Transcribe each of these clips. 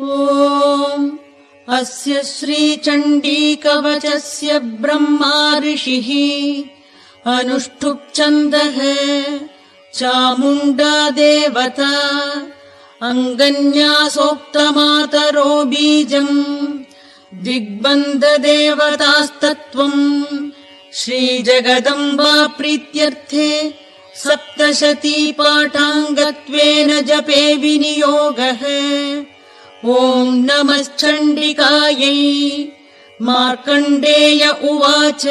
ॐ। अस्य श्रीचण्डीकवचस्य ब्रह्मा ऋषिः। अनुष्ठुप्छन्दः चामुण्डा देवता अङ्गन्यासोक्तमातरो बीजम्। दिग्बन्धदेवतास्तत्त्वम्। श्रीजगदम्बा प्रीत्यर्थे सप्तशती पाठाङ्गत्वेन जपे विनियोगः ॐ नमश्चण्डिकायै मार्कण्डेय उवाच।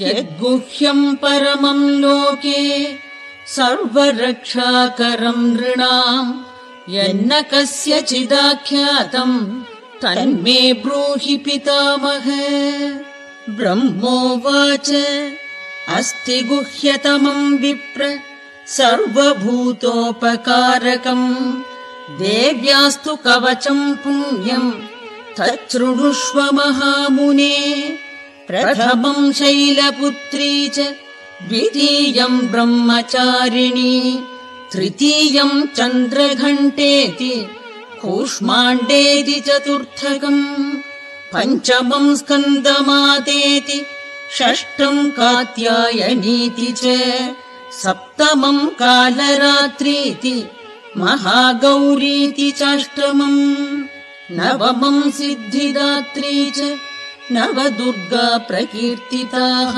यद्गुह्यम् परमम् लोके सर्वरक्षाकरम् नृणाम् यन्न कस्यचिदाख्यातम् तन्मे ब्रूहि पितामह। ब्रह्मोवाच अस्ति गुह्यतमम् विप्र। सर्वभूतोपकारकम्। देव्यास्तु कवचम् पुण्यम्। तच्छृणुष्व महामुने। प्रथमम् शैलपुत्री च। द्वितीयम् ब्रह्मचारिणी। तृतीयम् चन्द्रघण्टेति कूष्माण्डेति चतुर्थकम् पञ्चमम् स्कन्दमातेति षष्ठम् कात्यायनीति च सप्तमम् कालरात्रीति महागौरीति चाष्टमम् नवमम् सिद्धिदात्री च नवदुर्गा प्रकीर्तिताः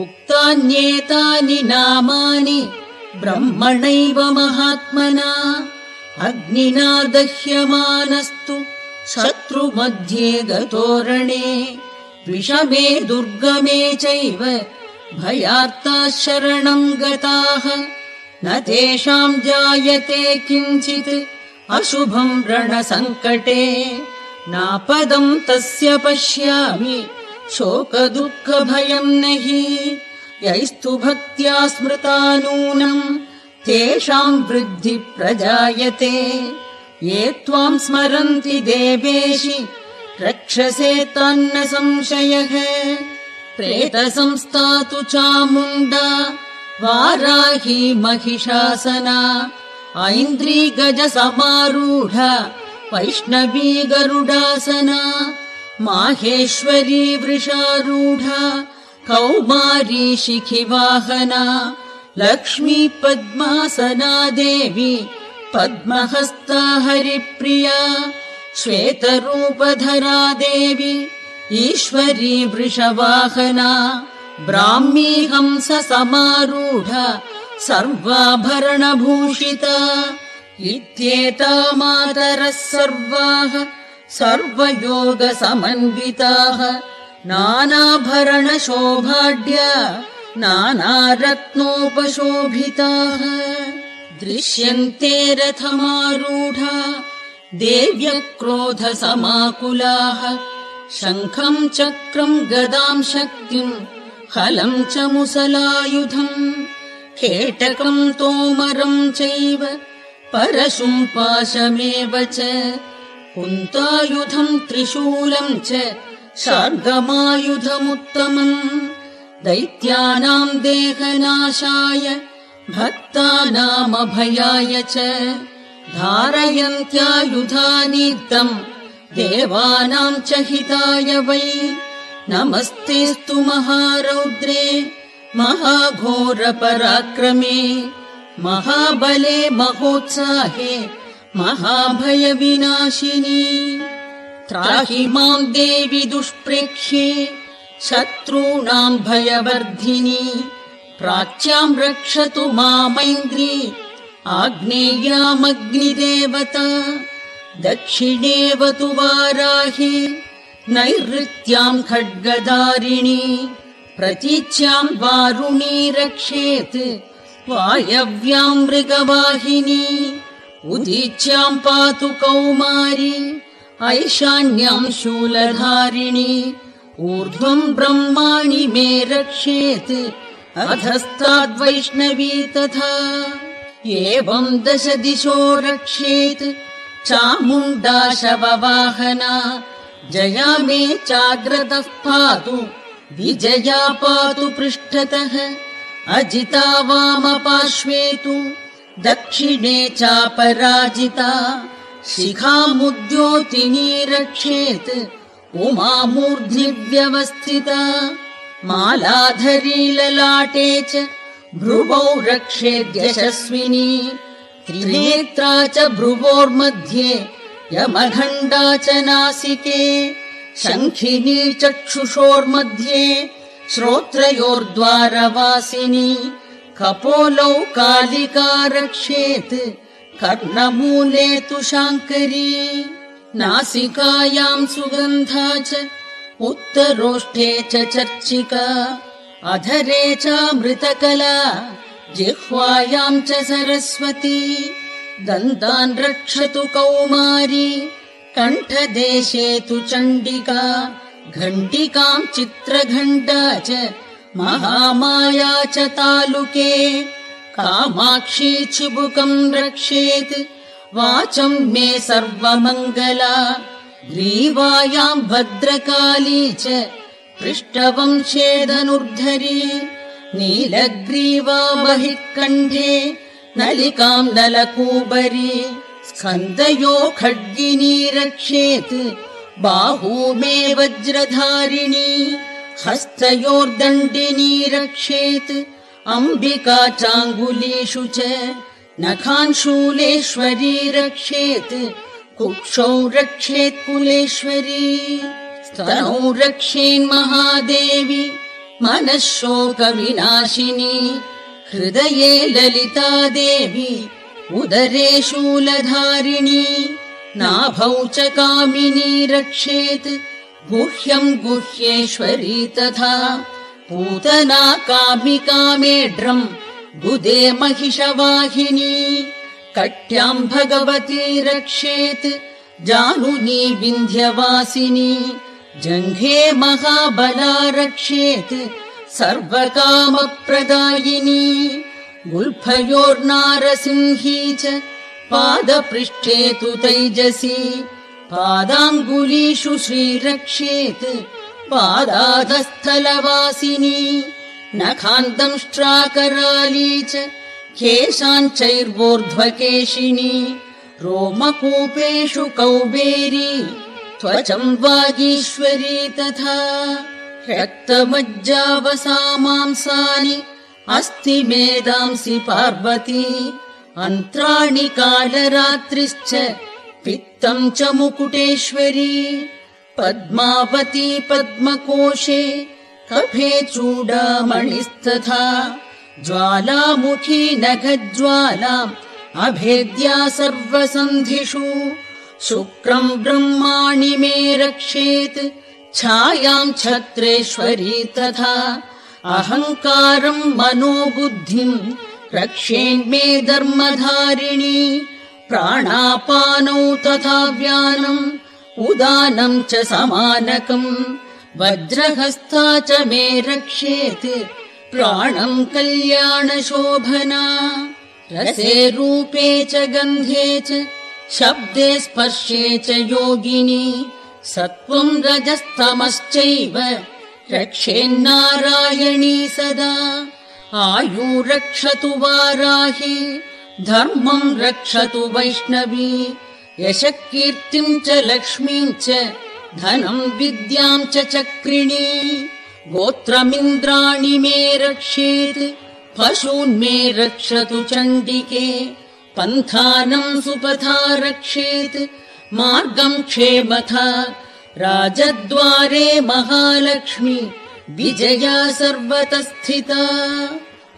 उक्तान्येतानि नामानि ब्रह्मणैव महात्मना अग्निना दह्यमानस्तु शत्रुमध्ये गतोरणे विषमे दुर्गमे चैव भयार्ताः शरणम् गताः। न तेषाम् जायते किञ्चित् अशुभम् रणसङ्कटे। नापदम् तस्य पश्यामि शोकदुःखभयम् न हि यैस्तु भक्त्या स्मृता नूनम् तेषाम् वृद्धि प्रजायते। ये त्वाम् स्मरन्ति देवेशि रक्षसे तान्न संशयः। प्रेतसंस्थातु चामुण्डा वाराही महिषासना ऐन्द्री गजसमारूढा वैष्णवी गरुडासना माहेश्वरी वृषारूढा कौमारी शिखिवाहना लक्ष्मी पद्मासना देवी पद्महस्ता हरिप्रिया श्वेतरूपधरा देवी ईश्वरी वृषवाहना ब्राह्मी हंस समारूढा सर्वाभरणभूषिता इत्येता मातरः सर्वाः सर्वयोगसमन्विताः नानाभरणशोभाढ्या नानारत्नोपशोभिताः दृश्यन्ते रथमारूढा देव्यक्रोधसमाकुलाः शङ्खम् चक्रम् गदाम् शक्तिम् हलम् च मुसलायुधम् खेटकम् तोमरम् चैव परशुम् पाशमेव च कुन्तायुधम् त्रिशूलम् च शार्गमायुधमुत्तमम् दैत्यानाम् देहनाशाय भक्तानामभयाय च धारयन्त्यायुधानीतम् देवानाम् च हिताय वै। नमस्तेऽस्तु महारौद्रे महाघोरपराक्रमे महाबले महोत्साहे महाभयविनाशिनी। त्राहि माम् देवि दुष्प्रेक्ष्ये शत्रूणाम् भयवर्धिनी प्राच्याम् रक्षतु मामैन्द्री आग्नेयामग्निदेवता दक्षिणेव तु वाराहि नैऋत्याम् खड्गदारिणी प्रतीच्याम् वारुणी रक्षेत् वायव्याम् मृगवाहिनी उदीच्याम् पातु कौमारी ऐशान्याम् शूलधारिणी ऊर्ध्वम् ब्रह्माणि मे रक्षेत्। अधस्ताद्वैष्णवी तथा। एवम् दश दिशो रक्षेत्। चामुण्डा शववाहना जया मे चाग्रतः पातु। विजया पातु पृष्ठतः। अजिता वामपार्श्वे तु दक्षिणे चापराजिता। शिखामुद्योतिनी रक्षेत् उमामूर्ध्निव्यवस्थिता। मालाधरी ललाटे च भ्रुवौ रक्षेद्यशस्विनी त्रिनेत्रा च भ्रुवोर्मध्ये यमघण्डा च नासिके। शङ्खिनी चक्षुषोर्मध्ये श्रोत्रयोर्द्वारवासिनी। कपोलौ कालिका रक्षेत् कर्णमूले तु शाङ्करी नासिकायाम् सुगन्धा च उत्तरोष्ठे च चर्चिका अधरे चामृतकला जिह्वायाम् च सरस्वती दन्तान् रक्षतु कौमारी कण्ठदेशे तु चण्डिका घण्टिकाम् चित्रघण्टा च महामाया च तालुके कामाक्षी चिबुकम् रक्षेत् वाचम् मे सर्वमङ्गला ग्रीवायाम् भद्रकाली च पृष्ठवंशेदनुर्धरी नीलग्रीवा बहिः कण्ठे नलिकाम् नलकूबरी स्कन्दयो खड्गिनी रक्षेत् बाहू मे वज्रधारिणी हस्तयोर्दण्डिनी रक्षेत् अम्बिका चाङ्गुलीषु च नखान् शूलेश्वरी रक्षेत् कुक्षौ रक्षेत् कुलेश्वरी। स्तनौ रक्षेन्महादेवी मनः शोकविनाशिनी हृदये ललिता देवी उदरे शूलधारिणी। नाभौ च कामिनी रक्षेत् गुह्यम् गुह्येश्वरी तथा। पूतना कामिका बुदे महिषवाहिनी कट्याम् भगवती रक्षेत् जानुनी विन्ध्यवासिनी जङ्घे महाबला रक्षेत् सर्वकामप्रदायिनी गुल्फयोर्नारसिंही च पादपृष्ठे तु तैजसी पादाङ्गुलीषु श्रीरक्षेत् पादाधस्थलवासिनी नखान्तंष्ट्राकराली च केशाञ्चैर्वोर्ध्वकेशिनी। रोमकूपेषु कौबेरी त्वचम् वागीश्वरी तथा रक्तमज्जावसामांसानि अस्ति मेदांसि पार्वती अन्त्राणि कालरात्रिश्च पित्तम् च मुकुटेश्वरी पद्मावती पद्मकोशे कफे चूडामणिस्तथा। ज्वालामुखी नखज्वालाम् अभेद्या सर्वसन्धिषु। शुक्रम् ब्रह्माणि मे रक्षेत्। छायाम् छत्रेश्वरी तथा। अहङ्कारम् मनोबुद्धिम् रक्षेन्मे धर्मधारिणी। प्राणापानौ तथा व्यानम् उदानम् च समानकम् वज्रहस्ता च मे रक्षेत्। प्राणम् कल्याणशोभना। रसे रूपे च गन्धे च शब्दे स्पर्शे च योगिनी। सत्त्वम् रजस्तमश्चैव रक्षेन्नारायणी सदा। आयु रक्षतु वाराहि धर्मम् रक्षतु वैष्णवी। यशः कीर्तिम् च लक्ष्मीम् च धनम् विद्याम् च चक्रिणी गोत्रमिन्द्राणि मे रक्षेत् पशून्मे रक्षतु चण्डिके पन्थानम् सुपथा रक्षेत् मार्गम् क्षेमथा राजद्वारे महालक्ष्मी विजया सर्वतः स्थिता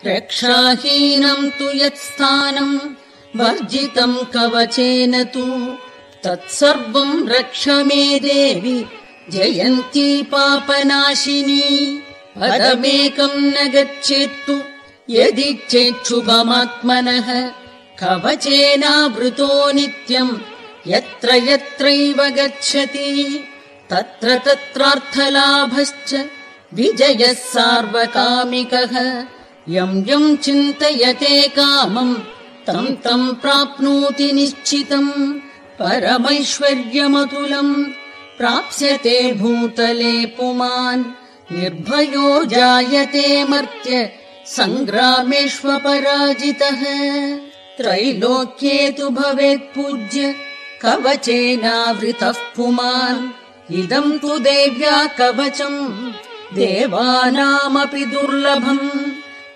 रक्षाहीनम् तु यत्स्थानम् वर्जितम् कवचेन तु तत्सर्वम् रक्ष मे देवि जयन्ती पापनाशिनी। पदमेकम् न गच्छेत्तु यदि चेच्छुभमात्मनः कवचेनावृतो नित्यम् यत्र यत्रैव गच्छति। तत्र तत्रार्थलाभश्च विजयः सार्वकामिकः। यम् यम् चिन्तयते कामम् तम् तम् प्राप्नोति निश्चितम् परमैश्वर्यमतुलम् प्राप्स्यते भूतले पुमान् निर्भयो जायते मर्त्य सङ्ग्रामेष्वपराजितः। त्रैलोक्ये तु भवेत् पूज्य कवचेनावृतः पुमान्। इदम् तु देव्या कवचम् देवानामपि दुर्लभम्।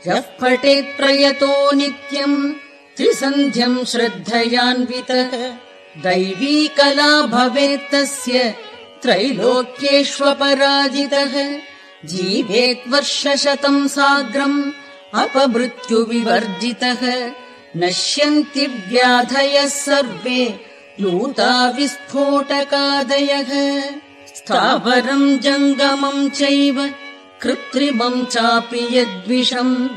यः पठेत् प्रयतो नित्यम् त्रिसन्ध्यम् श्रद्धयान्वितः दैवी कला भवेत् तस्य। त्रैलोक्येष्वपराजितः। जीवेत् वर्षशतम् साग्रम् अपमृत्युविवर्जितः। नश्यन्ति व्याधयः सर्वे। लूता विस्फोटकादयः। स्थावरम् जङ्गमम् चैव कृत्रिमम् चापि यद्विषम्।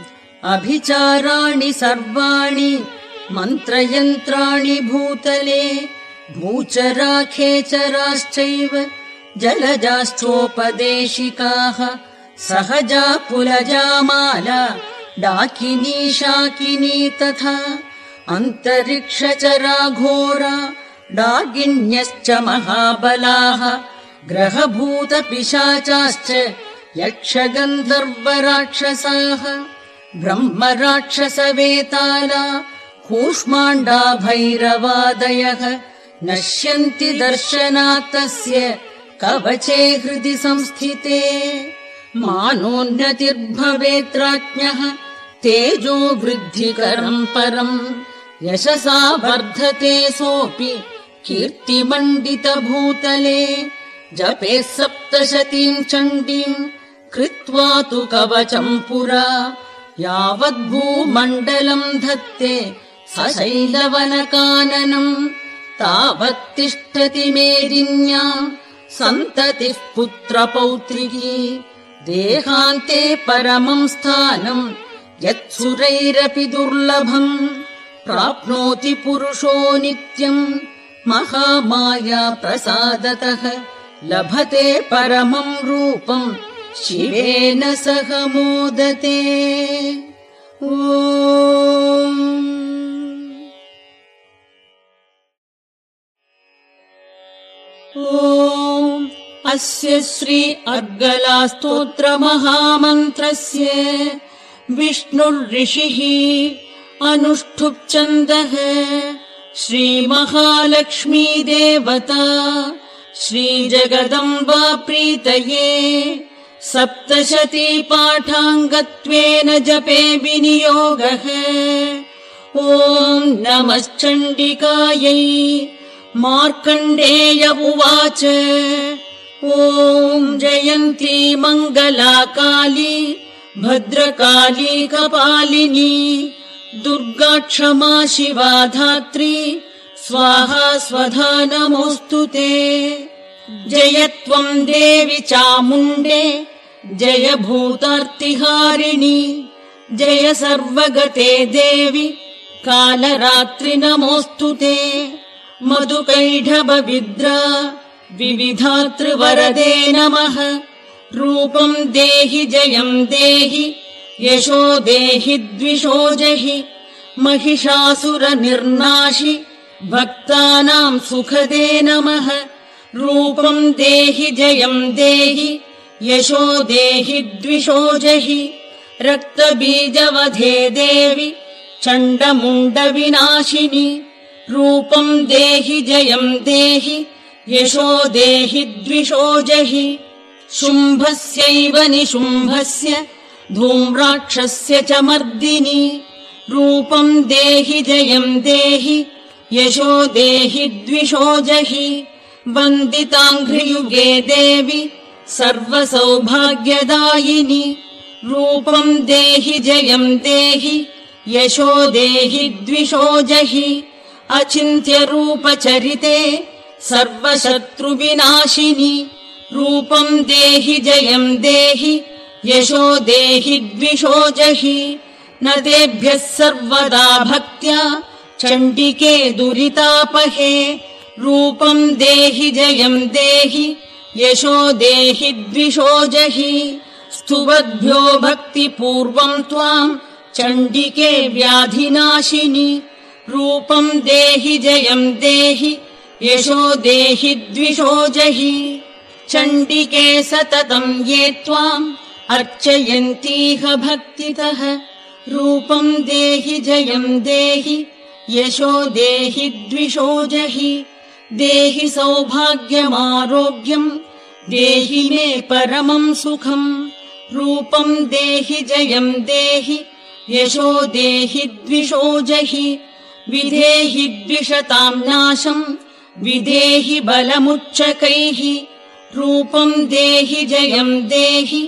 अभिचाराणि सर्वाणि मन्त्रयन्त्राणि भूतले भूचराखेचराश्चैव जलजाश्चोपदेशिकाः सहजा पुलजामाला डाकिनी शाकिनी तथा अन्तरिक्षचराघोरा डागिन्यश्च महाबलाः ग्रहभूतपिशाचाश्च यक्षगन्धर्वराक्षसाः ब्रह्मराक्षसवेताला कूष्माण्डा भैरवादयः नश्यन्ति दर्शनात् तस्य कवचे हृदि संस्थिते। मानोन्नतिर्भवेत्राज्ञः तेजो वृद्धिकरम् परम् यशसा वर्धते सोऽपि कीर्तिमण्डितभूतले। जपे सप्तशतीम् चण्डीम् कृत्वा तु कवचम् पुरा। यावद्भूमण्डलम् धत्ते सशैलवनकाननम् तावत्तिष्ठति मेदिन्याम् सन्ततिः पुत्रपौत्रिकी देहान्ते परमम् स्थानम् यत्सुरैरपि दुर्लभम् प्राप्नोति पुरुषो नित्यम् महामाया प्रसादतः लभते परमम् रूपम् शिवेन सह मोदते। ओ अस्य श्री अर्गलास्तोत्रमहामन्त्रस्य विष्णुर्षिः अनुष्ठुप्छन्दः श्रीमहालक्ष्मी देवता श्रीजगदम्बा प्रीतये सप्तशती पाठाङ्गत्वेन जपे विनियोगः। ॐ नमश्चण्डिकायै मार्कण्डेय उवाच। ॐ जयन्ती मङ्गलाकाली भद्रकाली कपालिनी दुर्गा क्षमा शिवा धात्री स्वाहा स्वधा नमोऽस्तु ते। जय त्वम् देवि चामुण्डे जय भूतार्तिहारिणि जय सर्वगते देवि कालरात्रि नमोऽस्तु ते मधुकैढबविद्रा विविधातृवरदे नमः। रूपम् देहि जयम् देहि यशो देहि द्विषो जहि। महिषासुरनिर्नाशि भक्तानाम् सुखदे नमः। रूपम् देहि जयम् देहि यशो देहि द्विषो जहि। रक्तबीजवधे देवि चण्डमुण्डविनाशिनि रूपम् देहि जयम् देहि यशो देहि द्विषो जहि। शुम्भस्यैव निशुम्भस्य धूम्राक्षस्य च मर्दिनि। रूपम् देहि जयम् देहि यशो देहि द्विषो जहि। वन्दिताङ्घ्रियुगे देवि सर्वसौभाग्यदायिनि। रूपम् देहि जयम् देहि यशो देहि द्विषो जहि अचिन्त्यरूपचरिते सर्वशत्रुविनाशिनि रूपम् देहि जयम् देहि यशो देहि द्विषो जहि न तेभ्यः सर्वदा भक्त्या चण्डिके दुरितापहे रूपम् देहि जयम् देहि यशो देहि द्विषो जहि स्तुवद्भ्यो भक्तिपूर्वम् त्वाम् चण्डिके व्याधिनाशिनि रूपम् देहि जयम् देहि यशो देहि द्विषो जहि। चण्डिके सततम् ये त्वाम् अर्चयन्तीह भक्तितः। रूपम् देहि जयम् देहि यशो देहि द्विषो जहि। देहि सौभाग्यमारोग्यम् देहि मे परमम् सुखम् रूपम् देहि जयम् देहि यशो देहि द्विषो जहि विधेहि द्विषताम् नाशम् विधेहि बलमुच्चकैः रूपम् देहि जयम् देहि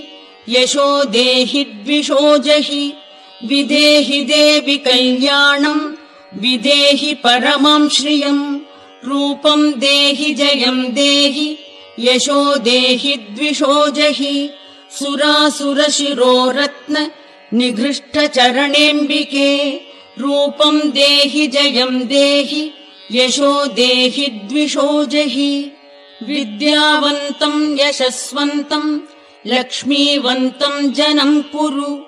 यशो देहि द्विषो जहि विदेहि देवि कल्याणम् विदेहि परमम् श्रियम् रूपम् देहि जयम् देहि यशो देहि द्विषो जहि सुरासुरशिरोरत्न निघृष्टचरणेऽम्बिके रूपम् देहि जयम् देहि यशो देहि द्विषो जहि। विद्यावन्तम् यशस्वन्तम् लक्ष्मीवन्तम् जनम् कुरु।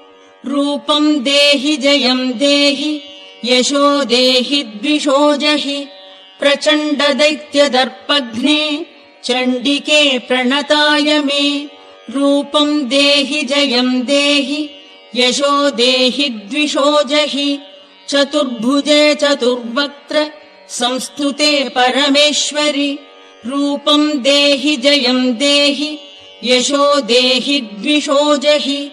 रूपम् देहि जयम् देहि यशो देहि द्विषो जहि। प्रचण्डदैत्यदर्पघ्ने चण्डिके प्रणताय मे। रूपम् देहि जयम् देहि यशो देहि द्विषो जहि चतुर्भुजे चतुर्वक्त्र संस्तुते परमेश्वरि। रूपम् देहि जयम् देहि यशो देहि द्विषो जहि।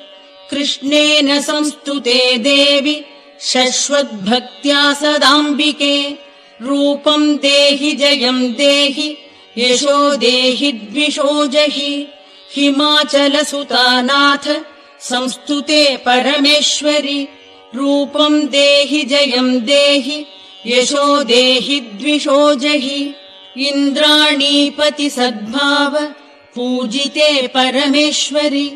कृष्णेन संस्तुते देवि शश्वद्भक्त्या सदाम्बिके। रूपम् देहि जयम् देहि यशो देहि द्विषो जहि। हिमाचलसुतानाथ संस्तुते परमेश्वरि रूपम् देहि जयम् देहि यशो देहि द्विषो जहि। इन्द्राणीपति सद्भाव पूजिते परमेश्वरि।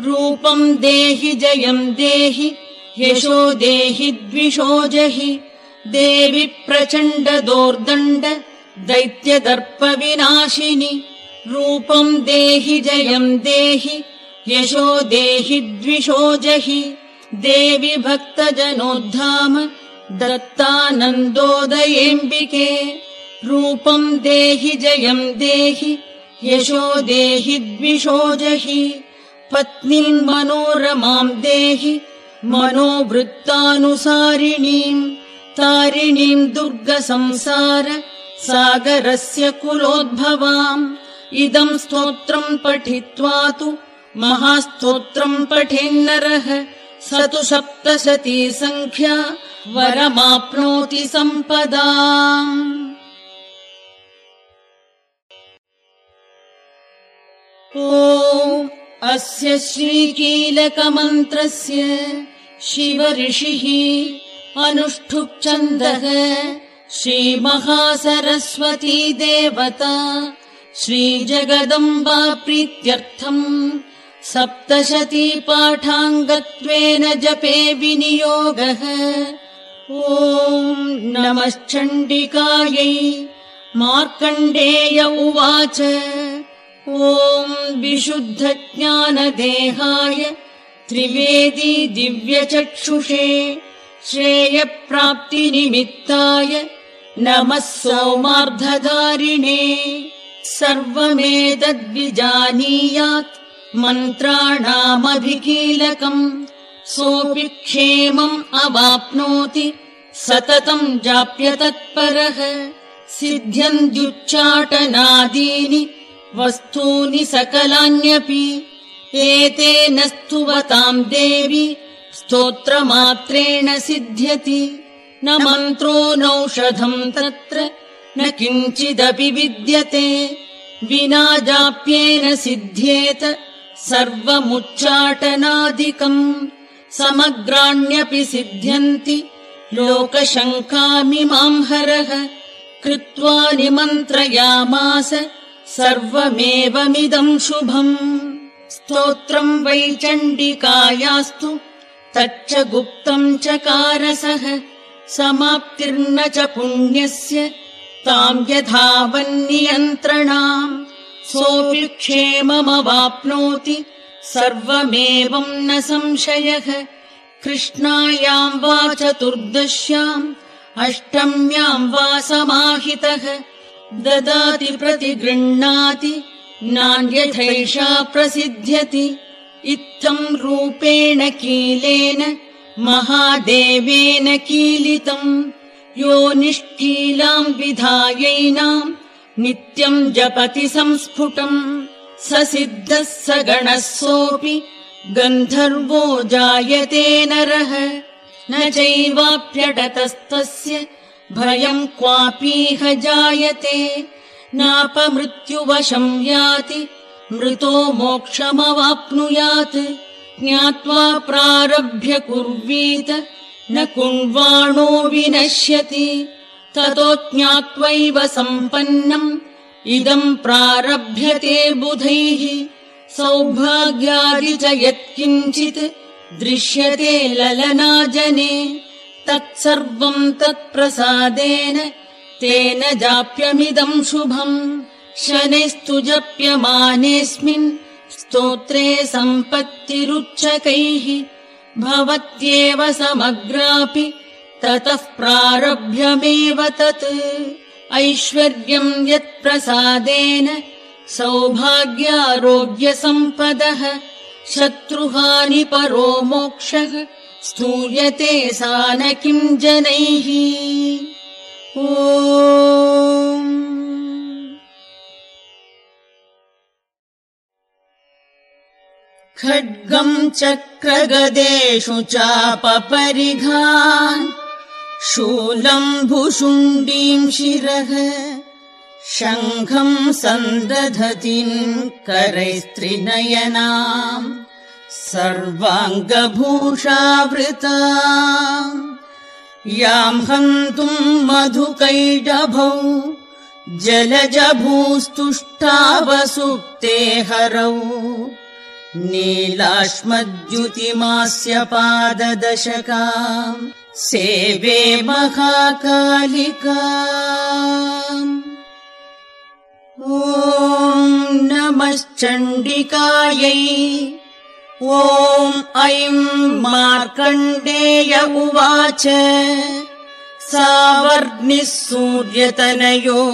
रूपम् देहि जयम् देहि यशो देहि द्विषो जहि। देवि प्रचण्ड दोर्दण्ड दैत्यदर्पविनाशिनि। रूपम् देहि जयम् देहि यशो देहि द्विषो जहि देवि भक्तजनोद्धाम दत्तानन्दोदयेऽम्बिके। रूपम् देहि जयम् देहि यशो देहि द्विषो जहि। पत्नीम् मनोरमाम् देहि मनोवृत्तानुसारिणीम् तारिणीम् दुर्गसंसार सागरस्य कुलोद्भवाम्। इदम् स्तोत्रम् पठित्वा तु महास्तोत्रम् पठेन्नरः स तु सप्तशती सङ्ख्या वरमाप्नोति सम्पदा। अस्य श्रीकीलकमन्त्रस्य शिव ऋषिः अनुष्ठुप्छन्दः श्रीमहासरस्वती देवता श्रीजगदम्बा प्रीत्यर्थम् सप्तशती पाठाङ्गत्वेन जपे विनियोगः। ॐ नमश्चण्डिकायै मार्कण्डेय उवाच। ॐ विशुद्धज्ञानदेहाय त्रिवेदी दिव्यचक्षुषे श्रेयप्राप्तिनिमित्ताय नमः सौमार्धधारिणे। सर्वमेतद्विजानीयात् मन्त्राणामभिकीलकम् सोऽपि क्षेमम् अवाप्नोति सततम् जाप्य तत्परः सिद्ध्यन्त्युच्चाटनादीनि वस्तूनि सकलान्यपि एतेन स्तुवताम् देवि स्तोत्रमात्रेण सिद्ध्यति न मन्त्रो नौषधम् तत्र न किञ्चिदपि विद्यते विना जाप्येन सिद्ध्येत सर्वमुच्चाटनादिकम् समग्राण्यपि सिद्ध्यन्ति। लोकशङ्कामिमाम् हरः कृत्वा निमन्त्रयामास सर्वमेवमिदम् शुभम्। स्तोत्रम् वै चण्डिकायास्तु तच्च गुप्तम् चकारसः समाप्तिर्न च पुण्यस्य ताम् यधावन्नियन्त्रणाम् सोऽपि क्षेममवाप्नोति। सर्वमेवम् न संशयः। कृष्णायाम् वा चतुर्दश्याम् अष्टम्याम् वा समाहितः। ददाति प्रतिगृह्णाति नान्यथैषा प्रसिध्यति। इत्थम् रूपेण कीलेन महादेवेन कीलितम्। यो निष्कीलाम् विधायैनाम् नित्यम् जपति संस्फुटम् स सिद्धः स गणः सोऽपि गन्धर्वो जायते नरः। न चैवाप्यटतस्तस्य भयम् क्वापीह जायते। नापमृत्युवशम् याति मृतो मोक्षमवाप्नुयात्। ज्ञात्वा प्रारभ्य कुर्वीत न कुण्वाणो विनश्यति ततो ज्ञात्वैव सम्पन्नम्। इदम् प्रारभ्यते बुधैः। सौभाग्यादि च यत्किञ्चित् दृश्यते ललनाजने। तत्सर्वम् तत्प्रसादेन तेन जाप्यमिदम् शुभम्। शनैस्तु जप्यमानेऽस्मिन् स्तोत्रे सम्पत्तिरुच्चकैः। भवत्येव समग्रापि ततः प्रारभ्यमेव तत्। ऐश्वर्यम् यत्प्रसादेन सौभाग्यारोग्यसम्पदः शत्रुहानि परो मोक्षः स्तूयते सा न किम् जनैः। खड्गम् चक्रगदेषु चापपरिघान् शूलम् भुषुण्डीम् शिरः शङ्खम् सन्दधतीम् करैस्त्रिनयनाम् सर्वाङ्गभूषावृता याम् हन्तुम् मधुकैडभौ जलजभूस्तुष्टावसुप्ते हरौ। नीलाश्मद्युतिमास्य पाददशका सेवे महाकालिका। ॐ नमश्चण्डिकायै ॐ ऐं मार्कण्डेय उवाच। सावर्णिः सूर्यतनयो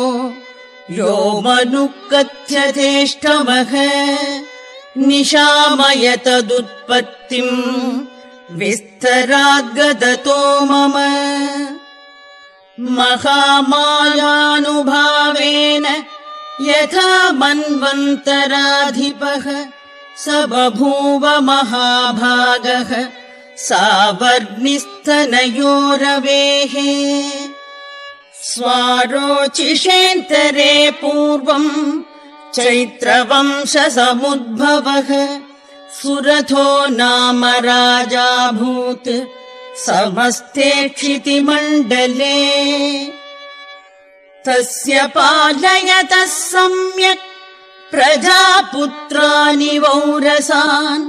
यो मनुकथ्यतेष्टमः निशामयतदुत्पत्तिम् विस्तराद्गदतो मम महामायानुभावेन यथा मन्वन्तराधिपः स बभूव महाभागः सावर्णिस्तनयोरवेः स्वारोचिषेन्तरे पूर्वम् चैत्रवंशसमुद्भवः सुरथो नाम राजाभूत् समस्ते क्षितिमण्डले। तस्य पालयतः सम्यक् प्रजापुत्राणि वौरसान्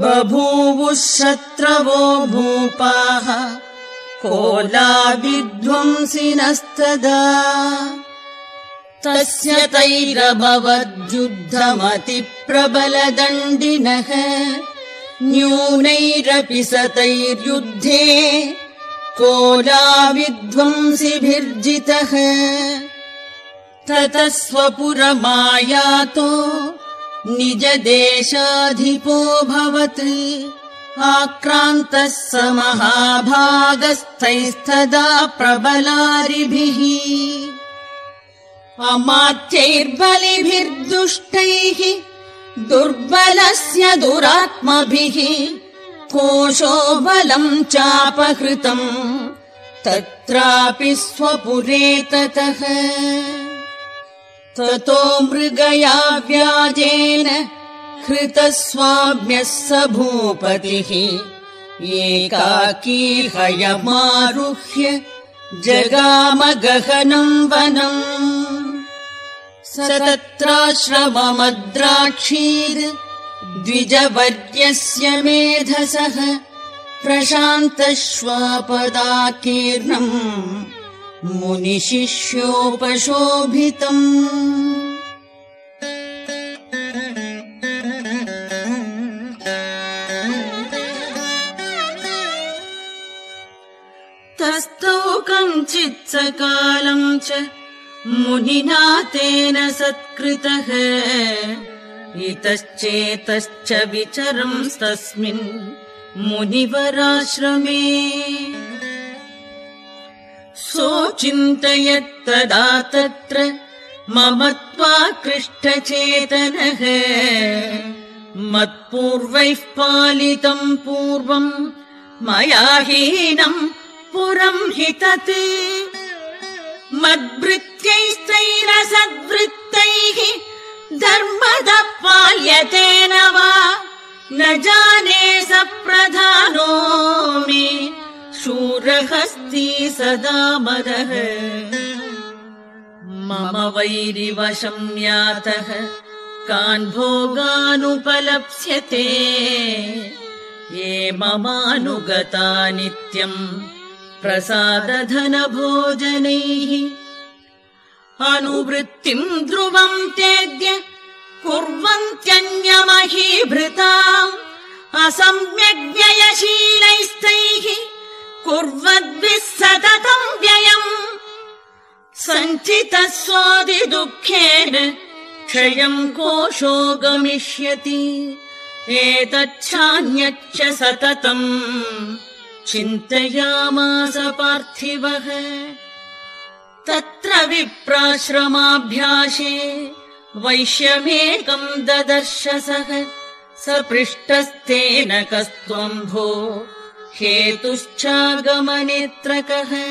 बभूवुः शत्रवो भूपाः कोलाविध्वंसिनस्तदा तस्य तैरभवद्युद्धमतिप्रबलदण्डिनः न्यूनैरपि स तैर्युद्धे कोलाविध्वंसिभिर्जितः। ततः स्वपुरमायातो निजदेशाधिपोऽभवत् आक्रान्तः स महाभागस्थैस्तदा प्रबलारिभिः अमात्यैर्बलिभिर्दुष्टैः दुर्बलस्य दुरात्मभिः कोशो बलम् चापहृतम् तत्रापि स्वपुरे ततः ततो मृगया व्याजेन हृतस्वाम्यः स भूपतिः एकाकी हयमारुह्य जगामगहनम् वनम् स तत्राश्रममद्राक्षीर् द्विजवर्यस्य मेधसः प्रशान्तश्वापदाकीर्णम् मुनिशिष्योपशोभितम् कञ्चित्सकालम् च मुनिना तेन सत्कृतः इतश्चेतश्च विचरंस्तस्मिन् मुनिवराश्रमे। सोचिन्तयत्तदा तत्र मम त्वाकृष्टचेतनः मत्पूर्वैः पालितम् पूर्वम् मया हीनम् पुरम् हि तत् मद्वृत्त्यैस्तैरसद्वृत्तैः धर्मदः पाल्यतेन वा न जाने स प्रधानो मे शूरहस्ती सदा मदः। मम वैरिवशम् यातः कान् भोगानुपलप्स्यते। ये ममानुगता नित्यम् प्रसादधनभोजनैः अनुवृत्तिम् ध्रुवम् तेद्य कुर्वन्त्यन्यमहीभृता असम्यग्व्ययशीलैस्तैः कुर्वद्भिः सततम् व्ययम् सञ्चितः स्वादिदुःखेन क्षयम् कोशो गमिष्यति एतच्छान्यच्च सततम् चिन्तयामास पार्थिवः। तत्र विप्राश्रमाभ्यासे वैश्यमेकम् ददर्शसः। स पृष्टस्तेन कस्त्वम् भो हेतुश्चागमनेत्रकः।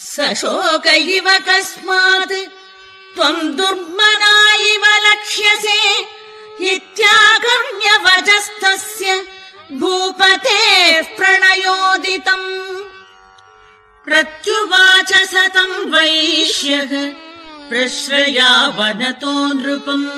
स शोक इव कस्मात् त्वम् दुर्मना इव लक्ष्यसे इत्याकर्ण्यवचस्तस्य भूपतेः प्रणयोदितम् प्रत्युवाच सतम् वैश्यः प्रश्रयावनतो नृपम्।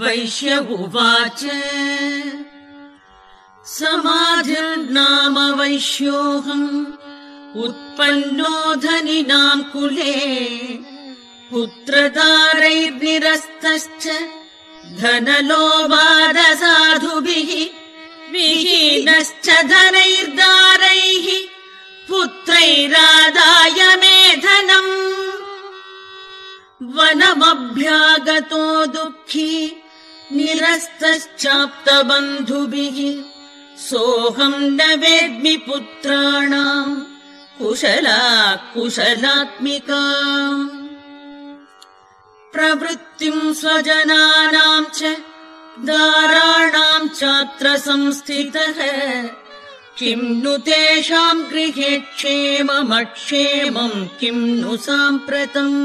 वैश्य उवाच समाधिर्नाम वैश्योऽहम् उत्पन्नो धनिनाम् कुले पुत्रदारैर्निरस्तश्च धनलोबादसाधुभिः विहीनश्च धनैर्दारैः पुत्रैरादाय मे धनम् वनमभ्यागतो दुःखी निरस्तश्चाप्तबन्धुभिः सोऽहम् न वेद्मि पुत्राणाम् कुशला कुशलात्मिका प्रवृत्तिम् स्वजनानाम् च दाराणाम् चात्र संस्थितः किम् नु तेषाम् गृहे क्षेममक्षेमम् किम् नु साम्प्रतम्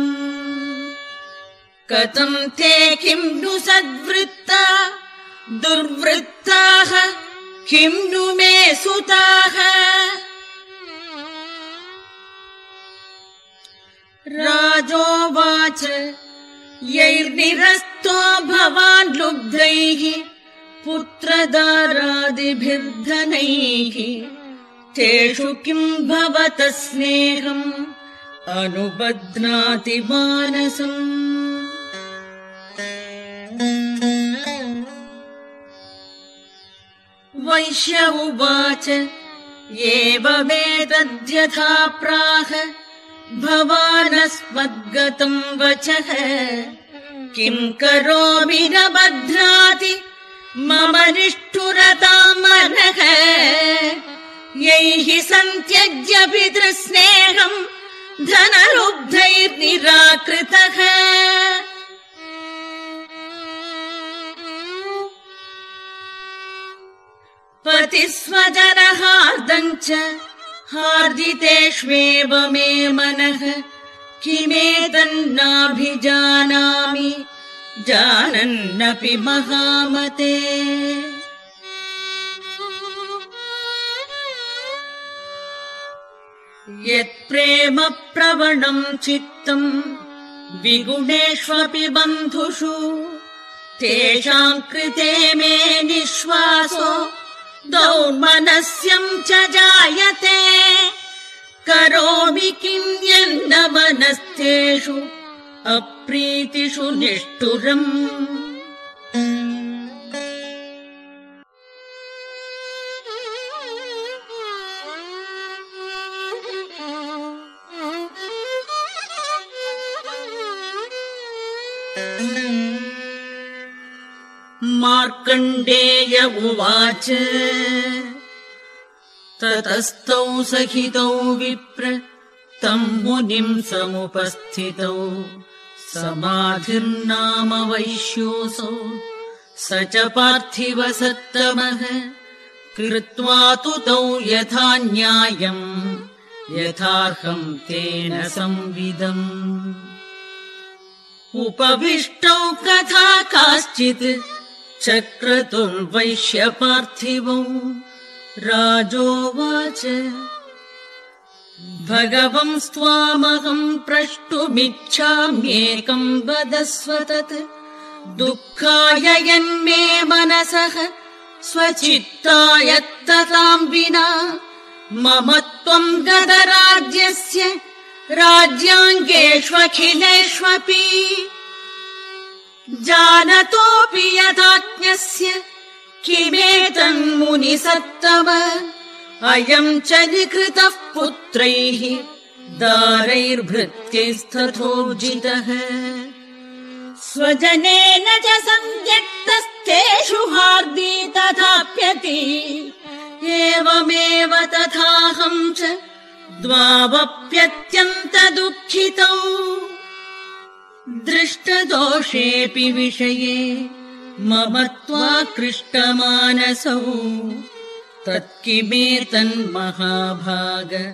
कथम् ते किम् नु सद्वृत्ता दुर्वृत्ताः किम् नु मे सुताः? राजोवाच यैर्निरस्तो भवान् लुब्धैः पुत्रदारादिभिर्धनैः। तेषु किम् भवतः स्नेहम्? अनुबध्नाति मानसम् वैश्य उवाच। एवमेतद्यथा प्राह। भवानस्मद्गतम् वचः। किम् करोमि न बध्नाति मम निष्ठुरताम् मनः। यैः सन्त्यज्यपि दृस्नेहम् धनलुब्धैर्निराकृतः पतिस्वजनहार्दम् च हार्दितेष्वेव मे मनः किमेतन्नाभिजानामि जानन्नपि महामते। यत्प्रेम प्रवणम् चित्तम् विगुणेष्वपि बन्धुषु तेषाम् कृते मे निःश्वासो दौर्मनस्यम् च जायते। करोमि किम् मनस्थेषु अप्रीतिषु निष्ठुरम् मार्कण्डेय उवाच। ततस्तौ सहितौ विप्र तम् मुनिम् समुपस्थितौ। समाधिर्नाम वैश्योऽसौ स च पार्थिव सत्तमः। कृत्वा तु तौ यथा न्यायम् यथार्हम् तेन संविदम्। उपविष्टौ कथा काश्चित् चक्रतुर्वैश्यपार्थिवौ राजोवाच। भगवंस्त्वामहम् प्रष्टुमिच्छाम्येकम् वदस्व तत् दुःखाय यन्मे मनसः स्वचित्तायत्तताम् विना। मम त्वम् गतराज्यस्य राज्याङ्गेष्वखिलेष्वपि जानतोऽपि यथाज्ञस्य किमेतन्मुनिसत्तम अयम् च निकृतः पुत्रैः दारैर्भृत्यैस्तथोर्जितः। स्वजनेन च सन्त्यक्तस्तेषु हार्दी तथाप्यति। एवमेव तथाहम् च द्वावप्यत्यन्तदुःखितौ दृष्टदोषेऽपि विषये मम त्वाकृष्टमानसौ तत्किमेतन्महाभाग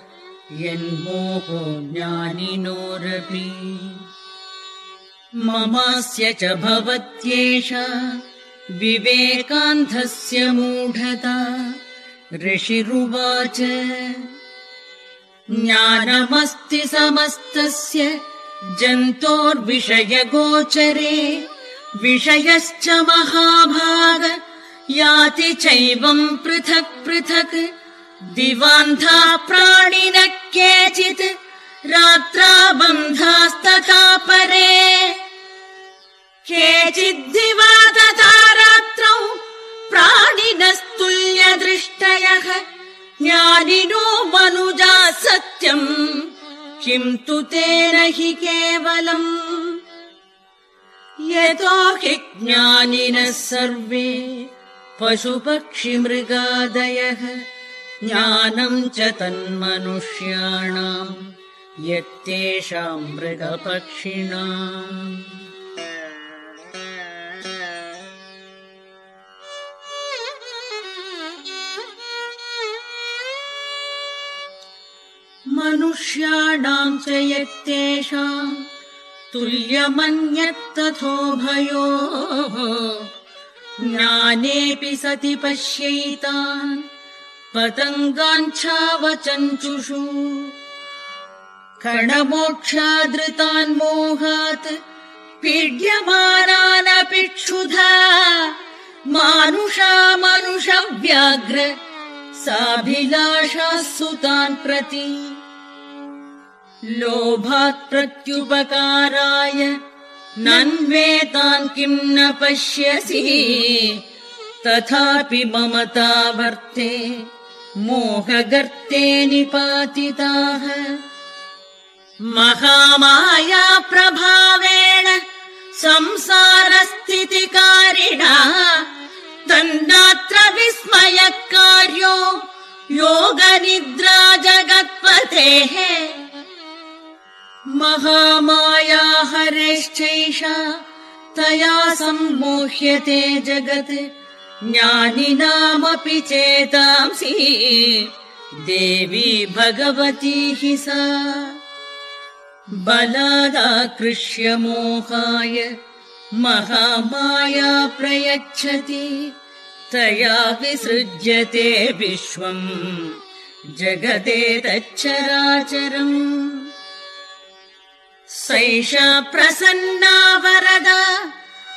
यन्मोहो ज्ञानिनोरपि। ममास्य च भवत्येषा विवेकान्धस्य मूढता। ऋषिरुवाच ज्ञानमस्ति समस्तस्य जन्तोर्विषयगोचरे विषयश्च महाभाग याति चैवम् पृथक् पृथक्। दिवान्धा प्राणिनः केचित् रात्राबन्धास्तथा परे। केचिद्दिवा तथा रात्रौ प्राणिनस्तुल्यदृष्टयः ज्ञानिनो मनुजा सत्यम् किम् तु तेन हि केवलम्? यतो हि ज्ञानिनः सर्वे पशुपक्षिमृगादयः ज्ञानम् च तन्मनुष्याणाम् यत्तेषाम् मृगपक्षिणाम् मनुष्याणाम् च यत्तेषाम् तुल्यमन्यत्तथोभयोः ज्ञानेऽपि सति पश्यैतान् पतङ्गाञ्छावचञ्चुषु कर्णमोक्षादृतान् मोहात् पीड्यमानानपि क्षुधा। मानुषामनुषव्याघ्र साभिलाषाः सुतान् प्रति लोभात् प्रत्युपकाराय नन्वेतान् किम् न पश्यसि। तथापि ममता वर्ते मोहगर्ते निपातिताः। महामाया प्रभावेण संसारस्थितिकारिणा तन्नात्र विस्मयकार्यो योगनिद्रा जगत्पतेः महामाया हरेश्चैषा तया सम्मोह्यते जगत्। ज्ञानिनामपि चेतांसि देवी भगवती हि सा। बलादाकृष्य मोहाय महामाया प्रयच्छति तया विसृज्यते विश्वम् जगदेतच्चराचरम् सैषा प्रसन्ना वरदा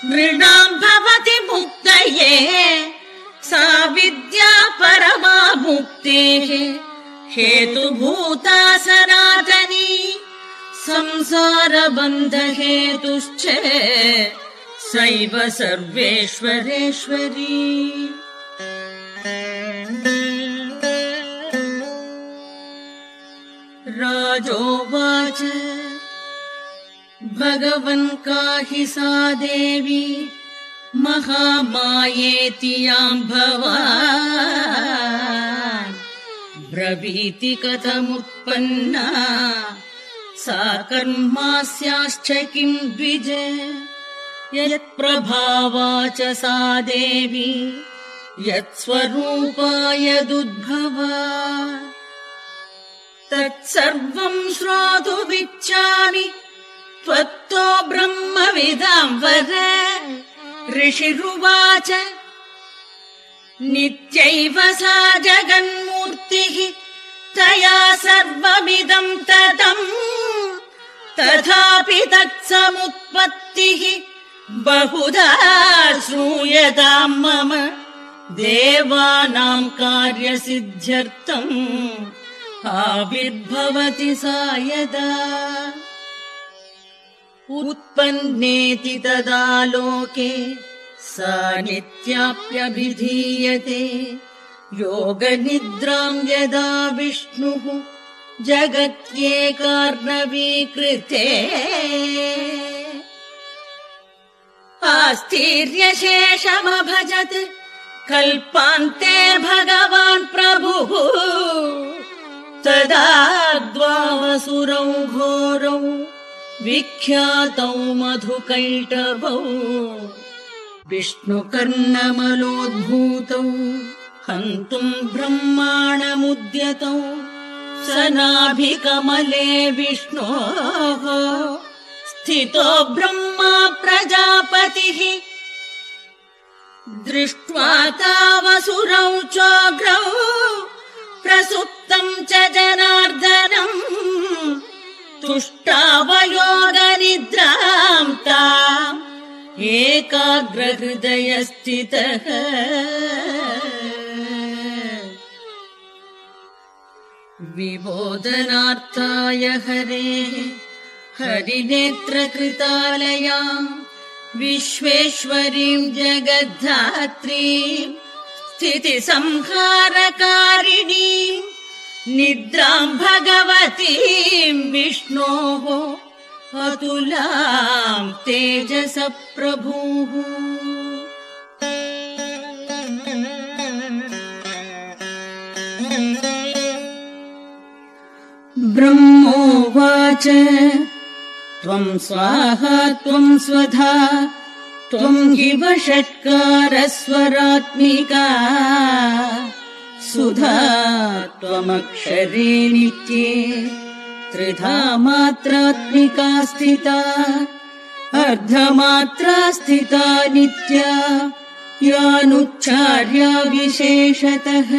नृणाम् भवति मुक्तये सा विद्या परमा मुक्तेः। हेतुभूता सनातनी संसारबन्धहेतुश्च सैव सर्वेश्वरेश्वरी। राजोवाच भगवन् काहि सा देवी? महामायेति याम् भवान्। ब्रवीति कथमुत्पन्ना। सा कर्मास्याश्च किम् द्विज? यत्प्रभावा च सा देवी। यत्स्वरूपा यदुद्भवा तत्सर्वम् श्रोतुमिच्छामि त्वत्तो ब्रह्मविदाम् वर ऋषिरुवाच नित्यैव सा जगन्मूर्तिः तया सर्वमिदम् ततम् तथापि तत्समुत्पत्तिः बहुधा श्रूयताम् मम देवानाम् कार्यसिद्ध्यर्थम्। आविर्भवति सा यदा उत्पन्नेति तदा लोके सा नित्याप्यभिधीयते। योगनिद्राम् यदा विष्णुः जगत्येकार्णवीकृते। आस्तीर्यशेषमभजत् कल्पान्ते भगवान् प्रभुः। तदा द्वावसुरौ घोरौ विख्यातौ मधुकैटभौ विष्णुकर्णमलोद्भूतौ हन्तुम् ब्रह्माणमुद्यतौ सनाभिकमले विष्णोः। स्थितो ब्रह्मा प्रजापतिः। दृष्ट्वा तावसुरौ चोग्रौ प्रसुप्तम् च जनार्दनम् तुष्टावयोगनिद्राम् ताम् एकाग्रहृदयस्थितः। विबोधनार्थाय हरे हरिनेत्रकृतालयाम् विश्वेश्वरीम् जगद्धात्रीम् स्थितिसंहारकारिणीम् निद्राम् भगवतीम् विष्णोः अतुलाम् तेजस प्रभुः ब्रह्मोवाच त्वम् स्वाहा त्वम् स्वधा त्वम् इव षट्कारस्वरात्मिका सुधा त्वमक्षरे नित्ये त्रिधा मात्रात्मिका स्थिता अर्धमात्रा स्थिता नित्या यानुच्चार्या विशेषतः।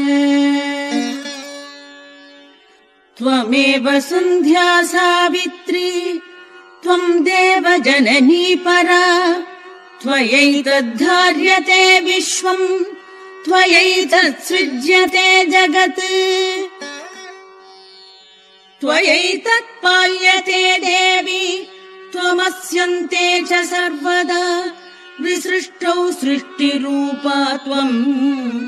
त्वमेव सन्ध्या सावित्री त्वम् देव जननी परा त्वयैतद्धार्यते विश्वम् त्वयैतत्सृज्यते जगत्। त्वयैतत्पाल्यते देवी त्वमस्यन्ते च सर्वदा। विसृष्टौ सृष्टिरूपा त्वम्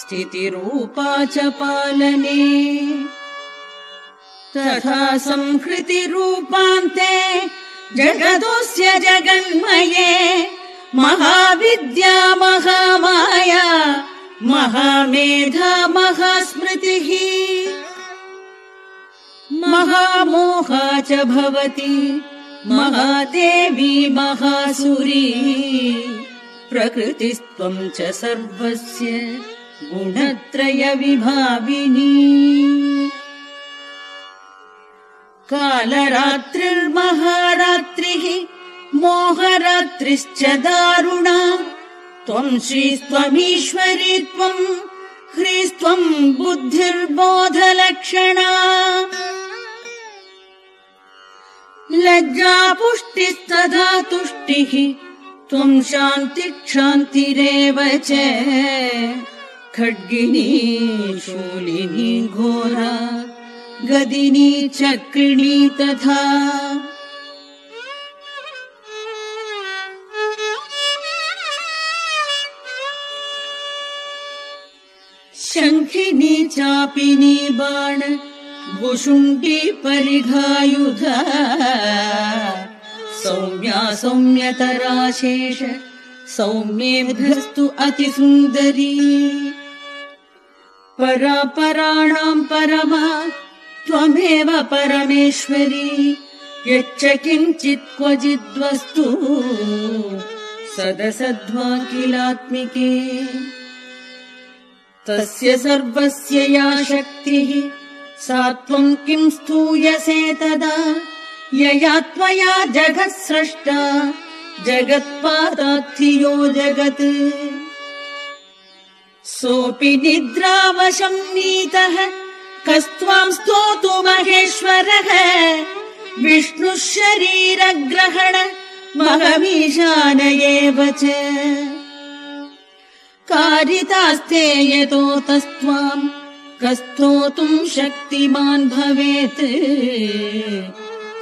स्थितिरूपा च पालने। तथा संहृतिरूपान्ते जगदोऽस्य जगन्मये महाविद्या महामाया महामेधा महास्मृतिः। महामोहा च भवति। महादेवी महासुरी। प्रकृतिस्त्वम् च सर्वस्य गुणत्रयविभाविनी। कालरात्रिर्महारात्रिः मोहरात्रिश्च दारुणा त्वम् श्रीस्त्वमीश्वरी त्वम् ह्रीस्त्वम् बुद्धिर्बोधलक्षणा। लज्जा पुष्टिस्तथा तुष्टिः त्वम् शान्तिक्षान्तिरेव च। खड्गिनी शूलिनी घोरा गदिनी चक्रिणी तथा वारिणी चापिनी बाण भुषुण्डी परिघायुधा। सौम्या सौम्यतराशेष सौम्येभ्यस्तु अतिसुन्दरी। परापराणाम् परमा त्वमेव परमेश्वरी। यच्च किञ्चित् क्वचिद्वस्तु। सदसद्वा किलात्मिके तस्य सर्वस्य या शक्तिः सा त्वम् किम् स्तूयसे तदा? यया त्वया जगत् स्रष्टा जगत्पादात्थियो जगत्। सोऽपि निद्रावशम् नीतः कस्त्वाम् स्तोतु महेश्वरः। विष्णुः शरीरग्रहण महमीशान एव च कारितास्ते यतोतस्त्वाम् कस्तोतुम् शक्तिमान् भवेत्।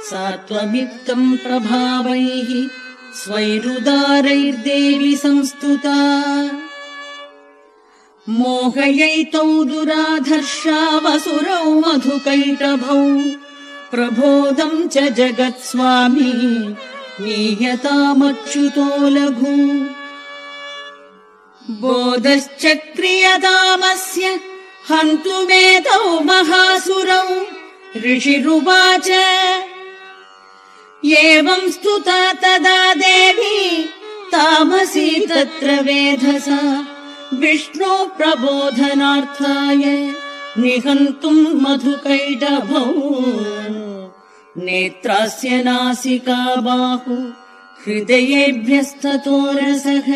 सा त्वमित्तम् प्रभावैः स्वैरुदारैर्देवि संस्तुता। मोहयैतौ दुराधर्षावसुरौ मधुकैटभौ प्रबोधम् च जगत्स्वामी नीयतामच्युतो लघु बोधश्चक्रियतामस्य हन्तुमेतौ महासुरौ। ऋषिरुवाच। एवम् स्तुता तदा देवी तामसी तत्र वेधसा। विष्णो प्रबोधनार्थाय निहन्तुम् मधुकैटभौ नेत्रास्य नासिका बाहु हृदयेभ्यस्ततो रसः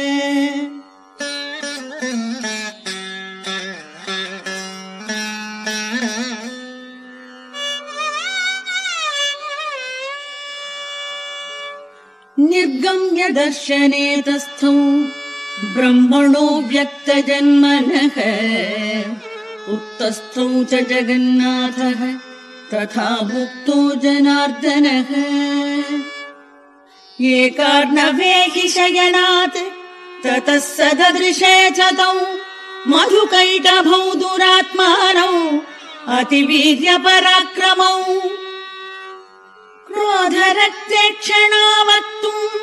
निर्गम्य दर्शने तस्थौ ब्रह्मणो व्यक्तजन्मनः। उक्तस्थौ च जगन्नाथः तथा मुक्तो जनार्दनः। एकार्णवे हि शयनात् ततः सददृशे च तौ मधुकैटभौ दुरात्मानौ अतिवीर्यपराक्रमौ क्रोधरक्ते क्षणावक्तुम्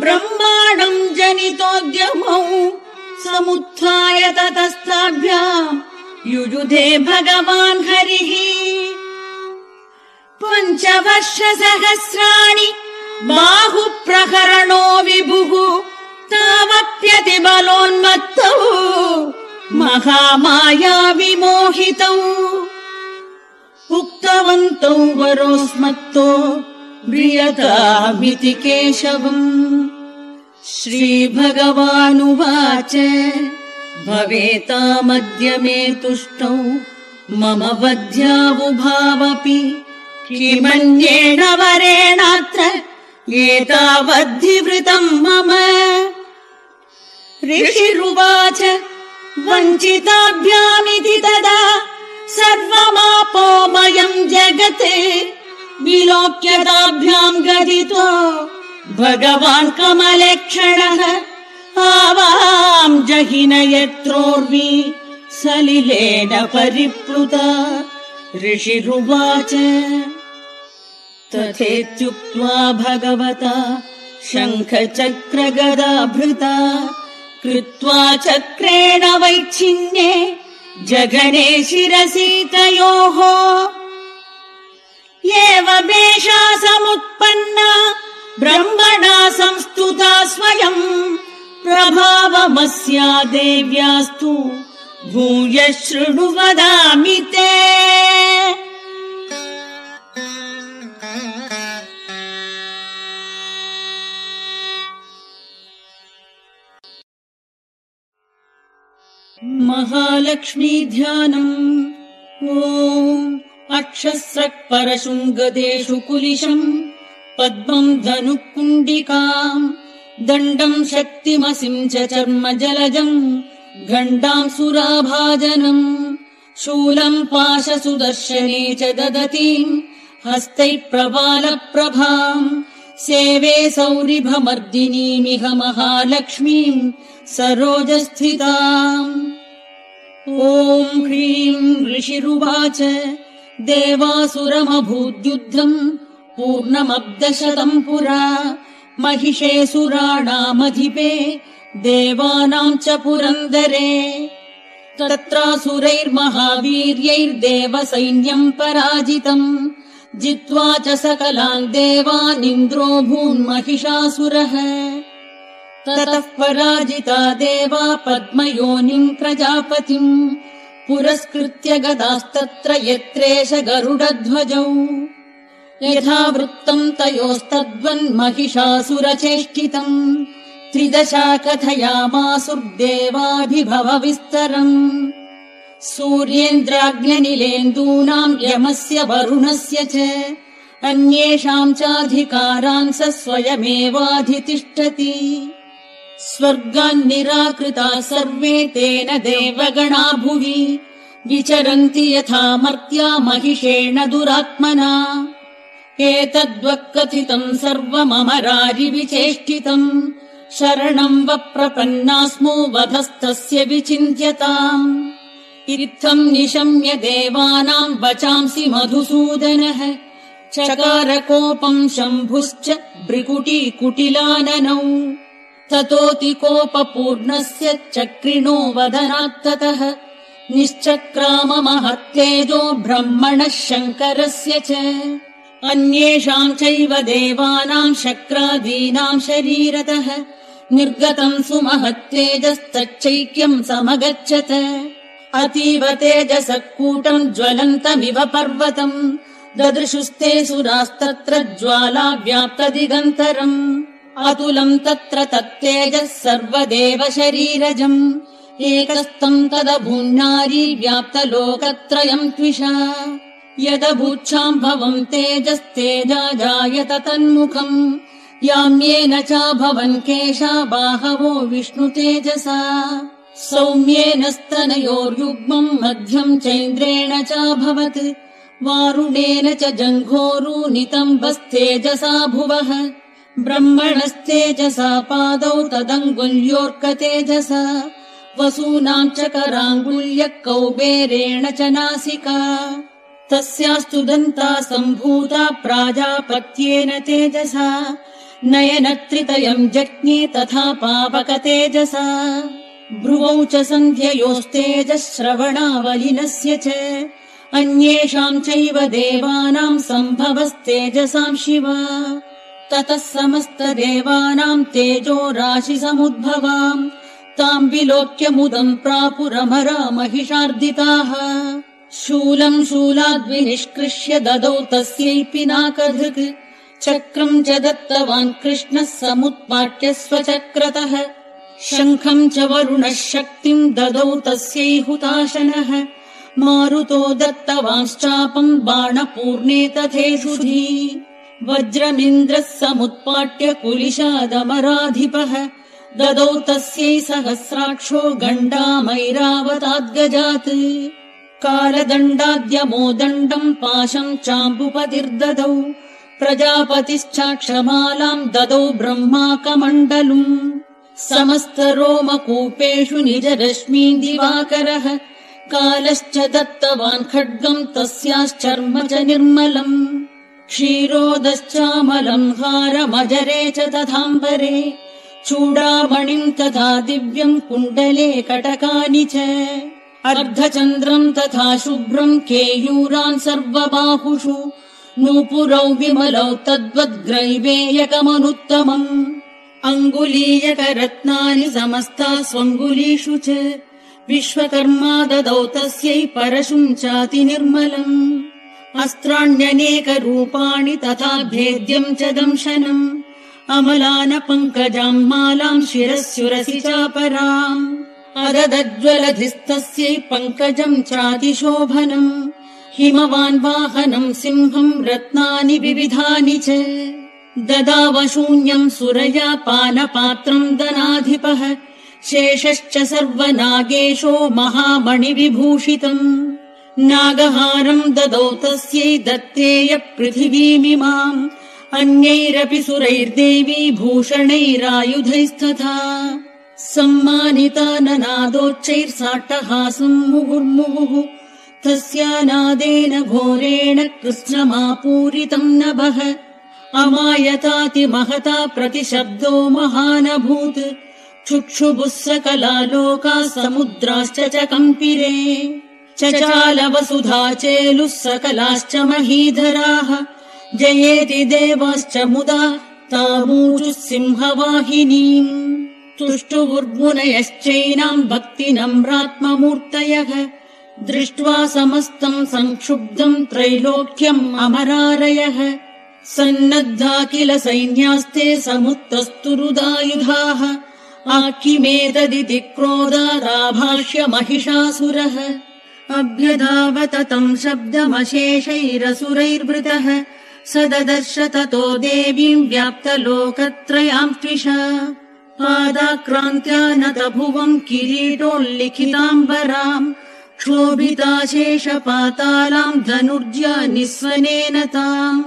ब्रह्माणम् जनितोद्यमौ समुत्थाय ततस्ताभ्याम् युयुधे भगवान् हरिः। पञ्चवर्षसहस्राणि बाहुप्रहरणो विभुः तावप्यतिबलोन्मत्तौ महामाया विमोहितौ उक्तवन्तौ वरोस्मत्तो म्रियतामिति केशवम्। श्रीभगवानुवाच भवेतामद्य मे तुष्टौ मम वध्यावुभावपि। किमन्येण वरेणात्र एतावद्धिवृतम् मम। ऋषिरुवाच वञ्चिताभ्यामिति तदा सर्वमापोमयम् जगते विलोक्यताभ्याम् गदितो भगवान् कमलेक्षणः आवाम् जहिन यत्रोर्वि सलिलेन परिप्लुता। ऋषिरुवाच तथेत्युक्त्वा भगवता शङ्खचक्रगदाभृता कृत्वा चक्रेण वैच्छिन्ये जगने शिरसि तयोः एवमेषा समुत्पन्ना ब्रह्मणा संस्तुता स्वयम् प्रभावमस्या देव्यास्तु भूय शृणु वदामि ते महालक्ष्मी ध्यानम् ॐ अक्षस्रक् कुलिशम्। पद्मम् धनुकुण्डिकाम् दण्डम् शक्तिमसिम् च चर्म जलजम् घण्टाम् सुराभाजनम्। शूलम् पाशसुदर्शने च ददतीम्। हस्तैः प्रबालप्रभाम्। सेवे सौरिभमर्दिनीमिह महालक्ष्मीम्। सरोजस्थिताम् ॐ ह्रीं ऋषिरुवाच देवासुरमभूद्युद्धम् पूर्णमब्दशतम् पुरा। महिषे सुराणामधिपे देवानाम् च पुरन्दरे। तत्रासुरैर्महावीर्यैर्देवसैन्यम् पराजितम् जित्वा च सकलान् देवानिन्द्रो भून्महिषासुरः ततः पराजिता देवा पद्मयोनिम् प्रजापतिम् पुरस्कृत्य गदास्तत्र यत्रेष गरुडध्वजौ। यथा वृत्तम् तयोस्तद्वन्महिषासुरचेष्टितम् त्रिदशा कथयामासुर्देवाभिभवविस्तरम् सूर्येन्द्राग्निलेन्दूनाम् यमस्य वरुणस्य च। अन्येषाम् चाधिकारान् स स्वयमेवाधितिष्ठति स्वर्गान् निराकृता सर्वे तेन देवगणा भुवि। विचरन्ति यथा मर्त्या महिषेण दुरात्मना। एतद्वक्कथितम् सर्वममरारिविचेष्टितम् शरणम् वप्रपन्नास्मो वधस्तस्य विचिन्त्यताम्। इत्थम् निशम्य देवानाम् वचांसि मधुसूदनः। चकारकोपम् शम्भुश्च भृकुटीकुटिलाननौ ततोऽतिकोपपूर्णस्य चक्रिणो वदनात्ततः। निश्चक्राममहत्तेजो ब्रह्मणः शङ्करस्य च। अन्येषाम् चैव देवानाम् शक्रादीनाम् शरीरतः। निर्गतम् सुमहत्तेजस्तच्चैक्यम् समगच्छत। अतीव तेजसः कूटम् ज्वलन्तमिव पर्वतम्। ददृशुस्ते सुरास्तत्र ज्वाला व्याप्तदिगन्तरम् अतुलम् तत्र तत्तेजः सर्वदेव शरीरजम् एकस्तम् तदभून्नारी व्याप्तलोकत्रयम् त्विषा। यदभूच्छाम्भवम् तेजस्तेजा जायत तन्मुखम् याम्येन चाभवन् केशा बाहवो विष्णुतेजसा सौम्येन स्तनयोर्युग्मम् मध्यम् चैन्द्रेण चाभवत् वारुणेन च जङ्घोरूनितम्बस्तेजसा भुवः ब्रह्मणस्तेजसा पादौ तदङ्गुल्योऽर्कतेजसा वसूनाम् च कराङ्गुल्यः कौबेरेण च नासिका। तस्यास्तु दन्ता सम्भूता प्राजापत्येन तेजसा नयनत्रितयम् जज्ञे तथा पावकतेजसा भ्रुवौ च सन्ध्ययोस्तेजः श्रवणावलिनस्य च अन्येषाम् चैव देवानाम् सम्भवस्तेजसाम् शिवा ततः समस्तदेवानाम् तेजो राशिसमुद्भवाम् ताम् विलोक्यमुदम् प्रापुरमरा महिषार्दिताः शूलम् शूलाद्विनिष्कृष्य ददौ तस्यै पिनाकधृक् चक्रम् च दत्तवान् कृष्णः समुत्पाट्य स्वचक्रतः शङ्खम् च वरुणः शक्तिम् ददौ तस्यै हुताशनः। मारुतो दत्तवांश्चापम् बाणपूर्णे तथेषुधी वज्रमिन्द्रः समुत्पाट्य कुलिशादमराधिपः ददौ तस्यै सहस्राक्षो गण्डामैरावताद्गजात्। कालदण्डाद्यमोदण्डम् पाशम् चाम्बुपतिर्ददौ प्रजापतिश्चाक्षमालाम् ददौ ब्रह्माकमण्डलुम्। समस्तरोमकूपेषु निजरश्मी दिवाकरः कालश्च दत्तवान् खड्गम् तस्याश्चर्म च निर्मलम् क्षीरोदश्चामलम् हारमजरे च तथाम्बरे चूडामणिम् तथा दिव्यम् कुण्डले कटकानि च। अर्धचन्द्रम् तथा शुभ्रम् केयूरान् सर्वबाहुषु नूपुरौ विमलौ तद्वद्ग्रैवेयकमनुत्तमम्। अङ्गुलीयकरत्नानि समस्ता स्वङ्गुलीषु च विश्वकर्मा ददौ तस्यै परशुम् चाति निर्मलम् अस्त्राण्यनेकरूपाणि तथा भेद्यम् च दंशनम्। अमलान पङ्कजाम् मालाम् शिरस्युरसि चापराम्। अददज्वलधिस्तस्यै पङ्कजम् चातिशोभनम्। हिमवान् वाहनम् सिंहम् रत्नानि विविधानि च। ददावशून्यम् सुरया पानपात्रम् दनाधिपः शेषश्च सर्वनागेशो महामणिविभूषितम् नागहारम् ददौ तस्यै दत्तेय पृथिवीमिमाम् अन्यैरपि सुरैर्देवी भूषणैरायुधैस्तथा। सम्मानिताननादोच्चैर्साट्टहासम् मुहुर्मुहुः तस्यानादेन घोरेण कृष्णमापूरितम् नभः। अमायतातिमहता प्रतिशब्दो महानभूत् चुक्षुभुः सकला लोकाः समुद्राश्च च कम्पिरे चचालवसुधा चेलुः सकलाश्च महीधराः। जयेति देवाश्च मुदा तामूचुः सिंहवाहिनीम् तुष्टुवुर्मुनयश्चैनाम् भक्तिनम्रात्ममूर्तयः दृष्ट्वा समस्तम् संक्षुब्धम् त्रैलोक्यम् अमरारयः। सन्नद्धा किल सैन्यास्ते समुत्तस्तुरुदायुधाः। आकिमेतदिति क्रोधाराभाष्य महिषासुरः अभ्यधावत तम् शब्दमशेषैरसुरैर्वृतः स ददर्श ततो देवीम् व्याप्तलोकत्रयाम् त्विषा पादाक्रान्त्या भुवम् किरीटोल्लिखिताम्बराम् क्षोभिताशेषपातालाम् धनुर्जा निःस्वनेन ताम्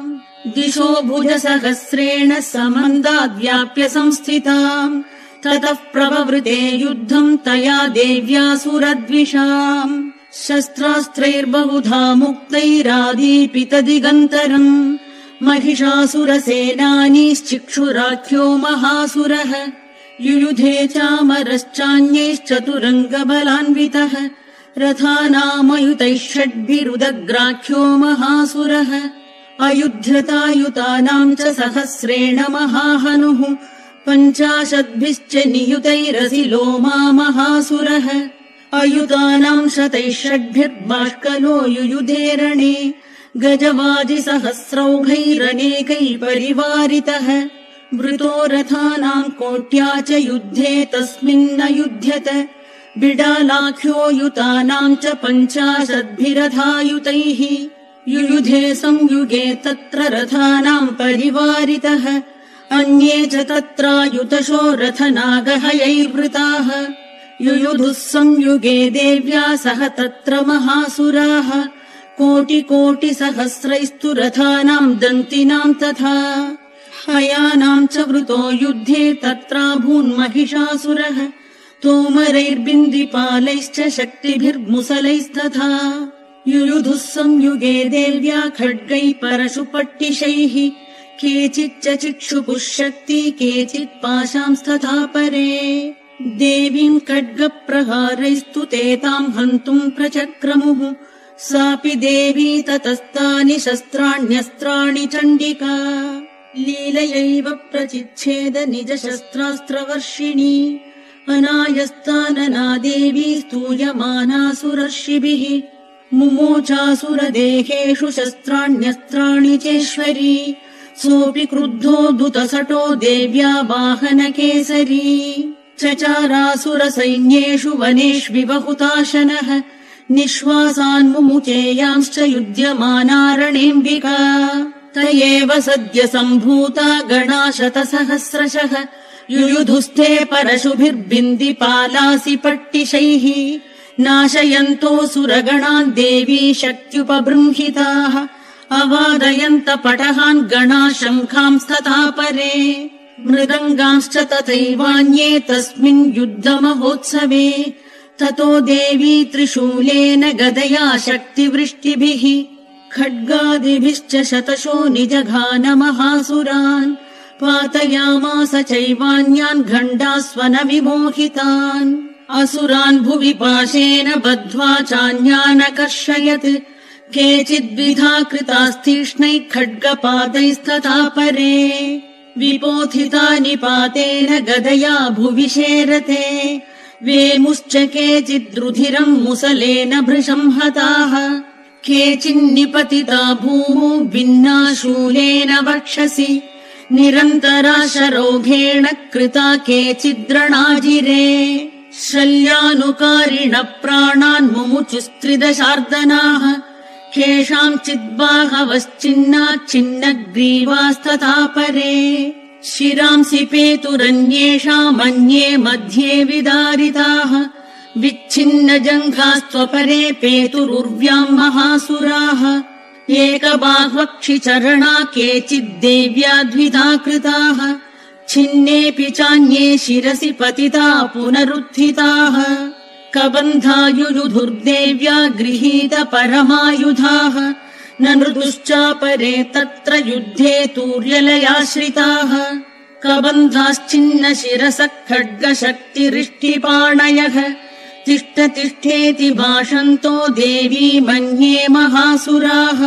दिशो भुजसहस्रेण समन्दाद्व्याप्य संस्थिताम् ततः प्रववृते युद्धम् तया देव्यासुरद्विषाम् शस्त्रास्त्रैर्बहुधा मुक्तैरादीपितदिगन्तरम् महिषासुरसेनानीश्चिक्षुराख्यो महासुरः युयुधे चामरश्चान्यैश्चतुरङ्गबलान्वितः रथानामयुतैः षड्भिरुदग्राख्यो महासुरः अयुध्यतायुतानाम् च सहस्रेण महाहनुः पञ्चाशद्भिश्च नियुतैरसि लोमा महासुरः अयुतानाम् शतैः षड्भिर्बाष्कलो युयुधेरणे गजवाजिसहस्रौघैरनेकैः परिवारितः वृतो रथानाम् कोट्या च युद्धे तस्मिन्न युध्यत बिडालाख्यो युतानाम् च पञ्चाशद्भिरथायुतैः। युयुधे संयुगे तत्र रथानाम् परिवारितः अन्ये च तत्रायुतशो रथनागहयैर्वृताः युयुधुः संयुगे देव्या सह तत्र महासुराः। कोटिकोटिसहस्रैस्तु रथानाम् दन्तिनाम् तथा। हयानाम् च वृतो युद्धे तत्राभून्महिषासुरः। तोमरैर्बिन्दिपालैश्च शक्तिभिर्मुसलैस्तथा। युयुधुः संयुगे देव्या खड्गैः परशुपट्टिशैः। केचिच्च चिक्षुपुः शक्ति केचित् पाशांस्तथा परे देवीम् खड्गप्रहारैस्तु ते ताम् हन्तुम् प्रचक्रमुः। सापि देवी ततस्तानि शस्त्राण्यस्त्राणि चण्डिका। लीलयैव प्रचिच्छेद निज शस्त्रास्त्रवर्षिणी अनायस्तानना देवी स्तूयमानासुरर्षिभिः। मुमोचासुरदेहेषु शस्त्राण्यस्त्राणि चेश्वरी। सोऽपि क्रुद्धो दुतसटो देव्या वाहनकेसरी चचारासुरसैन्येषु वनेष्विबहुताशनः निःश्वासान्मुमुचेयांश्च युध्यमानारणेऽम्बिका। त एव सद्य सम्भूता गणाशतसहस्रशः युयुधुस्थे परशुभिर्बिन्दिपालासि पट्टिशैः नाशयन्तोऽसुरगणान् देवी शक्त्युपबृंहिताः अवादयन्त पटहान् गणा शङ्खांस्तथा परे मृदङ्गांश्च तथैवान्ये तस्मिन् युद्धमहोत्सवे ततो देवी त्रिशूलेन गदया शक्तिवृष्टिभिः खड्गादिभिश्च शतशो निजघानमहासुरान् पातयामास चैवान्यान् घण्डास्वन विमोहितान् असुरान् भुवि पाशेन बद्ध्वा चान्यानकर्षयत् केचिद्विधा कृतास्तीक्ष्णैः खड्गपादैस्तथा परे विपोथिता निपातेन गदया भुवि शेरते वेमुश्च केचिद्रुधिरम् मुसलेन भृशम् हताः। केचिन्निपतिता भूमौ भिन्ना शूलेन वक्षसि। निरन्तरा शरौघेण कृता केचिद्रणाजिरे। शल्यानुकारिण प्राणान् मुमुचुस्त्रिदशार्दनाः केषाञ्चिद्बाहवश्चिन्नाच्छिन्नग्रीवास्तथा परे शिरांसि पेतुरन्येषामन्ये मध्ये विदारिताः। विच्छिन्नजङ्घास्त्वपरे पेतुरुर्व्याम् महासुराः। एकबाह्वक्षिचरणा केचिद्देव्या द्विधा कृताः। छिन्नेऽपि चान्ये शिरसि पतिता पुनरुत्थिताः कबन्धायुयुधुर्देव्या गृहीत परमायुधाः न नृदुश्चापरे तत्र युद्धे तूर्यलयाश्रिताः। कबन्धाश्चिन्न शिरसः खड्गशक्तिरिष्टिपाणयः तिष्ठ तिष्ठेति भाषन्तो देवी मन्ये महासुराः।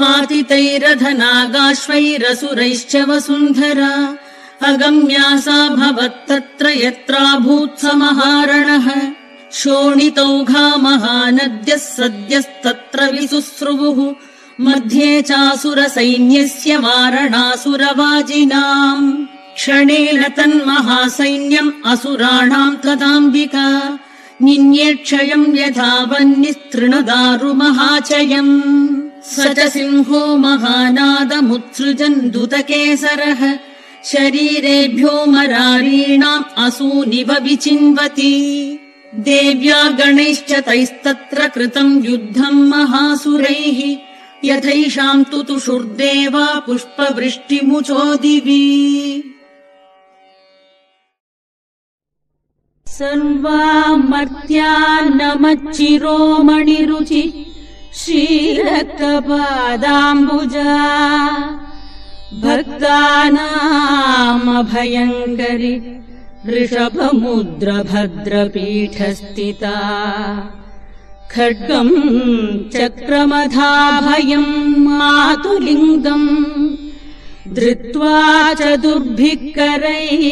पातितैरधनागाश्वैरसुरैश्च वसुन्धरा अगम्या सा भवत्तत्र यत्राभूत्स महारणः महानद्यः सद्यस्तत्र विसुश्रुवुः मध्ये चासुरसैन्यस्य वारणासुरवाजिनाम् क्षणेन तन्महासैन्यम् असुराणाम् तदाम्बिका निन्येक्षयम् यथा वह्निस्तृणदारुमहाचयम्। स च सिंहो महानादमुत्सृजन् दुतकेसरः शरीरेभ्यो मरारीणाम् असूनिव विचिन्वति देव्या गणैश्च तैस्तत्र कृतम् युद्धम् महासुरैः यथैषाम् तु तुषुर्देवा पुष्पवृष्टिमुचो दिवि सर्वामर्त्यान्नमच्चिरोमणिरुचि श्रीरक्तपादाम्बुजा। भक्तानामभयङ्करि वृषभमुद्रभद्रपीठस्थिता खड्गम् चक्रमधाभयम् मातुलिङ्गम् धृत्वा चतुर्भिक्करैः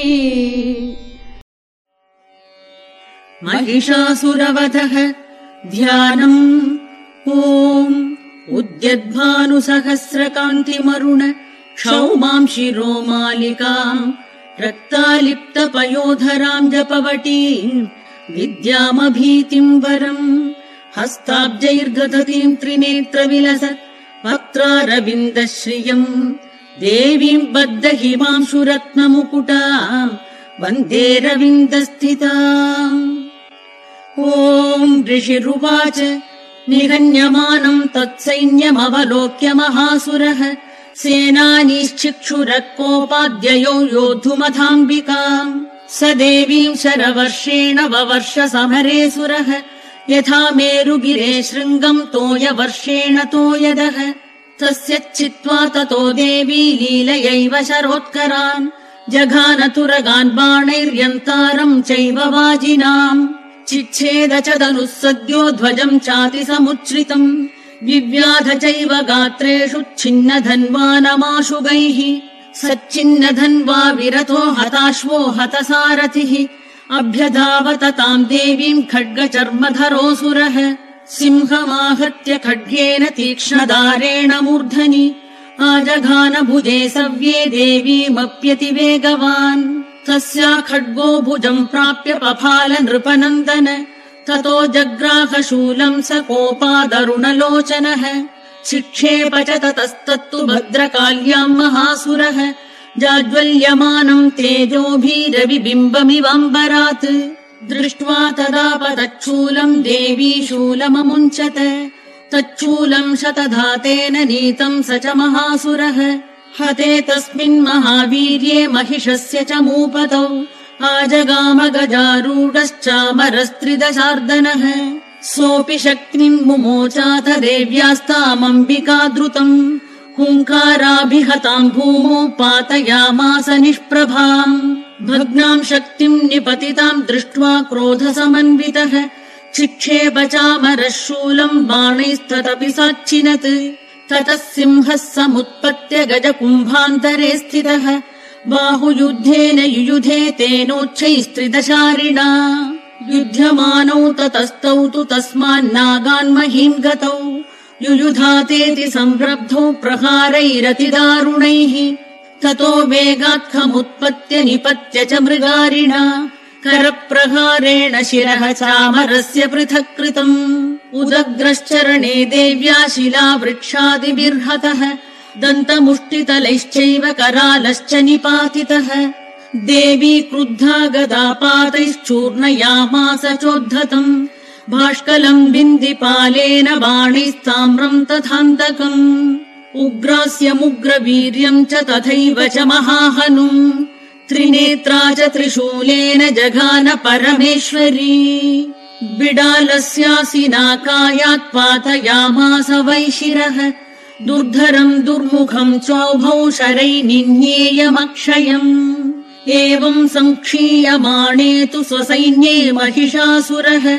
महिषासुरवधः ध्यानम् ॐ उद्यद्भानुसहस्रकान्तिमरुण क्षौमाम् शिरोमालिकाम् रक्तालिप्तपयोधराम् जपवटीम् विद्यामभीतिम् वरम् हस्ताब्जैर्गदतीम् त्रिनेत्रविलसत् वक्त्रारविन्दश्रियम् देवीम् बद्धहिमांशुरत्नमुकुटाम् वन्दे रविन्दस्थिताम्। ॐ ऋषिरुवाच निहन्यमानम् तत्सैन्यमवलोक्य महासुरः सेनानीश्चिक्षुरः कोपाद्ययो योद्धुमथाम्बिकाम् स देवीम् शरवर्षेण ववर्ष समरे सुरः। यथा मेरुगिरे शृङ्गम् तोयवर्षेण तोयदः। तस्य चित्वा ततो देवी लीलयैव शरोत्करान्। जघानतुरगान् बाणैर्यन्तारम् चैव वाजिनाम्। चिच्छेद च धनुः सद्यो ध्वजम् चाति समुच्छ्रितम् विव्याध चैव गात्रेषु छिन्न धन्वानमाशुगैः सच्चिन्न धन्वा विरतो हताश्वो हतसारथिः। अभ्यधावत ताम् देवीम् खड्गचर्मधरोऽसुरः। सिंहमाहत्य खड्गेन तीक्ष्णदारेण मूर्धनि। आजघानभुजे सव्ये देवीमप्यतिवेगवान् तस्या खड्गो भुजम् प्राप्य पफाल नृपनन्दन ततो जग्राहशूलम् स कोपादरुणलोचनः। शिक्षेप च ततस्तत्तु भद्रकाल्याम् महासुरः। जाज्वल्यमानम् तेजोभिरविबिम्बमिवाम्बरात्। दृष्ट्वा तदा पतच्छूलम् देवी शूलममुञ्चत। तच्छूलम् शतधातेन नीतम् स च महासुरः। हते तस्मिन् महावीर्ये महिषस्य च मूपतौ आजगाम गजारूढश्चामरस्त्रिदशार्दनः सोऽपि शक्तिम् मुमोचात देव्यास्तामम्बिका द्रुतम् हुङ्काराभिहताम् भूमौ पातयामास निष्प्रभाम्। भग्नाम् शक्तिम् निपतिताम् दृष्ट्वा क्रोधसमन्वितः। चिक्षेप चामरः शूलम् बाणैस्तदपि साच्छिनत् ततः सिंहः समुत्पत्य गजकुम्भान्तरे स्थितः बाहुयुद्धेन युयुधे तेनोच्छैस्त्रिदशारिणा। युध्यमानौ ततस्तौ तु तस्मान्नागान्महीम् गतौ। युयुधातेति संरब्धौ प्रहारैरतिदारुणैः। ततो वेगात्खमुत्पत्य निपत्य च मृगारिणा। करप्रहारेण शिरः चामरस्य पृथक् कृतम् उदग्रश्चरणे देव्या शिला वृक्षादिभिर्हतः दन्तमुष्टितलैश्चैव करालश्च निपातितः। देवी क्रुद्धा गदापातैश्चूर्णयामास चोद्धतम्। भाष्कलम् बिन्दिपालेन बाणैस्ताम्रम् तथान्तकम्। उग्रास्यमुग्रवीर्यम् च तथैव च महाहनुम्। त्रिनेत्रा च त्रिशूलेन जघान परमेश्वरी। बिडालस्यासिनाकायात् पातयामास वैशिरः दुर्धरम् दुर्मुखम् चौभौ शरैनिन्येयमक्षयम् एवम् सङ्क्षीयमाणे तु स्वसैन्ये महिषासुरः।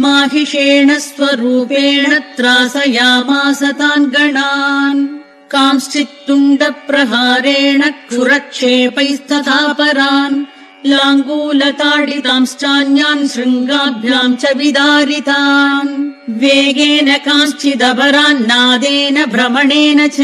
माहिषेण स्वरूपेण त्रासयामास तान् गणान्। कांश्चित्तुण्डप्रहारेण क्षुरक्षेपैस्तथा परान् लाङ्गूलताडितांश्चान्यान् शृङ्गाभ्याम् च विदारितान् वेगेन कांश्चिदपरान्नादेन भ्रमणेन च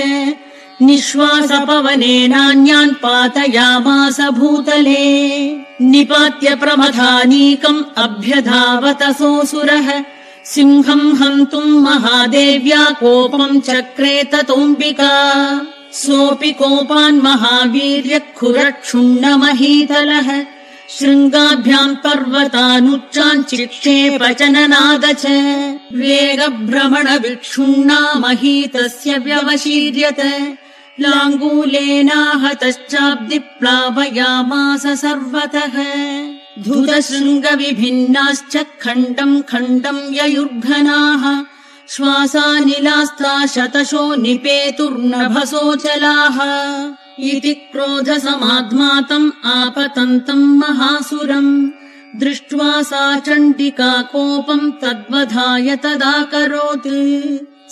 निःश्वासपवनेनान्यान् पातयामास भूतले। निपात्य प्रमथानीकम् अभ्यधावतसोऽसुरः। सिंहम् हन्तुम् महादेव्या कोपम् चक्रे ततोऽम्बिका सोऽपि कोपान् महावीर्यखुरक्षुण्णमहीतलः शृङ्गाभ्याम् पर्वतानुच्चान् चिक्षेप च ननाद च वेगभ्रमण विक्षुण्णामहीतस्य व्यवशीर्यत। लाङ्गूलेनाहतश्चाब्दिप्लावयामास सर्वतः। धुतशृङ्गविभिन्नाश्च खण्डम् खण्डम् ययुर्घनाः। श्वासानिलास्ता शतशो निपेतुर्नभसोचलाः इति क्रोधसमाध्मातम् आपतन्तम् महासुरम्। दृष्ट्वा सा चण्डिका कोपम् तद्वधाय तदाकरोत्।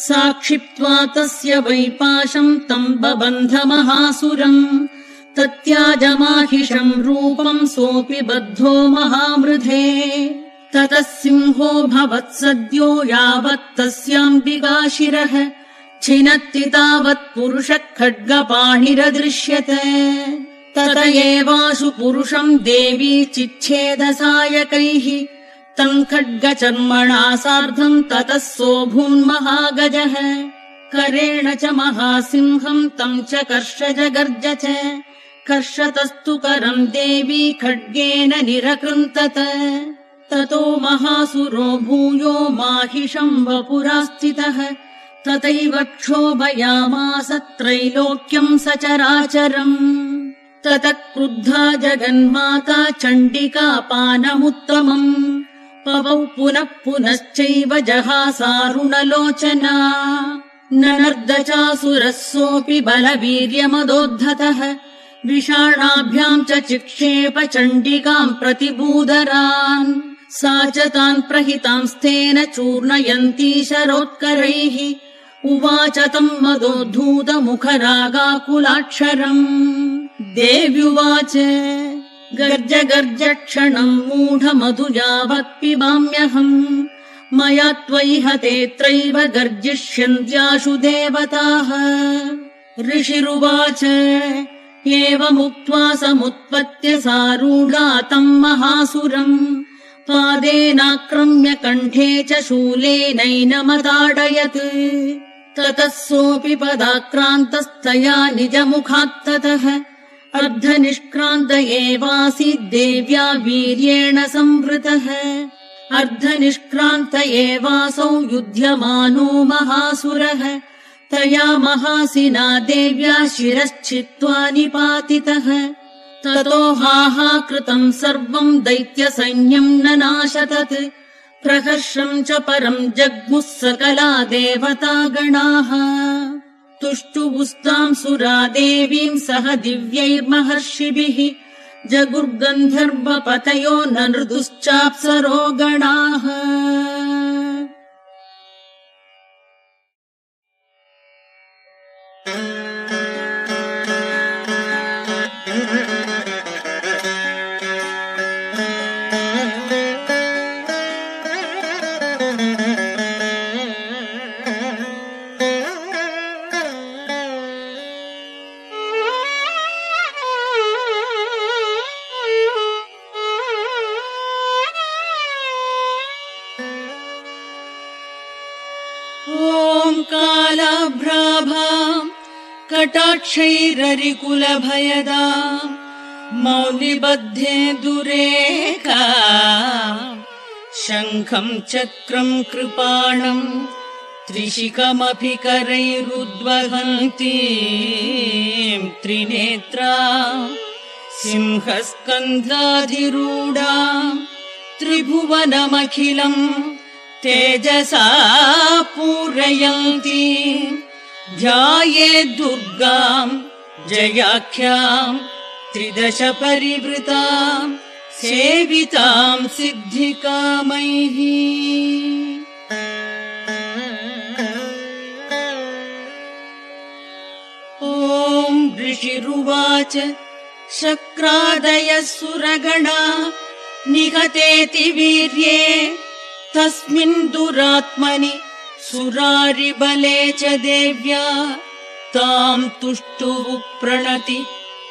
सा क्षिप्त्वा तस्य वैपाशम् तम् बबन्ध महासुरम्। तत्याजमाहिषम् रूपम् सोऽपि बद्धो महामृधे। ततः सिंहो भवत्सद्यो यावत् तस्याम्बिकाशिरः छिनत्ति तावत् पुरुषः खड्गपाणिरदृश्यते तत एवाशु पुरुषम् देवी चिच्छेदसायकैः। तम् खड्गचर्मणा सार्धम् ततः सोऽभून्महागजः करेण च महासिंहम् तम् च कर्षजगर्ज च कर्षतस्तु करम् देवी खड्गेन निरकृन्तत। ततो महासुरो भूयो माहिषम् वपुरास्थितः तथैव क्षोभयामास त्रैलोक्यम् सचराचरम्। ततः क्रुद्धा जगन्माता चण्डिका पानमुत्तमम्। पवौ पुनः पुनश्चैव जहासारुणलोचना। ननर्दचासुरः सोऽपि बलवीर्यमदोद्धतः। विषाणाभ्याम् च चिक्षेप चण्डिकाम् प्रतिबूदरान्। सा च तान् प्रहितांस्तेन चूर्णयन्ती शरोत्करैः उवाच तम् मदोद्धूतमुखरागाकुलाक्षरम् देव्युवाच गर्ज गर्ज क्षणम् मूढमधु यावत् पिबाम्यहम् मया त्वयि हतेऽत्रैव गर्जिष्यन्त्याशु देवताः। ऋषिरुवाच एवमुक्त्वा समुत्पत्य सारूढा तम् महासुरम्। पादेनाक्रम्य कण्ठे च शूलेनैनमताडयत् ततः सोऽपि पदाक्रान्तस्तया निजमुखात्ततः। अर्धनिष्क्रान्त एवासीद्देव्या वीर्येण संवृतः। अर्धनिष्क्रान्त एवासौ युध्यमानो महासुरः। तया महासिना देव्या शिरश्चित्त्वा निपातितः। ततो हाहाकृतम् सर्वम् दैत्यसैन्यम् न नाशतत् प्रहर्षम् च परम् जग्मुः सकला देवतागणाः तुष्टुबुस्ताम् सुरा देवीम् सह दिव्यैर्महर्षिभिः। जगुर्गन्धर्वपतयो न नृदुश्चाप्सरो गणाः कटाक्षैररिकुलभयदा मौलिबद्धे दुरेका शङ्खम् चक्रम् कृपाणम् त्रिशिखमपि करैरुद्वहन्ती त्रिनेत्रा सिंहस्कन्धाधिरूढा त्रिभुवनमखिलम् तेजसा पूरयन्ति ध्याये दुर्गाम् जयाख्याम् त्रिदश परिवृताम् सेविताम् सिद्धिकामैः। ॐ ऋषिरुवाच शक्रादयः सुरगणा निगतेति वीर्ये तस्मिन् दुरात्मनि सुरारिबले च देव्या ताम् तुष्टुः प्रणति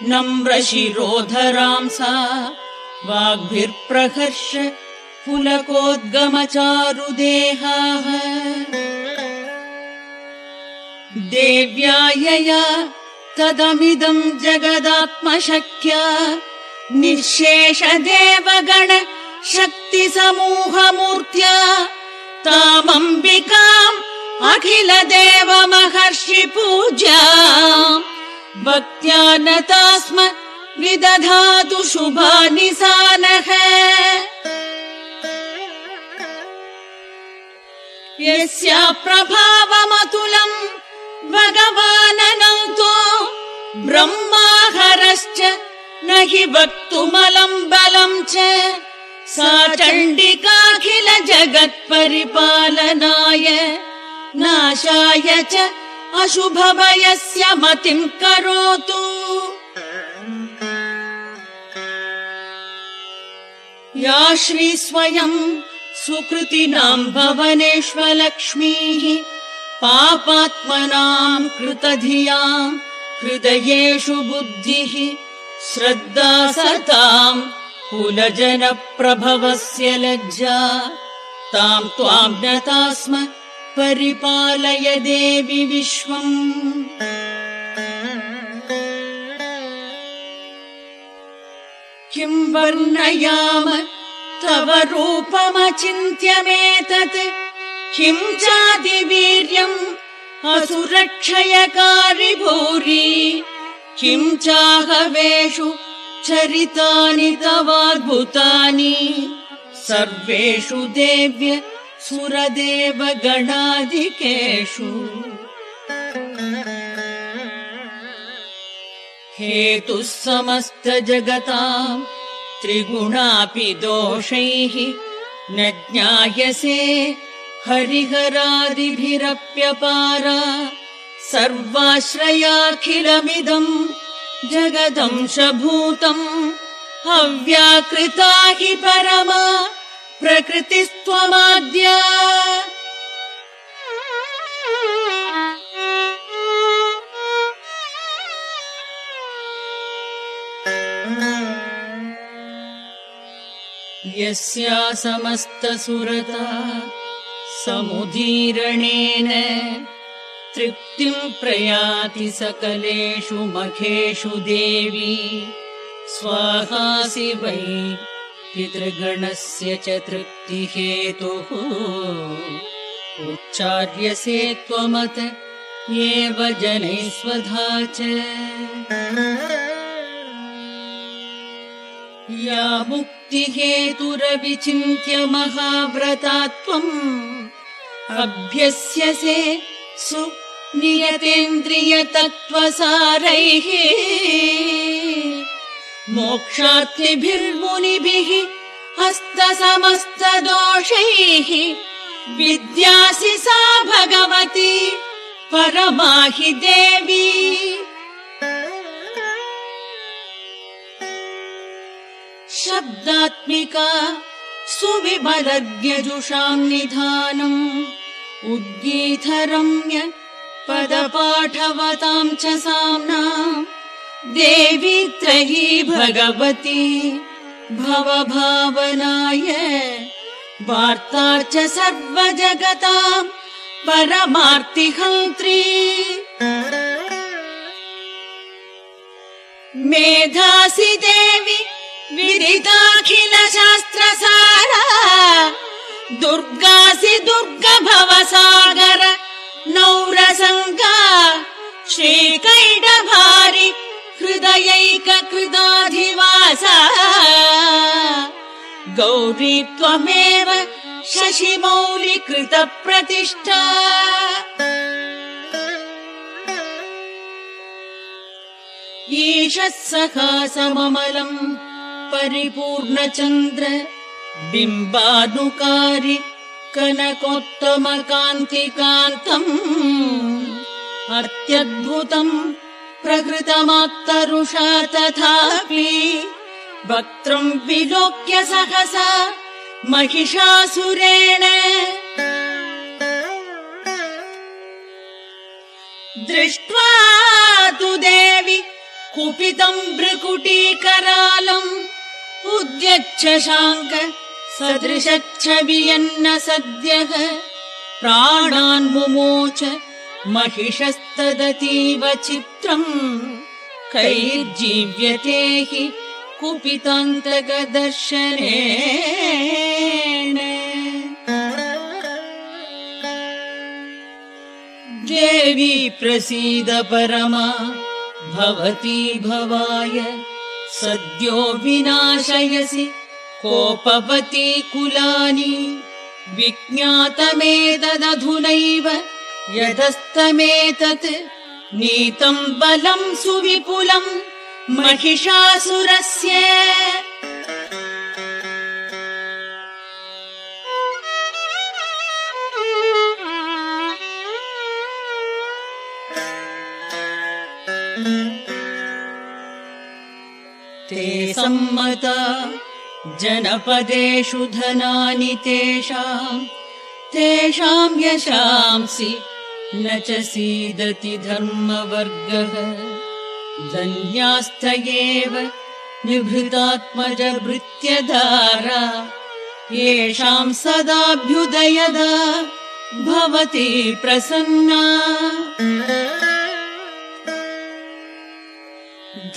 नम्रशिरोधराम् सा वाग्भिर्प्रहर्ष पुलकोद्गमचारुदेहाः। देव्या यया तदमिदम् जगदात्मशक्या निःशेषदेवगण शक्तिसमूहमूर्त्या तामम्बिकाम् अखिल महर्षि पूज्या भक्त्या नता स्म विदधातु शुभानि सानः। यस्या प्रभावमतुलम् भगवाननन्तो ब्रह्माहरश्च न हि वक्तुमलम् बलम् च सा चण्डिकाखिल जगत्परिपालनाय नाशाय च अशुभभयस्य मतिम् करोतु। या श्री स्वयम् सुकृतिनाम् भवनेष्वलक्ष्मीः पापात्मनाम् कृतधियाम् हृदयेषु बुद्धिः श्रद्धा सताम् कुलजनप्रभवस्य लज्जा। ताम् त्वाम् नता स्म परिपालय देवि विश्वम्। किम् वर्णयाम तव रूपमचिन्त्यमेतत् किम् चादिवीर्यम् असुरक्षयकारि भूरि किम् चाहवेषु चरितानि तवाद्भुतानि। सर्वेषु देव्य सुरदेव गणादिकेषु हेतुः समस्तजगताम् त्रिगुणापि दोषैः न ज्ञायसे। हरिहरादिभिरप्यपारा सर्वाश्रयाखिलमिदम् जगदंशभूतम्। अव्याकृता हि परमा प्रकृतिस्त्वमाद्या। यस्या समस्तसुरता समुदीरणेन तृप्तिम् प्रयाति सकलेषु मखेषु देवी। स्वाहासि वै पितृगणस्य च तृप्तिहेतुः। उच्चार्यसे त्वमत एव जनैः स्वधा च। या मुक्तिहेतुरविचिन्त्य महाव्रता त्वम् अभ्यस्यसे सुनियतेन्द्रियतत्त्वसारैः मोक्षात्रिभिर्मुनिभिः हस्तसमस्तदोषैः विद्यासि सा भगवती परमाहि देवी। शब्दात्मिका सुविमलज्ञजुषाम् निधानम् उद्गीतरम्य पदपाठवताम् च साम्नाम् देवी त्रयी भगवती भवभावनाय वार्ता च सर्वजगताम् परमार्तिहन्त्री मेधासि देवि विदिताखिल शास्त्रसारा दुर्गासि दुर्ग भवसागर नौरसङ्गा श्रीकैडभारि हृदयैककृताधिवासा। गौरी त्वमेव शशिमौलिकृतप्रतिष्ठा। कृतप्रतिष्ठा एषः सखा समलम् परिपूर्णचन्द्र बिम्बानुकारि कनकोत्तमकान्तिकान्तम् अत्यद्भुतम् प्रकृतमात्तरुषा तथापि वक्त्रम् विलोक्य सहसा महिषासुरेण। दृष्ट्वा तु देवि कुपितम् भृकुटीकरालम् उद्यच्छशाङ्क सदृशच्छवियन्न सद्यः प्राणान् मुमोच महिषस्तदतीव चित्रम् कैर्जीव्यते हि कुपितान्तकदर्शनेन। देवी प्रसीद परमा भवती भवाय सद्यो विनाशयसि कोपवती कुलानि विज्ञातमेतदधुनैव यदस्तमेतत् नीतम् बलम् सुविपुलम् महिषासुरस्य। ते सम्मता जनपदेषु धनानि तेषाम् तेषाम् यशांसि न च सीदति धर्मवर्गः। धन्यास्थ एव निभृतात्मज भृत्यधारा येषाम् सदाभ्युदयदा भवति प्रसन्ना।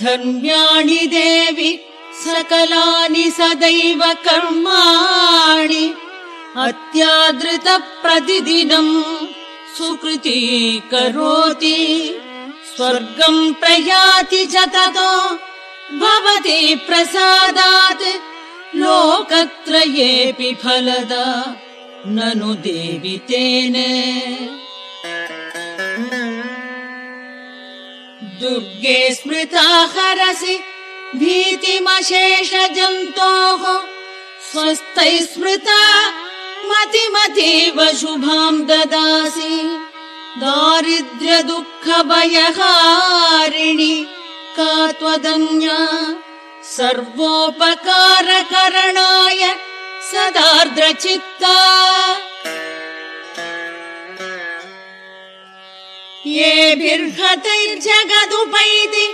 धर्म्याणि देवि सकलानि सदैव कर्माणि अत्यादृतप्रतिदिनम् सुकृती करोति। स्वर्गम् प्रयाति च ततो भवति प्रसादात्। लोकत्रयेऽपि फलदा ननु देवि तेन। दुर्गे स्मृता हरसि भीतिमशेषजन्तोः स्वस्तैः स्मृता मतिमतीव शुभाम् ददासि। दारिद्र्यदुःखभयहारिणि का त्वदन्या सर्वोपकारकरणाय सदार्द्रचित्ता। येभिर्हतैर्जगदुपैति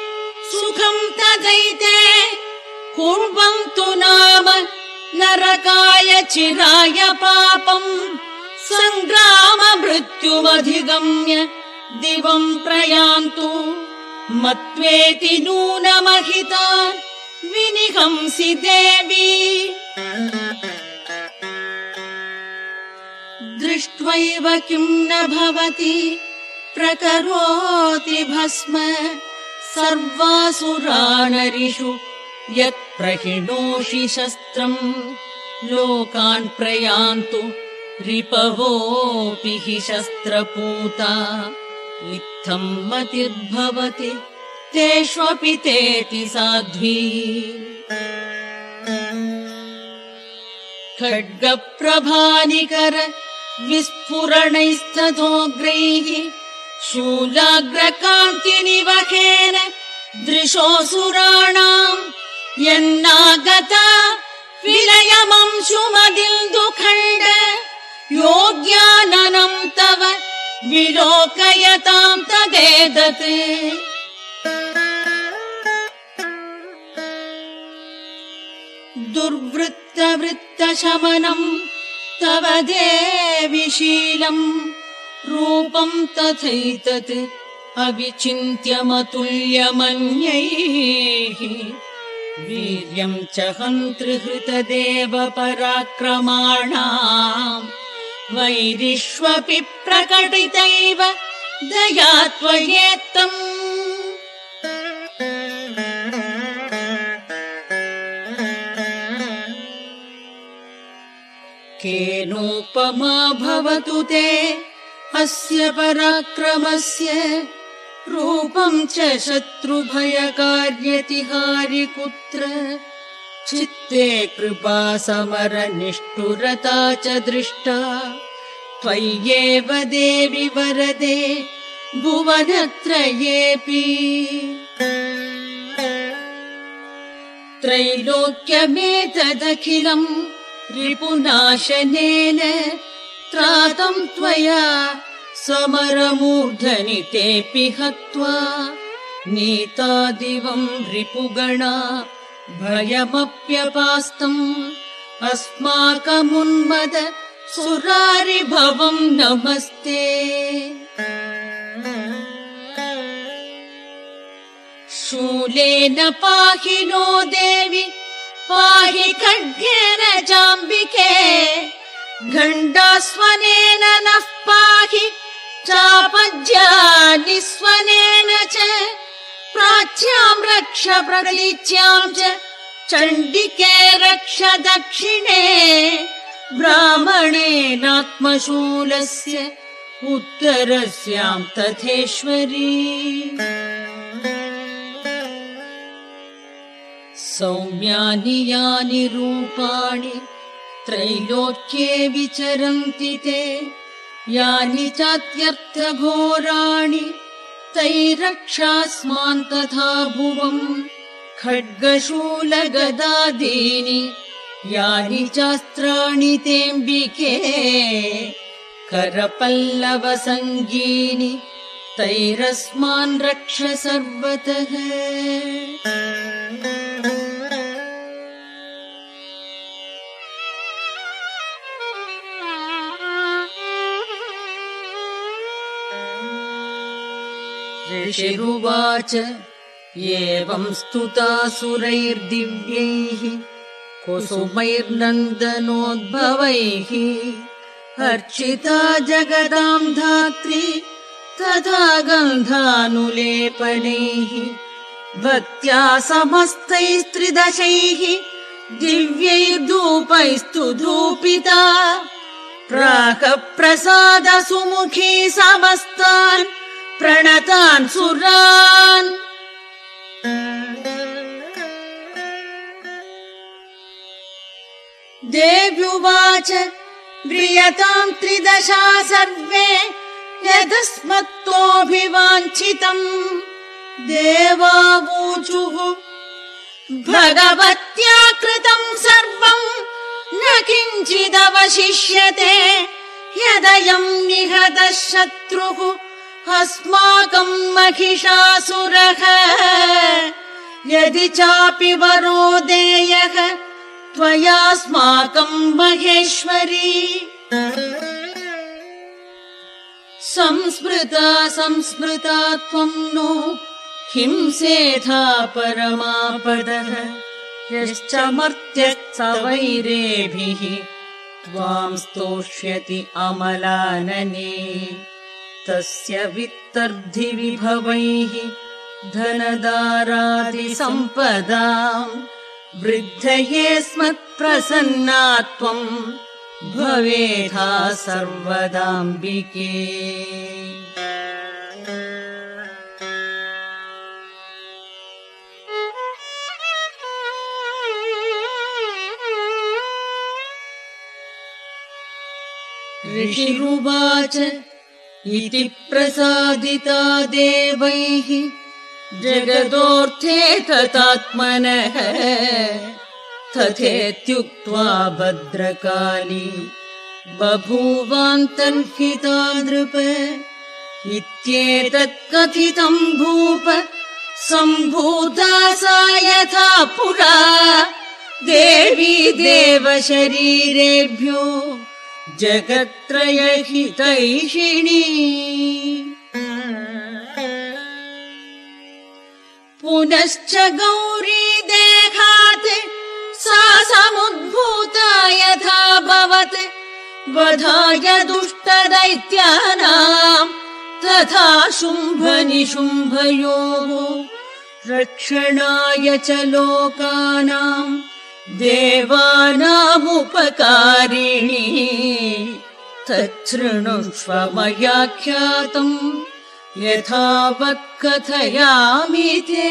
सुखम् तदैते कुर्वन्तु नाम नरकाय चिराय पापम् सङ्ग्राम मृत्युमधिगम्य दिवम् प्रयान्तु। मत्वेति नूनमहिता विनिहंसि देवी। दृष्ट्वैव किम् न भवति प्रकरोति भस्म सर्वासुरानरिषु यत् प्रहिणोषि शस्त्रम् लोकान् प्रयान्तु रिपवोऽपि हि शस्त्रपूता। इत्थम् मतिर्भवति तेष्वपि तेति साध्वी। खड्गप्रभानिकर विस्फुरणैस्तथोग्रैः शूलाग्रकान्तिनिवहेन दृशोऽसुराणाम् यन्नागता विलयमंशुमदिन्दुखण्ड योग्याननम् तव विलोकयताम् तदेदत्। दुर्वृत्तवृत्तशमनम् तव देविशीलम् रूपम् तथैतत् अविचिन्त्यमतुल्यमन्यैः। वीर्यम् च हन्तृहृतदेव पराक्रमाणाम्। वैरिष्वपि प्रकटितैव दया त्वयेत्तम् केनोपमा भवतु ते अस्य पराक्रमस्य रूपम् च शत्रुभयकार्यतिहारि कुत्र चित्ते कृपा समरनिष्ठुरता च दृष्टा। त्वय्येव देवि वरदे भुवनत्रयेऽपि। त्रैलोक्यमेतदखिलम् रिपुनाशनेन त्रातम् त्वया समरमूर्धनि तेऽपि हत्वा नीतादिवम् रिपुगणा भयमप्यपास्तम् अस्माकमुन्मद सुरारिभवम् नमस्ते। शूलेन पाहि नो देवि पाहि खड्गेन चाम्बिके घण्टास्वनेन नः पाहि चापज्यानिस्वनेन च प्राच्याम् रक्ष प्रतीच्याम् च चण्डिके रक्ष दक्षिणे ब्राह्मणेनात्मशूलस्य उत्तरस्याम् तथेश्वरी। सौम्यानि यानि रूपाणि त्रैलोक्ये विचरन्ति ते यानि चात्यर्थघोराणि तैरक्षास्मान् तथा भुवम् खड्गशूलगदादीनि यानि चास्त्राणि तेऽम्बिके करपल्लवसङ्गीनि तैरस्मान् रक्ष सर्वतः ऋषिरुवाच। एवम् स्तुतासुरैर्दिव्यैः कुसुमैर्नन्दनोद्भवैः। अर्चिता जगदाम् धात्री तथा गन्धानुलेपनैः। भक्त्या समस्तैस्त्रिदशैः दिव्यैर्धूपैस्तु धूपिता। प्राकप्रसादसुमुखी समस्तान् प्रणतान् सुरान्। देव्युवाच व्रियताम् त्रिदशा सर्वे यदस्मत्तोऽभिवाञ्छितम् देवावूचुः भगवत्या कृतम् सर्वम् न किञ्चिदवशिष्यते। यदयम् निहतः शत्रुः अस्माकम् महिषासुरः यदि चापि वरो देयः त्वयास्माकम् महेश्वरी। संस्मृता संस्मृता त्वम् नो हिंसेथा परमापदः यश्च मर्त्यः स वैरेभिः त्वाम् स्तोष्यति अमलानने तस्य वित्तर्धिविभवैः धनदारादिसम्पदाम् वृद्धये स्मत्प्रसन्ना त्वम् भवेथा सर्वदाम्बिके। ऋषिरुवाच इति प्रसादिता देवैः जगदोऽर्थे तथात्मनः तथेत्युक्त्वा भद्रकाली बभूवान्तर्हिता नृप इत्येतत् कथितम् भूप सम्भूता सा यथा पुरा देवी देवशरीरेभ्यो जगत्त्रयहितैषिणी पुनश्च गौरी देहात् सा समुद्भूता यथा भवत्। वधाय दुष्टदैत्यानाम् तथा शुम्भनिशुम्भयोः। रक्षणाय च लोकानाम् देवानामुपकारिणी। मयाख्यातम् यथावत् कथयामि ते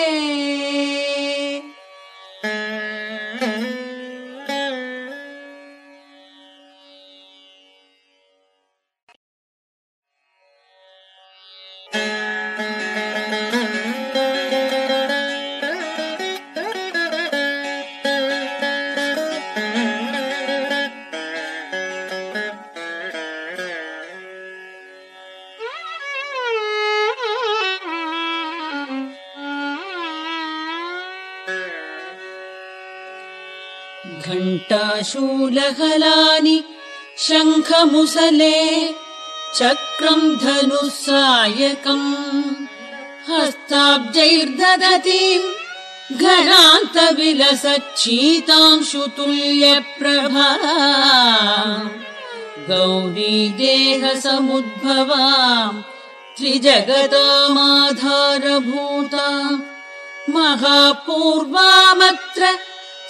शङ्खमुसले चक्रम् धनुः सायकम् हस्ताब्जैर्दधतीम् घनान्तविलसच्छीतांशुतुल्यप्रभा। गौरी देहसमुद्भवाम् त्रिजगतामाधारभूताम् महापूर्वामत्र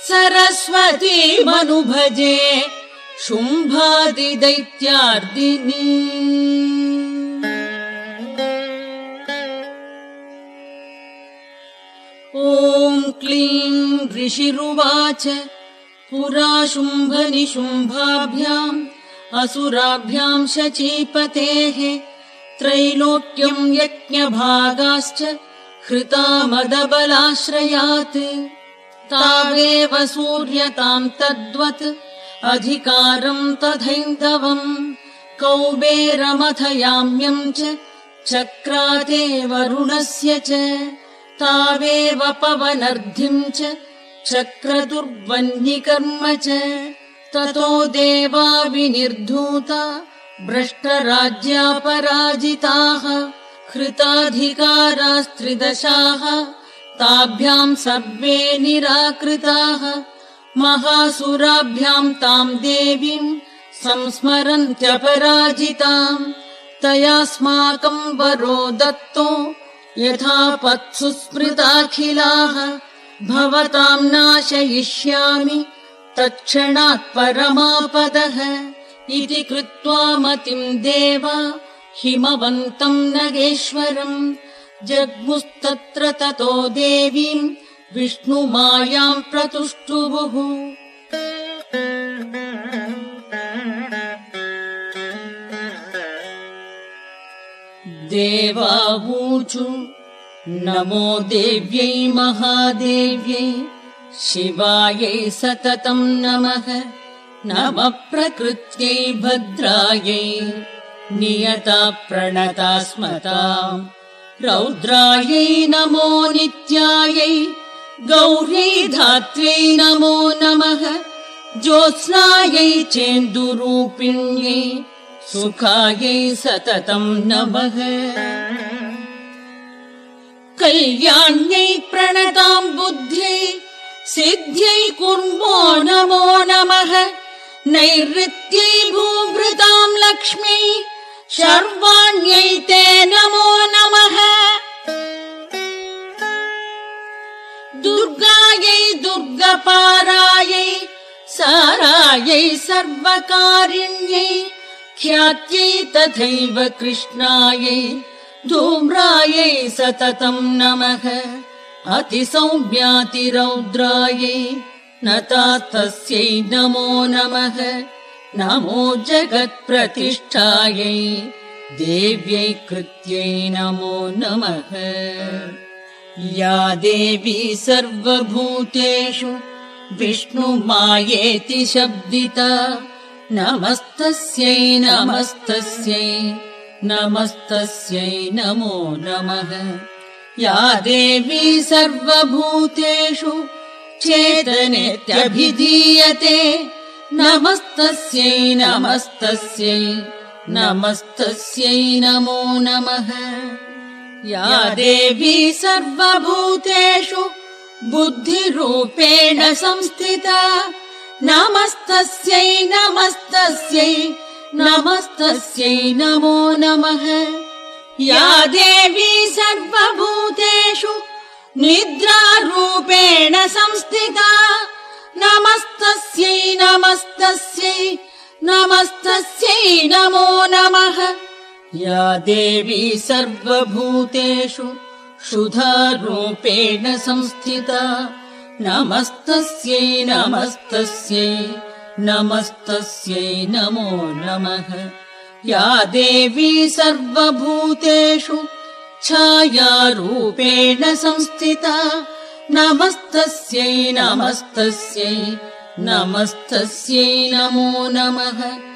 सरस्वतीमनुभजे शुम्भादिदैत्यार्दिनी। ॐ क्लीं ऋषिरुवाच पुरा शुम्भनिशुम्भाभ्याम् असुराभ्याम् शचीपतेः त्रैलोक्यम् यज्ञभागाश्च हृतामदबलाश्रयात् तावेव सूर्यताम् तद्वत् अधिकारम् तथैन्दवम् कौबेरमथयाम्यम् च चक्राते वरुणस्य च तावेव पवनर्धिम् च चक्रदुर्वन्निकर्म च ततो देवा विनिर्धूता भ्रष्टराज्यापराजिताः हृताधिकारास्त्रिदशाः ताभ्याम् सर्वे निराकृताः महासुराभ्याम् ताम् देवीम् संस्मरन्त्यपराजिताम् तयास्माकम् वरो दत्तो यथा पत्सु स्मृताखिलाः भवताम् नाशयिष्यामि तत्क्षणात् परमापदः। इति कृत्वा मतिम् देव हिमवन्तम् नगेश्वरम् जग्मुस्तत्र ततो देवीम् विष्णुमायाम् प्रतुष्टुवुः। देवावूचु नमो देव्यै महादेव्यै शिवायै सततम् नमः नमः प्रकृत्यै भद्रायै नियता प्रणता स्मताम् रौद्रायै नमो नित्यायै गौर्यै धात्र्यै नमो नमः। ज्योत्स्नायै चेन्दुरूपिण्यै सुखायै सततम् नमः। कल्याण्यै प्रणताम् बुद्ध्यै सिद्ध्यै कुर्मो नमो नमः। नैऋत्यै भूभृताम् लक्ष्मी शर्वाण्यै ते नमो नमः दुर्गायै दुर्गपारायै सारायै सर्वकारिण्यै ख्यात्यै तथैव कृष्णायै धूम्रायै सततम् नमः अतिसौम्यातिरौद्रायै नतास्तस्यै नमो नमः नमो जगत्प्रतिष्ठायै देव्यै कृत्यै नमो नमः या देवी सर्वभूतेषु विष्णुमायेति शब्दिता। नमस्तस्यै नमस्तस्यै नमस्तस्यै नमो नमः। या देवी सर्वभूतेषु चेतनेत्यभिधीयते। नमस्तस्यै नमस्तस्यै नमस्तस्यै नमो नमः या देवी सर्वभूतेषु बुद्धिरूपेण संस्थिता। नमस्तस्यै नमस्तस्यै नमस्तस्यै नमो नमः। या देवी सर्वभूतेषु निद्रारूपेण संस्थिता। नमस्तस्यै नमस्तस्यै नमस्तस्यै नमो नमः या देवी सर्वभूतेषु क्षुधारूपेण संस्थिता। नमस्तस्यै नमस्तस्यै नमस्तस्यै नमो नमः। या देवी सर्वभूतेषु छायारूपेण संस्थिता। नमस्तस्यै नमस्तस्यै नमस्तस्यै नमो नमः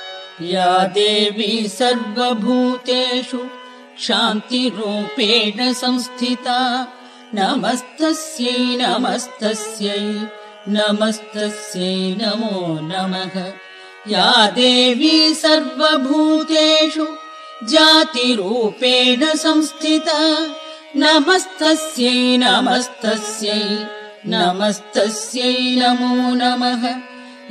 या देवी सर्वभूतेषु शान्तिरूपेण संस्थिता। नमस्तस्यै नमस्तस्यै नमस्तस्यै नमो नमः। या देवी सर्वभूतेषु जातिरूपेण संस्थिता। नमस्तस्यै नमस्तस्यै नमस्तस्यै नमो नमः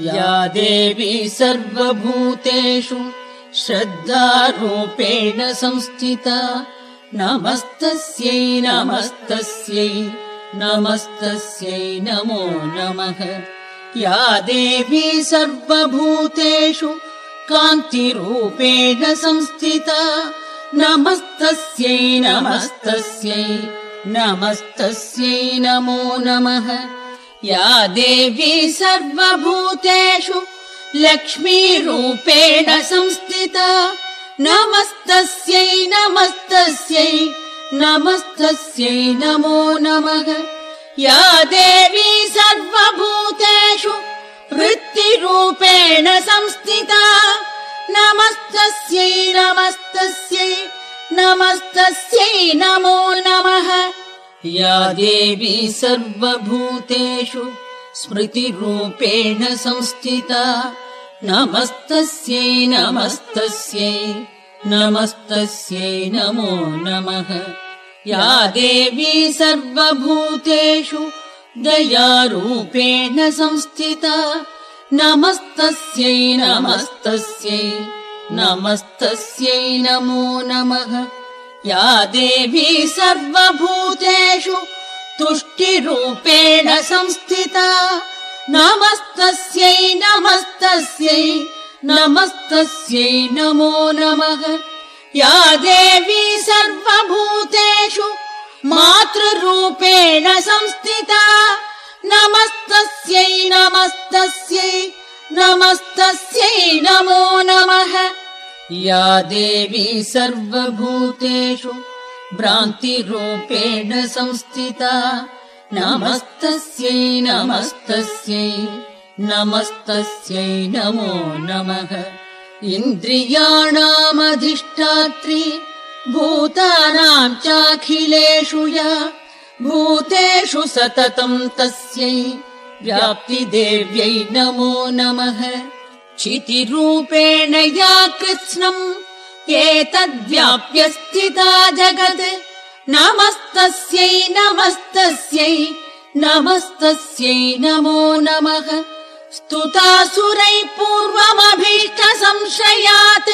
या देवी सर्वभूतेषु श्रद्धारूपेण संस्थिता। नमस्तस्यै नमस्तस्यै नमस्तस्यै नमो नमः। या देवी सर्वभूतेषु कान्तिरूपेण संस्थिता। नमस्तस्यै नमस्तस्यै नमस्तस्यै नमो नमः या देवी सर्वभूतेषु लक्ष्मीरूपेण संस्थिता। नमस्तस्यै नमस्तस्यै नमस्तस्यै नमो नमः। या देवी सर्वभूतेषु वृत्तिरूपेण संस्थिता। नमस्तस्यै नमस्तस्यै नमस्तस्यै नमो नमः या देवी सर्वभूतेषु स्मृतिरूपेण संस्थिता। नमस्तस्यै नमस्तस्यै नमस्तस्यै नमो नमः। या देवी सर्वभूतेषु दयारूपेण संस्थिता। नमस्तस्यै नमस्तस्यै नमस्तस्यै नमो नमः या देवी सर्वभूतेषु तुष्टिरूपेण संस्थिता। नमस्तस्यै नमस्तस्यै नमस्तस्यै नमो नमः। या देवी सर्वभूतेषु मातृरूपेण संस्थिता। नमस्तस्यै नमस्तस्यै नमस्तस्यै नमो नमः या देवी सर्वभूतेषु भ्रान्तिरूपेण संस्थिता। नमस्तस्यै नमस्तस्यै नमस्तस्यै नमो नमः। इन्द्रियाणामधिष्ठात्री भूतानाम् चाखिलेषु या भूतेषु सततम् तस्यै व्याप्तिदेव्यै नमो नमः क्षितिरूपेण या कृत्स्नम् एतद्व्याप्य स्थिता जगत्। नमस्तस्यै नमस्तस्यै नमस्तस्यै नमो नमः। स्तुतासुरैः पूर्वमभीष्ट संशयात्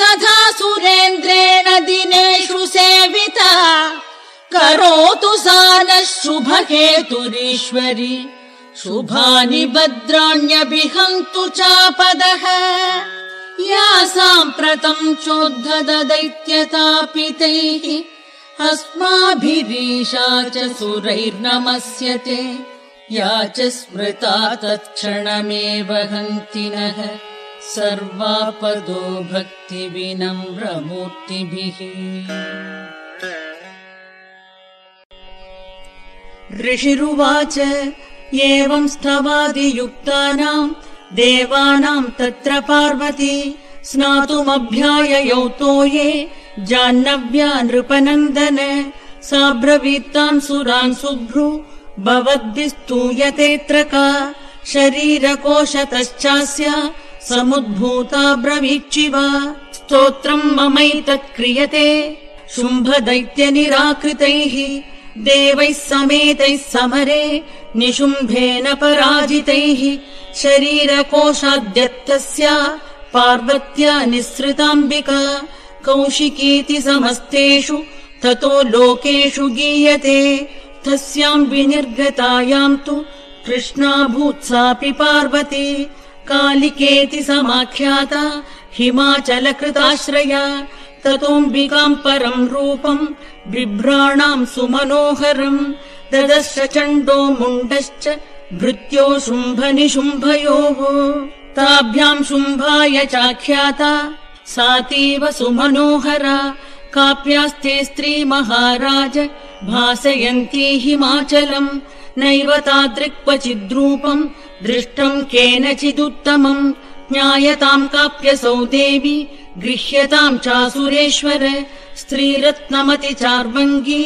तथा सुरेन्द्रेण दिनेषु सेविता। करोतु सा नः शुभहेतुरीश्वरि शुभानि भद्राण्यभिहन्तु चापदः। या साम्प्रतम् चोद्धदैत्यतापितैः अस्माभिरीशा च सुरैर्नमस्यते या च स्मृता तत्क्षणमेव हन्ति नः सर्वापदो भक्तिविनम्रमूर्तिभिः। ऋषिरुवाच एवम् स्तवादियुक्तानाम् देवानाम् तत्र पार्वती स्नातुमभ्याययौ ये जाह्नव्या नृपनन्दन सा ब्रवीत्तान् सुरान् शुभ्रु भवद्भिस्तूयतेऽत्र का शरीरकोशतश्चास्य समुद्भूता ब्रवीचिव स्तोत्रम् ममैतत् क्रियते शुम्भदैत्यनिराकृतैः देवैः समेतैः समरे निशुम्भेन पराजितैः शरीरकोशाद्यत्तस्य पार्वत्या निःसृताम्बिका कौशिकीति समस्तेषु ततो लोकेषु गीयते। तस्याम् विनिर्गतायाम् तु कृष्णाभूत्सापि पार्वती कालिकेति समाख्याता हिमाचलकृताश्रया ततोऽम्बिकाम् परम् रूपम् बिभ्राणाम् सुमनोहरम् ददश्च चण्डो मुण्डश्च भृत्यो शुम्भनिशुम्भयोः ताभ्याम् शुम्भाय चाख्याता सातीव सुमनोहरा काप्यास्ते स्त्री महाराज भासयन्ती हिमाचलम् नैव तादृक्वचिद्रूपम् दृष्टम् केनचिदुत्तमम् ज्ञायताम् काप्यसौ देवी गृह्यताम् चासुरेश्वर स्त्रीरत्नमति चार्वङ्गी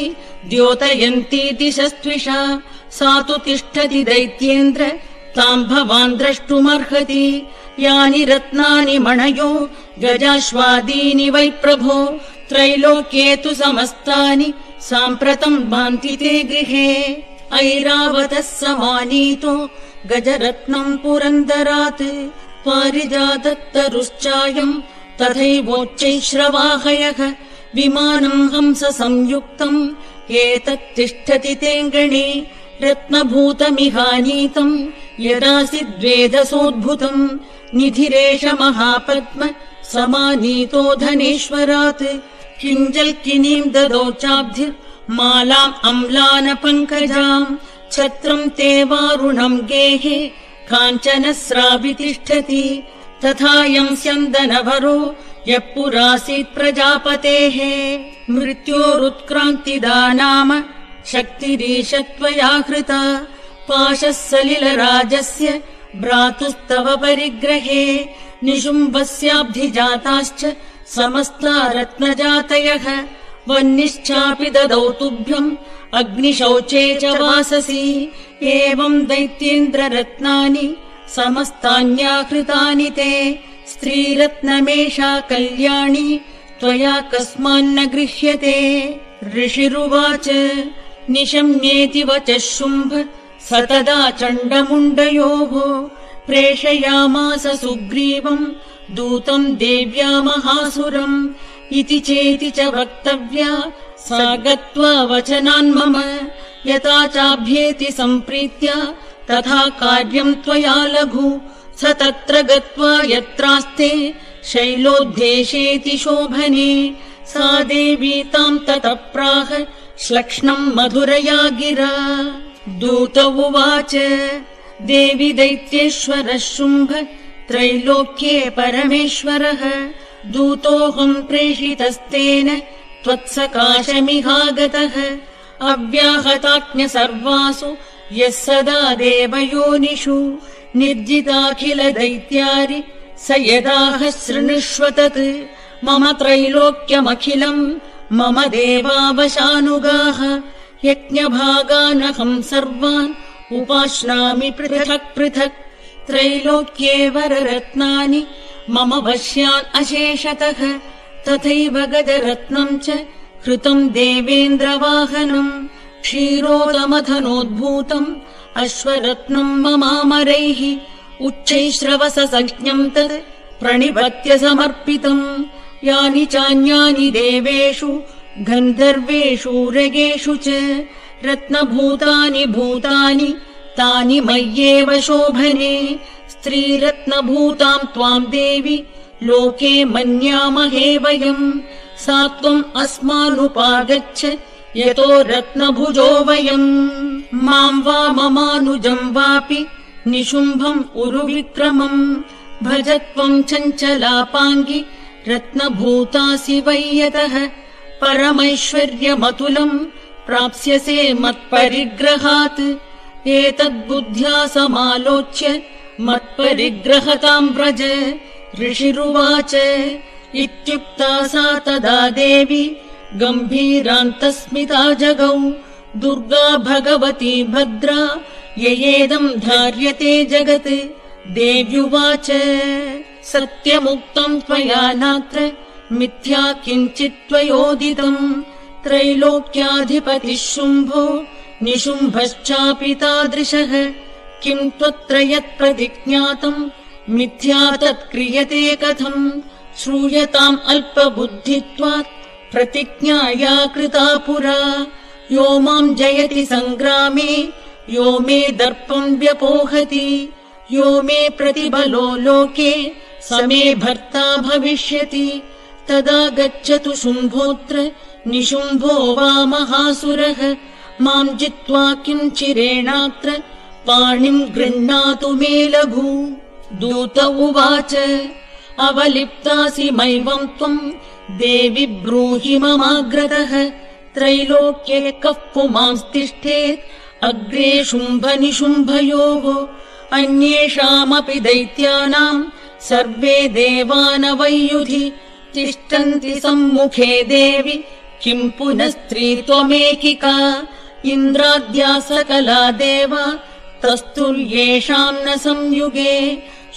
द्योतयन्तीति शस्त्विषा सा तु तिष्ठति दैत्येन्द्र ताम् भवान् द्रष्टुमर्हति। यानि रत्नानि मणयो गजाश्वादीनि वै प्रभो त्रैलोक्ये तु समस्तानि साम्प्रतम् भान्ति ते गृहे। ऐरावतः समानीतो गजरत्नम् पुरन्दरात् पारिजातत्तरुश्चायम् तथैवोच्चैश्रवाहयः विमानम् हंस संयुक्तम् एतत् तिष्ठति तेऽङ्गणे रत्नभूतमिहानीतम् यदासि द्वेदसोद्भुतम् निधिरेष महापद्म समानीतो धनेश्वरात् किञ्जल्किनीम् ददौ चाब्धि मालाम् अम्लान पङ्कजाम् छत्रम् ते वारुणम् गेहे काञ्चन तथायम् स्यन्दनवरो यः पुरासीत् प्रजापतेः। मृत्योरुत्क्रान्तिदा नाम शक्तिरीशत्वया हृता पाशः सलिलराजस्य भ्रातुस्तव परिग्रहे। निशुम्भस्याब्धिजाताश्च समस्ता रत्नजातयः वह्निश्चापि ददौ तुभ्यम् अग्निशौचे च वाससि। एवम् दैत्येन्द्ररत्नानि समस्तान्याकृतानि ते। स्त्रीरत्नमेषा कल्याणी त्वया कस्मान्न गृह्यते ऋषिरुवाच निशम्येति वचः शुम्भ स तदा चण्डमुण्डयोः। प्रेषयामास सुग्रीवम् दूतम् देव्या महासुरम् इति चेति च वक्तव्या सा गत्वा वचनान् मम। यथा चाभ्येति सम्प्रीत्या तथा कार्यम् त्वया लघु। स तत्र गत्वा यत्रास्ते शैलोद्देशेति शोभने। सा देवी ताम् ततः प्राह श्लक्ष्णम् मधुरया गिरा। दूत उवाच देवि दैत्येश्वरः शुम्भ त्रैलोक्ये परमेश्वरः। दूतोऽहम् प्रेषितस्तेन त्वत्सकाशमिहागतः। अव्याहताज्ञ सर्वासु यः सदा देवयोनिषु निर्जिताखिल दैत्यारि स यदाह शृणुष्व तत् मम त्रैलोक्यमखिलम् मम देवावशानुगाः यज्ञभागानहम् सर्वान् उपाश्नामि पृथक् पृथक् त्रैलोक्ये वररत्नानि मम वश्यान् अशेषतः तथैव गजरत्नम् च कृतम् देवेन्द्रवाहनम् क्षीरोदमथनोद्भूतम् अश्वरत्नम् ममामरैः उच्चैश्रवससञ्ज्ञम् तत् प्रणिपत्य समर्पितम्। यानि चान्यानि देवेषु गन्धर्वेषु रगेषु च रत्नभूतानि भूतानि तानि मय्येव शोभने। स्त्रीरत्नभूताम् त्वाम् देवि लोके मन्यामहे वयम्। सा त्वम् अस्मानुपागच्छ यतो रत्नभुजो वयम्। माम् वा ममानुजम् वापि निशुम्भम् उरुविक्रमम्। भज त्वम् चञ्चलापाङ्गि रत्नभूतासि वै यतः। परमैश्वर्यमतुलम् प्राप्स्यसे मत्परिग्रहात्। एतद्बुद्ध्या समालोच्य मत्परिग्रहताम् व्रज। ऋषिरुवाच इत्युक्ता सा तदा देवी गम्भीरान्तस्मिता जगौ दुर्गा भगवती भद्रा ययेदम् धार्यते जगत्। देव्युवाच सत्यमुक्तम् त्वया नात्र मिथ्या किञ्चित् त्वयोदितम् त्रैलोक्याधिपतिः शुम्भो निशुम्भश्चापि तादृशः। किम् त्वत्र यत्प्रतिज्ञातम् मिथ्या तत्क्रियते कथम्? श्रूयताम् अल्पबुद्धित्वात् प्रतिज्ञाया कृता पुरा। यो माम् जयति सङ्ग्रामे यो मे दर्पम् व्यपोहति यो मे प्रतिबलो लोके स मे भर्ता भविष्यति। तदा गच्छतु शुम्भोऽत्र निशुम्भो वा महासुरः। माम् जित्वा किञ्चिरेणात्र पाणिम् गृह्णातु मे लघु। दूत उवाच अवलिप्तासि मैवम् त्वम् देवि ब्रूहि ममाग्रतः त्रैलोक्ये कः पुमांस्तिष्ठेत् अग्रे शुम्भनिशुम्भयोः अन्येषामपि दैत्यानाम् सर्वे देवानवैयुधि तिष्ठन्ति सम्मुखे देवि किम् पुनः स्त्री त्वमेकिका इन्द्राद्या सकला देवा तस्तुल्येषाम् न संयुगे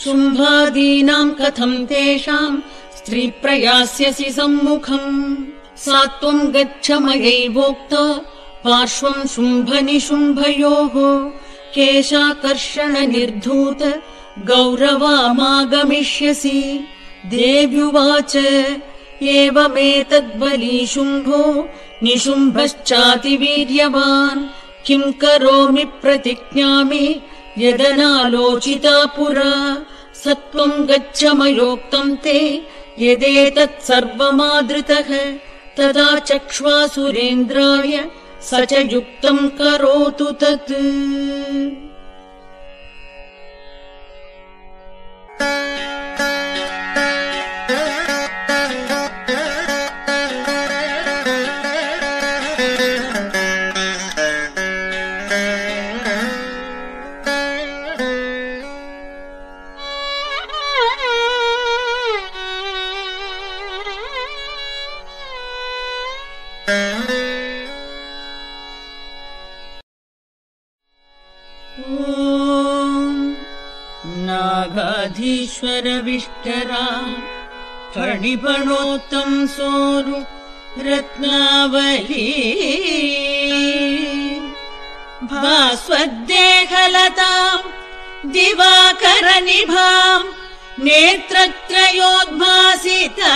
शुम्भादीनाम् कथम् तेषाम् स्त्रीप्रयास्यसि सम्मुखम् सा त्वम् गच्छ मयैवोक्ता पार्श्वम् शुम्भनिशुम्भयोः। केशाकर्षण निर्धूत गौरवामागमिष्यसि। देव्युवाच एवमेतद्बली शुम्भो निशुम्भश्चातिवीर्यवान्। किम् करोमि प्रतिज्ञामि यदनालोचिता पुरा स त्वम् गच्छ मयोक्तम् ते यदेतत् सर्वमादृतः तदा चक्ष्वासुरेन्द्राय स च युक्तम् करोतु तत् नागाधीश्वरविष्टरा फणिपणोत्तम् सोरु रत्नावली। भास्वद्देहलताम् दिवाकरनिभाम् नेत्रत्रयोद्भासिता।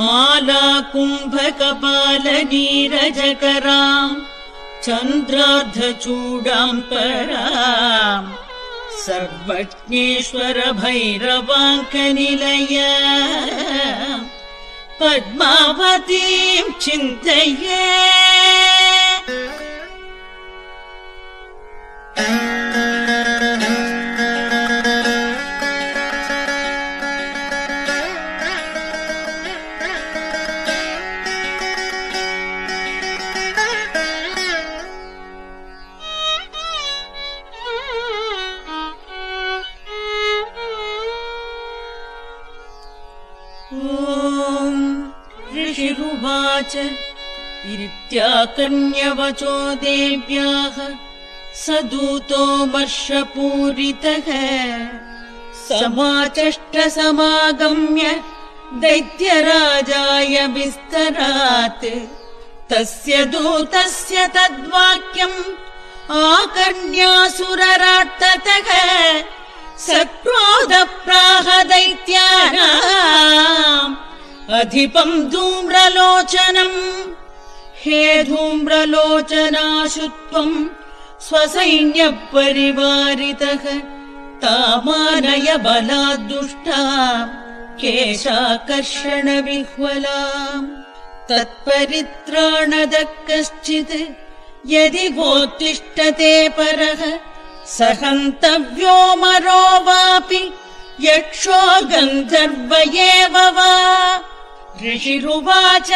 माला कुम्भकपालनीरजकराम् चन्द्रार्धचूडाम् पराम् सर्वज्ञेश्वर भैरवाङ्कनिलय पद्मावतीम् चिन्तये। ॐ ऋषिरुवाच इत्याकर्ण्यवचो देव्याः स दूतो वर्षपूरितः। समाचष्टसमागम्य दैत्यराजाय विस्तरात्। तस्य दूतस्य तद्वाक्यम् आकर्ण्यासुरराट्ततः सक्रोधप्राह दैत्यानाम् अधिपम् धूम्रलोचनम् हे धूम्रलोचनाशु त्वम् स्वसैन्यपरिवारितः तामानय बलाद्दुष्टा केशाकर्षणविह्वलाम् तत्परित्राणद कश्चित् यदि वोत्तिष्ठते परः स हन्तव्यो मरो वापि यक्षो गन्धर्व एव वा ऋषिरुवाच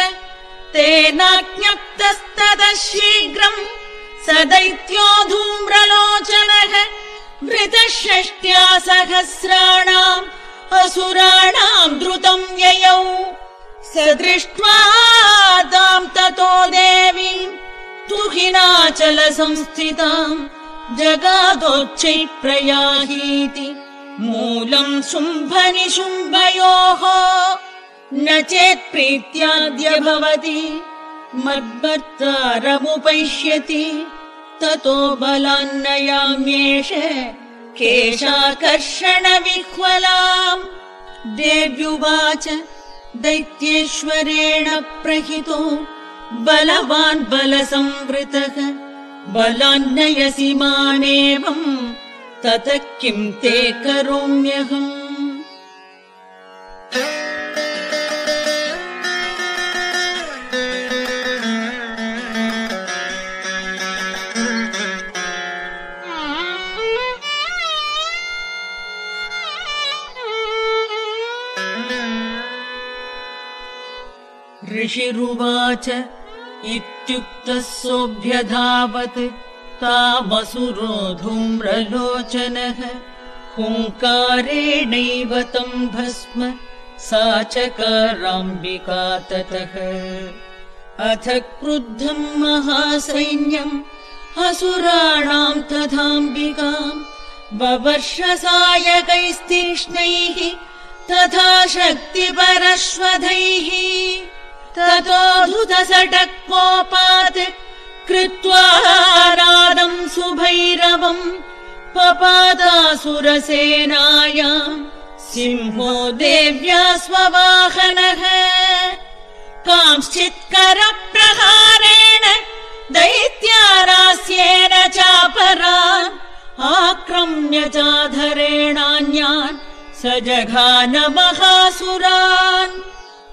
तेनाज्ञप्तस्ततः शीघ्रम् स दैत्यो धूम्रलोचनः वृतषष्ट्या सहस्राणाम् असुराणाम् द्रुतम् ययौ। स दृष्ट्वा ताम् ततो देवीम् तुहिनाचल संस्थिताम् जगादोच्चै प्रयाहीति। मूलम् शुम्भनिशुम्भयोः न चेत् प्रीत्याद्य भवति मद्भर्तारमुपैष्यति ततो बलान्नयाम्येष केशाकर्षण विह्वलाम् देव्युवाच दैत्येश्वरेण प्रहितो। बलवान् बलसंवृतः। बलान्नयसि मामेवम् ततः किम् ते करोम्यहम् ऋषिरुवाच इत्युक्तः सोऽभ्यधावत् तामसुरो धूम्रलोचनः हुङ्कारेणैव तम् भस्म सा चकाराम्बिका ततः अथ क्रुद्धम् महासैन्यम् असुराणाम् तथाम्बिकाम् बवर्षसायकैस्तीक्ष्णैः तथा शक्तिपरश्वधैः ततो धृतसटकोपात् कृत्वा रादम् सुभैरवम् पपादासुरसेनायाम् सिंहो देव्या स्ववाहनः। कांश्चित्करप्रहारेण दैत्यारास्येन चापरान् आक्रम्य चाधरेणान्यान् स जघान महासुरान्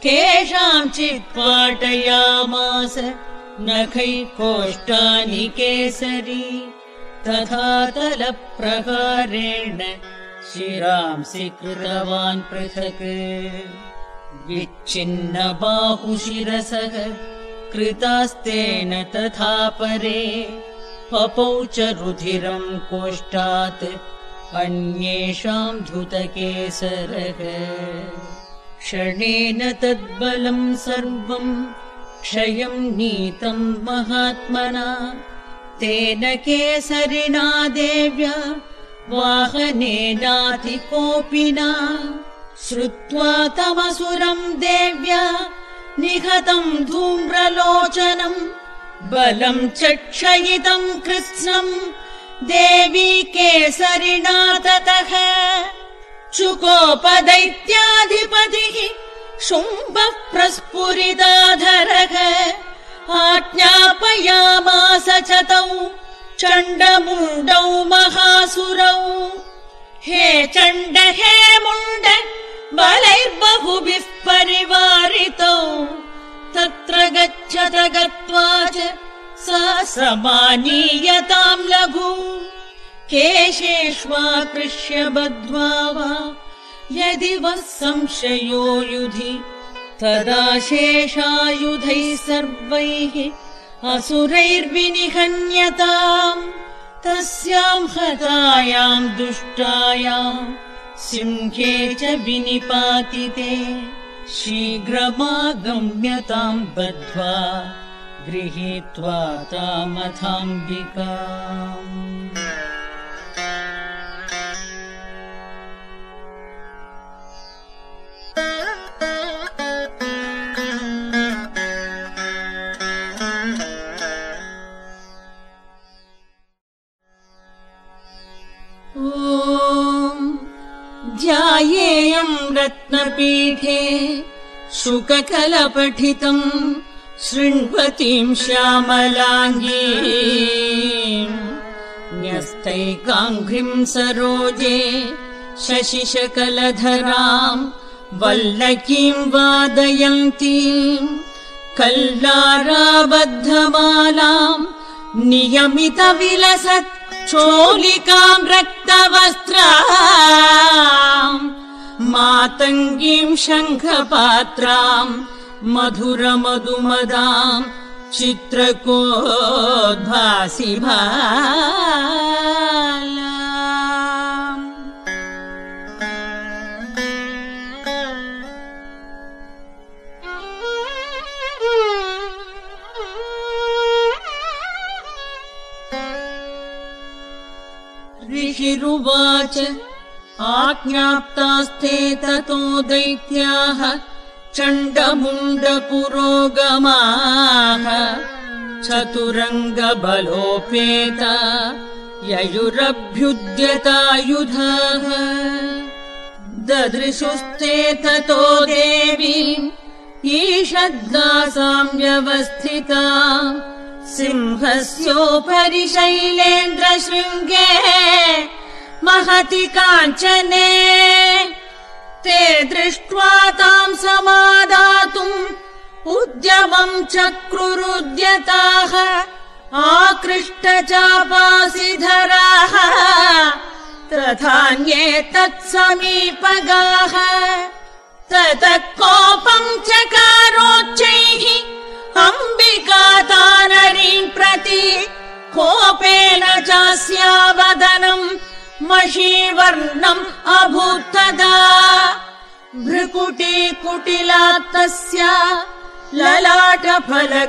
केषाञ्चित् पाटयामास नखैकोष्टानि केसरी तथा तलप्रहारेण शिरांसि कृतवान् पृथक्। विच्छिन्न बाहुशिरसः कृतास्तेन तथा परे पपौ च रुधिरम् कोष्ठात् अन्येषाम् धृतकेसरः क्षणेन तद्बलम् सर्वम् क्षयम् नीतम् महात्मना। तेन केसरिणा देव्या वाहनेनाधिकोपिना श्रुत्वा तमसुरम् देव्या निहतम् धूम्रलोचनम् बलम् चक्षयितम् कृत्स्नम् देवी केसरिणा ततः चुकोपदैत्याधिपतिः शुम्भः प्रस्फुरिताधरः आज्ञापयामास च तौ चण्डमुण्डौ महासुरौ। हे चण्ड हे मुण्ड बलैर्बहुभिः परिवारितौ। तत्र गच्छत गत्वा च सहस्रमानीयताम् लघु केशेष्वाकृष्य बद्ध्वा वा यदि वः संशयो युधि तदा शेषायुधैः सर्वैः असुरैर्विनिहन्यताम्। तस्याम् हतायाम् दुष्टायाम् सिंहे च विनिपातिते। शीघ्रमागम्यताम् बद्ध्वा गृहीत्वा तामथाम्बिकाम् ध्यायेयम् रत्नपीठे शुककलपठितम् शृण्वतीम् श्यामलाङ्गी न्यस्तैकाङ्घ्रिम् सरोजे शशिशकलधराम् वल्लकीम् वादयन्तीम् कल्लाराबद्धमालाम् नियमितविलसत् चोलिकाम् रक्तवस्त्रा मातङ्गीम् शङ्खपात्राम् मधुरमधुमदाम् चित्रकोद्भासि ऋषिरुवाच आज्ञाप्तास्ते ततो दैत्याः चण्डमुण्डपुरोगमाः। चतुरङ्गबलोपेता ययुरभ्युद्यतायुधाः। ददृशुस्ते ततो देवीम् ईषद्गासाम् व्यवस्थिता सिंहस्योपरि शैलेन्द्रशृङ्गे महति काञ्चने। ते दृष्ट्वा ताम् समादातुम् उद्यमम् चक्रुरुद्यताः। आकृष्टचापासिधराः तथान्ये तत्समीपगाः ततः कोपम् चकारोच्चैः अम्बिका तानरीम् प्रति कोपेन चास्यावदनम् मषीवर्णम् अभूत् तदा भ्रुकुटी कुटिला तस्य ललाटफलकाद्रुतम्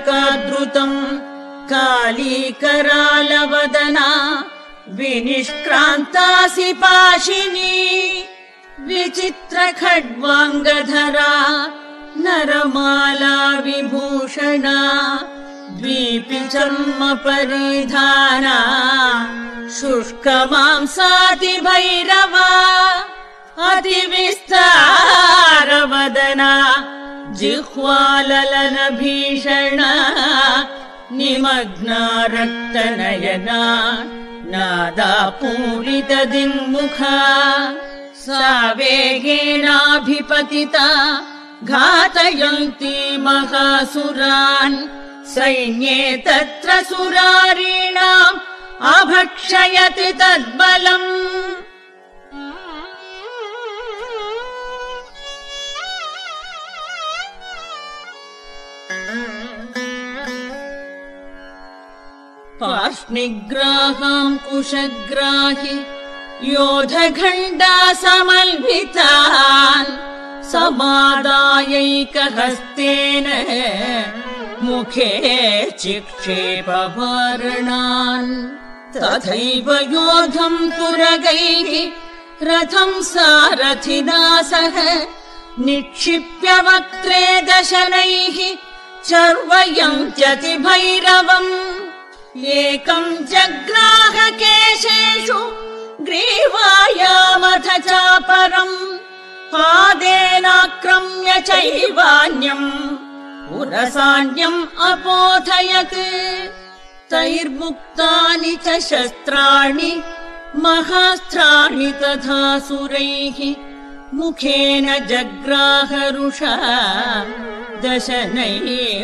कालीकरालवदना विनिष्क्रान्तासि पाशिनी विचित्रखड्वाङ्गधरा नरमाला विभूषणा द्वीपि चर्म परिधाना शुष्कमांसाति भैरवा अतिविस्तारवदना जिह्वाललन भीषणा निमग्ना रक्तनयना नादा पूरित सा वेगेनाभिपतिता घातयन्ती महासुरान् सैन्ये तत्र सुरारीणाम् अभक्षयति तद्बलम्। पार्ष्णिग्राहाम् कुशग्राहि योधखण्डा समल्भितान् समादायैकहस्तेन मुखे चिक्षेपवारणान् तथैव योधम् तुरगैः रथम् सारथिना सह निक्षिप्य वक्त्रे दशनैः चर्वयन्त्यतिभैरवम् एकम् जग्राहकेशेषु ग्रीवायामथ चापरम् पादेनाक्रम्य चैवान्यम् पुरसान्यम् अपोथयत् तैर्मुक्तानि च शस्त्राणि महास्त्राणि तथा सुरैः। मुखेन जग्राहरुषा दशनैर्मथितान्यपि।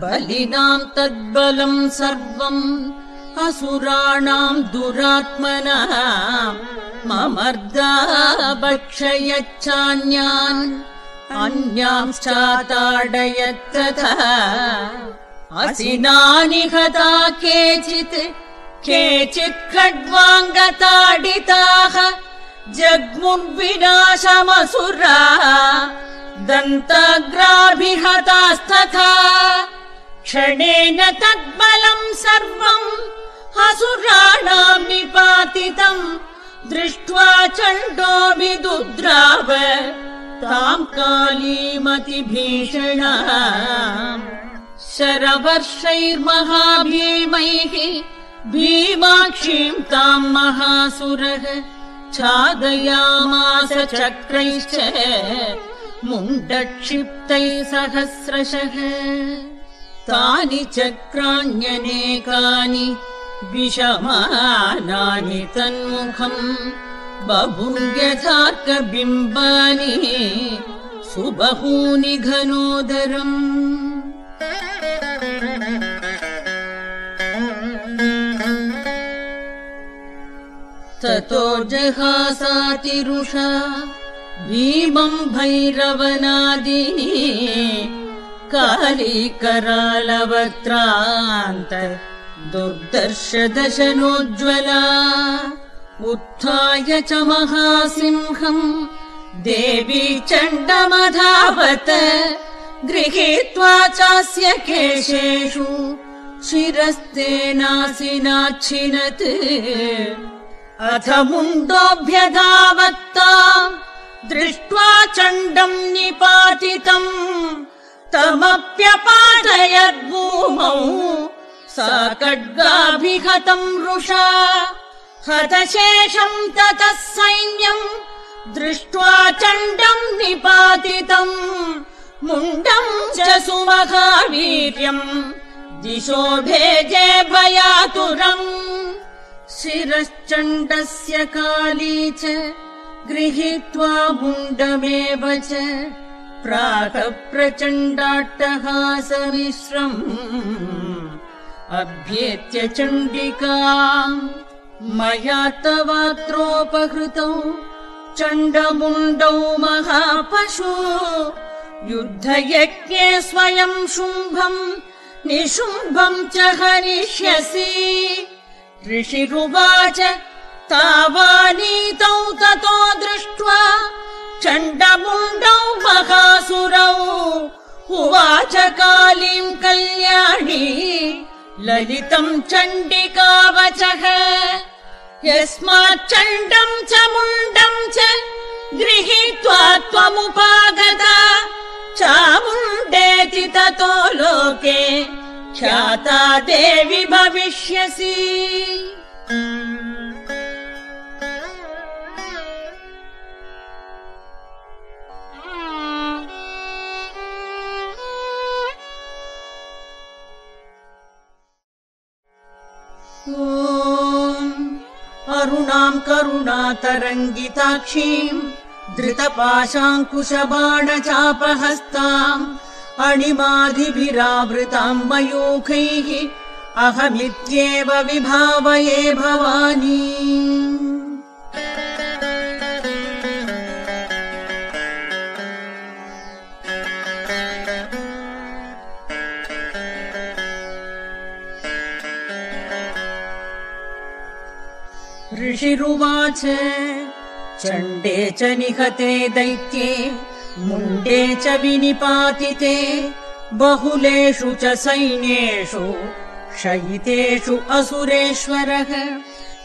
बलिनाम् तद्बलम् सर्वम् असुराणाम् दुरात्मना ममर्दा भक्षयच्चान्यान् अन्यांश्चाताडयत्तथा असिनानि हता केचित् केचित् खड्वाङ्गताडिताः। जग्मुर्विनाशमसुरा दन्ताग्राभिहतास्तथा क्षणेन तद्बलम् सर्वम् असुराणाम् निपातितम् दृष्ट्वा चण्डोऽभिदुद्राव ताम् कालीमतिभीषणा शरवर्षैर्महाभीमैः भीमाक्षीम् ताम् महासुरः छादयामास चक्रैश्च मुण्डक्षिप्तैः सहस्रशः तानि चक्राण्यनेकानि विषमानानि तन्मुखम् बहुव्यथाक्रबिम्बानि सुबहूनि घनोदरम्। ततो जहासातिरुषा भीमम् भैरवनादिनी कालीकरालवक्त्रान्त दुर्दर्शदशनोज्ज्वला उत्थाय च महासिंहम् देवी चण्डमधावत गृहीत्वा चास्य केशेषु शिरस्तेनासिनाच्छिनत् अथ मुण्डोऽभ्यधावत्ताम् दृष्ट्वा चण्डम् निपातितम् तमप्यपातयद्भूमौ सा खड्गाभिहतम् रुषा। हतशेषम् ततः सैन्यम् दृष्ट्वा चण्डम् निपातितम् मुण्डम् च सुमहावीर्यम् दिशो भेजे भयातुरम्। शिरश्चण्डस्य काली च गृहीत्वा मुण्डमेव च प्रातः प्रचण्डाट्टहासमिश्रम् अभ्येत्य चण्डिका मया तवात्रोपहृतौ चण्डमुण्डौ महापशु युद्धयज्ञे स्वयम् शुम्भम् निशुम्भम् च हनिष्यसि ऋषिरुवाच तावानीतौ ततो दृष्ट्वा चण्डमुण्डौ महासुरौ उवाच कालीम् कल्याणी ललितम् चण्डिकावचः। यस्माच्चण्डम् च मुण्डम् च गृहीत्वा त्वमुपागता। चामुण्डेति ततो लोके ख्याता देवि भविष्यसि अरुणाम् करुणातरङ्गिताक्षीम् धृतपाशाङ्कुशबाणचापहस्ताम् अणिमादिभिरावृताम् मयूखैः अहमित्येव विभावये भवानी ऋषिरुवाच। चण्डे च निहते दैत्ये मुण्डे च विनिपातिते बहुलेषु च सैन्येषु शयितेषु असुरेश्वरः।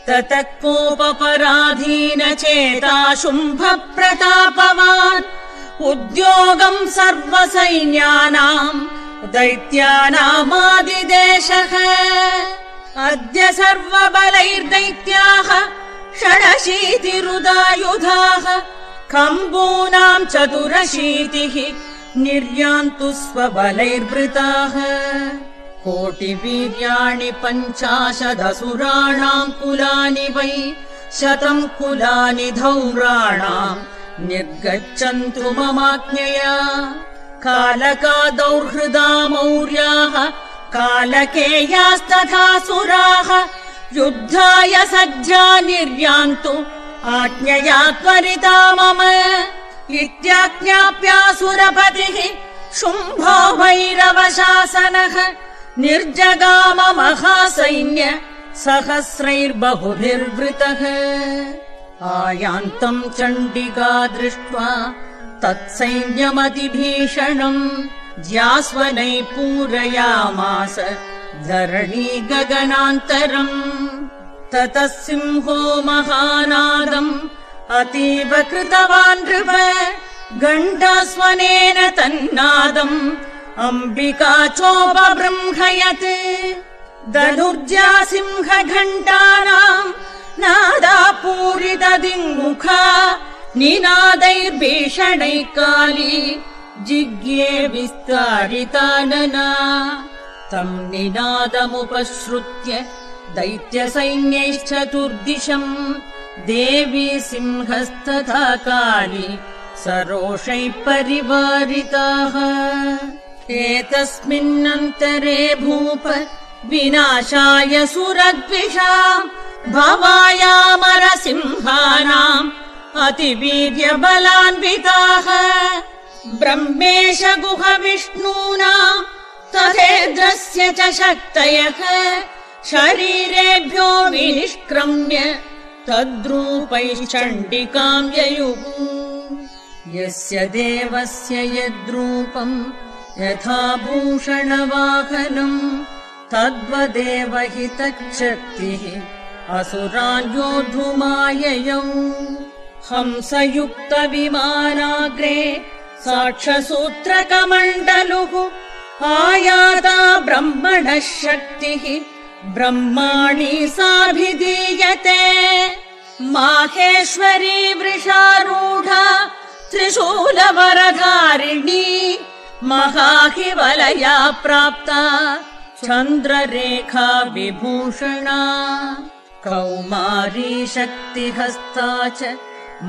ततः कोपपराधीन चेता शुम्भ प्रतापवान् उद्योगम् सर्वसैन्यानाम् दैत्यानामादिदेशः अद्य सर्वबलैर्दैत्याः षडशीतिरुदायुधाः खम्बूनाम् चतुरशीतिः निर्यान्तु स्वबलैर्वृताः कोटिवीर्याणि पञ्चाशदसुराणाम् कुलानि वै शतम् कुलानि धौम्राणाम् निर्गच्छन्तु ममाज्ञया। कालका दौर्हृदा मौर्याः कालकेयास्तथा सुराः युद्धाय सज्जा निर्यान्तु आज्ञया त्वरिता मम। इत्याज्ञाप्यासुरपतिः शुम्भो भैरवशासनः निर्जगाम महासैन्य सहस्रैर्बहुभिर्वृतः। आयान्तम् चण्डिका दृष्ट्वा तत्सैन्यमतिभीषणम् ज्यास्वनै पूरयामास धरणी गगनान्तरम् ततः सिंहो महानादम् अतीव कृतवान् नृप गण्डास्वनेन तन्नादम् अम्बिका चोपबृंहयत् धनुर्जा सिंह घण्टानाम् नादा पूरितदिङ्मुखा निनादैर्भीषणैः काली जिज्ञे विस्तारितानना। तम् निनादमुपश्रुत्य दैत्यसैन्यैश्चतुर्दिशम्। देवी सिंहस्तथा काली सरोषैः परिवारिताः। एतस्मिन्नन्तरे भूप विनाशाय सुरद्विषाम् भवायामरसिंहानाम् अतिवीर्यबलान्विताः ब्रह्मेश गुहविष्णूनाम् तथेन्द्रस्य च शक्तयः। शरीरेभ्यो विनिष्क्रम्य तद्रूपैश्चण्डिकाम् ययुः यस्य देवस्य यद्रूपम् यथा भूषणवाहनम् तद्वदेव हि तच्छक्तिः असुरान् योद्धुमाययौ हंसयुक्तविमानाग्रे साक्षसूत्रकमण्डलुः आयाता ब्रह्मणः शक्तिः ब्रह्माणि साभिधीयते। माहेश्वरी वृषारूढा त्रिशूलवरधारिणी महाहिवलया प्राप्ता। चन्द्ररेखा विभूषणा कौमारी शक्तिहस्ता च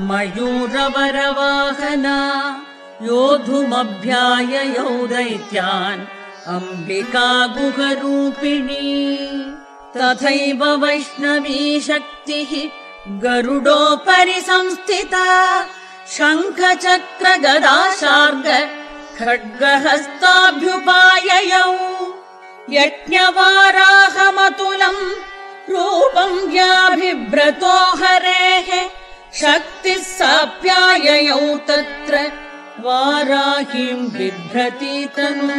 मयूरवरवाहना योद्धुमभ्याययौ दैत्यान् अम्बिका गुहरूपिणी तथैव वैष्णवी शक्तिः गरुडोपरि संस्थिता शङ्खचक्र गदाशार्ग खड्गहस्ताभ्युपाययौ। यज्ञवाराहमतुलम् रूपम् व्याभिव्रतो हरेः। शक्तिः साप्याययौ तत्र वाराहीम् बिभ्रती तनु।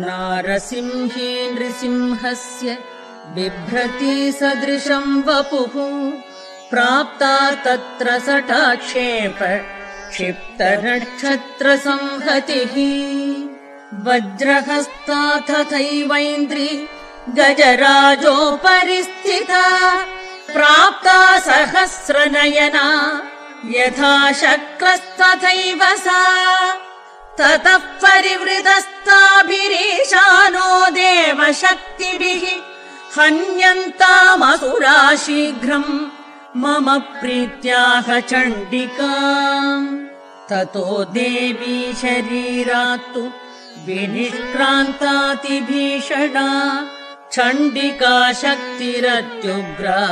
नारसिंही नृसिंहस्य बिभ्रती सदृशम् वपुः। प्राप्ता तत्र सटाक्षेप क्षिप्तनक्षत्रसंहतिः। वज्रहस्ता तथैवैन्द्री गजराजोपरि स्थिता प्राप्ता सहस्रनयना यथा शक्रस्तथैव सा। ततः परिवृतस्ताभिरीशानो देवशक्तिभिः हन्यन्तामसुरा शीघ्रम् मम प्रीत्याह चण्डिकाम् ततो देवी शरीरात्तु विनिष्क्रान्तातिभीषणा। चण्डिका शक्तिरत्युग्रा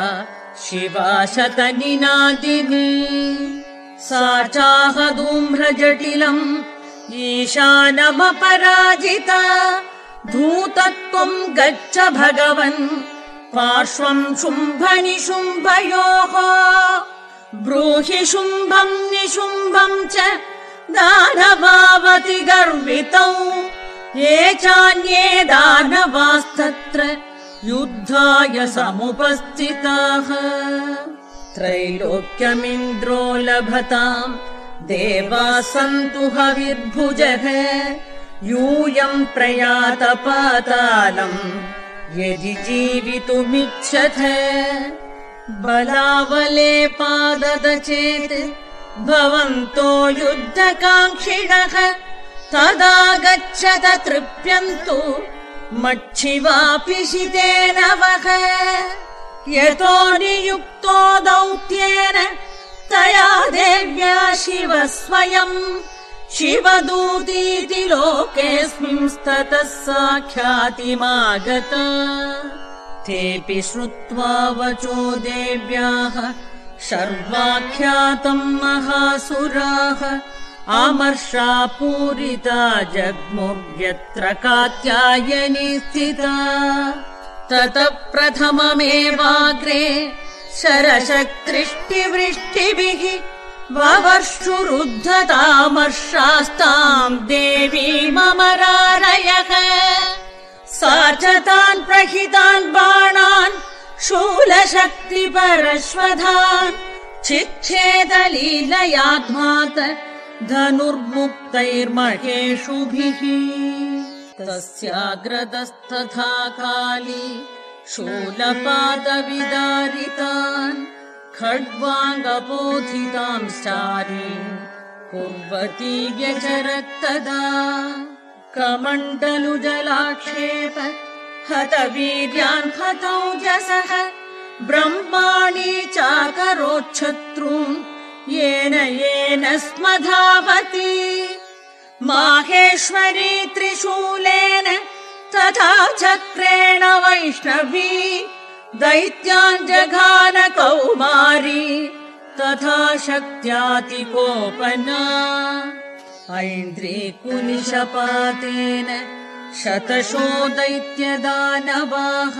शिवा सा चाहधूम्रजटिलम् ईशानमपराजिता धूतत्वम् गच्छ भगवन् पार्श्वम् शुम्भनिशुम्भयोः ब्रूहि शुम्भम् निशुम्भम् च दानवावति गर्वितौ ये चान्ये दानवास्तत्र युद्धाय समुपस्थिताः। त्रैलोक्यमिन्द्रो लभताम्। देवाः सन्तु हविर्भुजः। यूयम् प्रयात पातालम् यदि जीवितुमिच्छथ। बलावले पादद चेत् भवन्तो युद्धकाङ्क्षिणः। तदा गच्छत तृप्यन्तु मच्छिवापिशितेन वः यतो नियुक्तो दौत्येन तया देव्या शिव स्वयम् शिवदूतीति लोकेऽस्मिंस्ततः साख्यातिमागत। तेऽपि श्रुत्वा वचो देव्याः शर्वाख्यातम् महासुराः आमर्षा पूरिता जग्मुर्यत्र कात्यायनी स्थिता। ततः प्रथममेवाग्रे शरशक्तिष्टिवृष्टिभिः ववर्षुरुद्धतामर्षास्ताम् देवी ममरारयः सा च तान् प्रहितान् बाणान् शूलशक्तिपरश्वधान् चिच्छेदलीलयाध्मात धनुर्मुक्तैर्महेषुभिः तस्याग्रदस्तथा काली शूलपादविदारितान् खड्वाङ्गबोधितांश्चारीन् कुर्वती व्यचरत्तदा कमण्डलुजलाक्षेप हतवीर्यान् हतौजसः ब्रह्माणि चाकरोच्छत्रून् येन येन स्म धावति माहेश्वरी त्रिशूलेन तथा चक्रेण वैष्णवी। दैत्यान् जघान कौमारी तथा शक्त्यातिकोपना। ऐन्द्रीकुनिशपातेन शतशो दैत्यदानवाः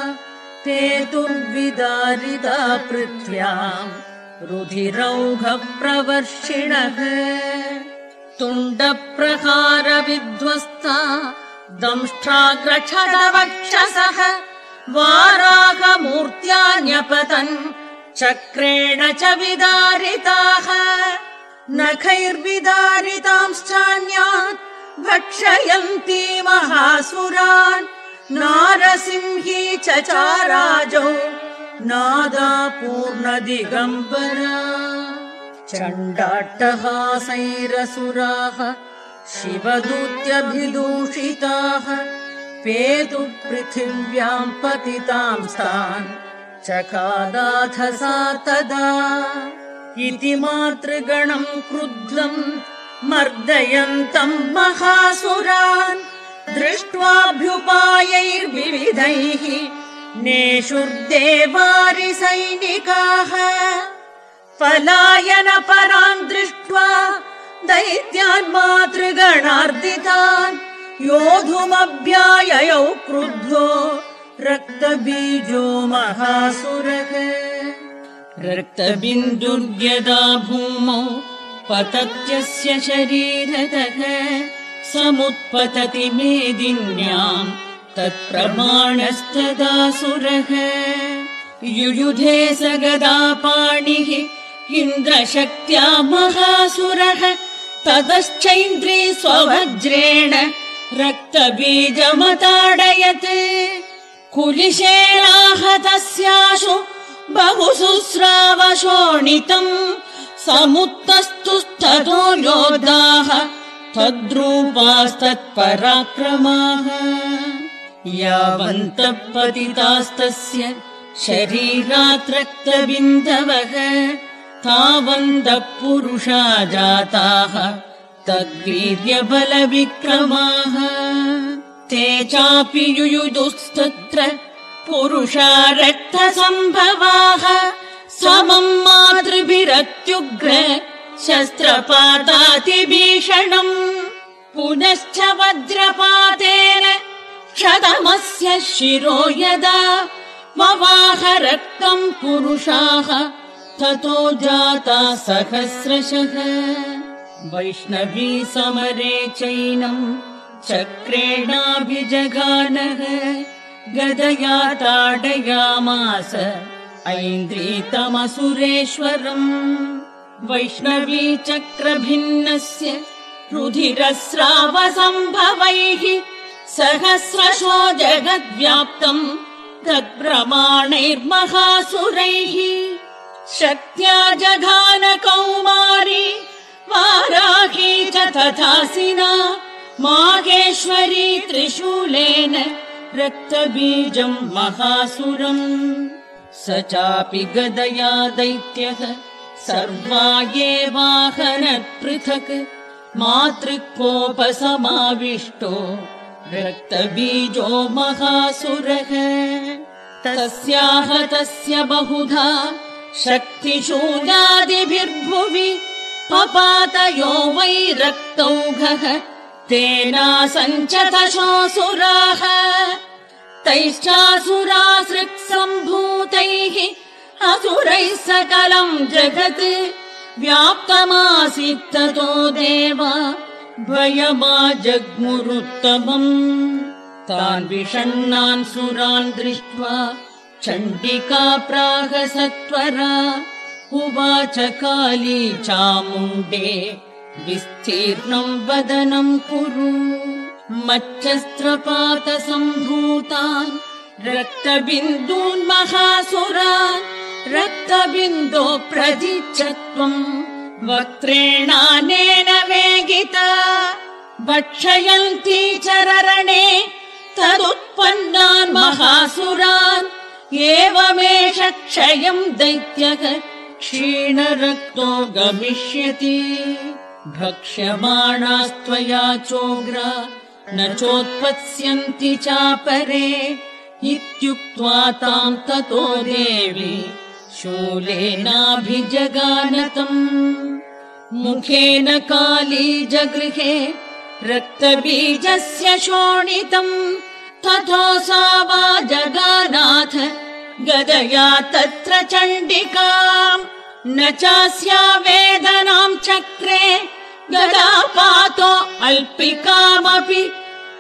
ते दुर्विदारिता पृथ्व्याम् रुधिरौघप्रवर्षिणः। तुण्डप्रहारविध्वस्ता दंष्ट्राग्रक्षदवक्षसः वारागमूर्त्यान्यपतन् चक्रेण च विदारिताः। नखैर्विदारितांश्चान्यान् भक्षयन्ती महासुरान्। नारसिंही च चाराजौ नादा पूर्णदिगम्बरा चण्डाट्टहासैरसुराः शिवदूत्यभिदूषिताः पेतु पृथिव्याम् पतितांस्तान् चकादाथ सा तदा इति मातृगणम् क्रुद्धम् मर्दयन्तम् महासुरान् दृष्ट्वाभ्युपायैर्विविधैः नेषुर्देवारिसैनिकाः पलायन परान् दृष्ट्वा दैत्यान् मातृगणार्दितान् योधुमभ्याययौ क्रुद्धो रक्तबीजो महासुरः। रक्तबिन्दुर्यदा भूमौ पतत्यस्य शरीरतः समुत्पतति मेदिन्याम् तत्प्रमाणस्तदासुरः युयुधे स गदा पाणिः इन्द्रशक्त्या महासुरः। ततश्चैन्द्री स्ववज्रेण रक्तबीजमताडयत्। कुलिशेनाहतस्याशु बहुशुस्रावशोणितम् समुत्तस्तुस्ततो योद्धाः तद्रूपास्तत्पराक्रमाः यावन्तः पतितास्तस्य शरीरात् रक्तबिन्दवः तावन्तः पुरुषा जाताः तद्वीर्यबलविक्रमाः। ते चापि युयुदुस्तत्र पुरुषा रक्तसम्भवाः। समम् मातृभिरत्युग्र शस्त्रपातातिभीषणम् पुनश्च वज्रपातेन क्षतमस्य शिरो यदा ववाह रक्तम् पुरुषाः ततो जाता सहस्रशः। वैष्णवी समरे चैनम् चक्रेणाभिजघानः गदया ताडयामास ऐन्द्रीतमसुरेश्वरम् वैष्णवी चक्रभिन्नस्य रुधिरस्रावसम्भवैः सहस्रशो जगद्व्याप्तम् तत्प्रमाणैर्महासुरैः। शक्त्या जघान कौमारी वाराही च तथासिना माहेश्वरी त्रिशूलेन रक्तबीजम् महासुरम्। स चापि गदया दैत्यः सर्वा ये पृथक् मातृकोपसमाविष्टो रक्तबीजो महासुरः। तस्याह तस्य बहुधा शक्तिशूलादिभिर्भुवि पपातयो वै रक्तौघः। तेनासञ्चतशोऽसुराः तैश्चासुरासृक्सम्भूतैः असुरैः सकलम् जगत्। व्याप्तमासीत्ततो देवा भयमा जग्मुरुत्तमम् तान् विषण्णान् सुरान् दृष्ट्वा चण्डिका प्रागसत्वरा उवाच काली चामुण्डे विस्तीर्णम् वदनम् कुरु। मच्चस्त्रपातसम्भूतान् रक्तबिन्दून् महासुरान् रक्तबिन्दो प्रदिच्छ त्वम् वक्त्रेणानेन वेगिता भक्षयन्ती चररणे तदुत्पन्नान् महासुरान् एवमेष क्षयम् दैत्यः क्षीणरक्तो गमिष्यति। भक्ष्यमाणास्त्वया चोग्रा न चोत्पत्स्यन्ति चापरे इत्युक्त्वा ताम् ततो देवी शूलेनाभिजगानतम् मुखेन काली जगृहे रक्तबीजस्य शोणितम्। तथा सा वा जगानाथ गदया तत्र चण्डिकाम्। न चास्या वेदनाम् चक्रे गदापातो अल्पिकामपि।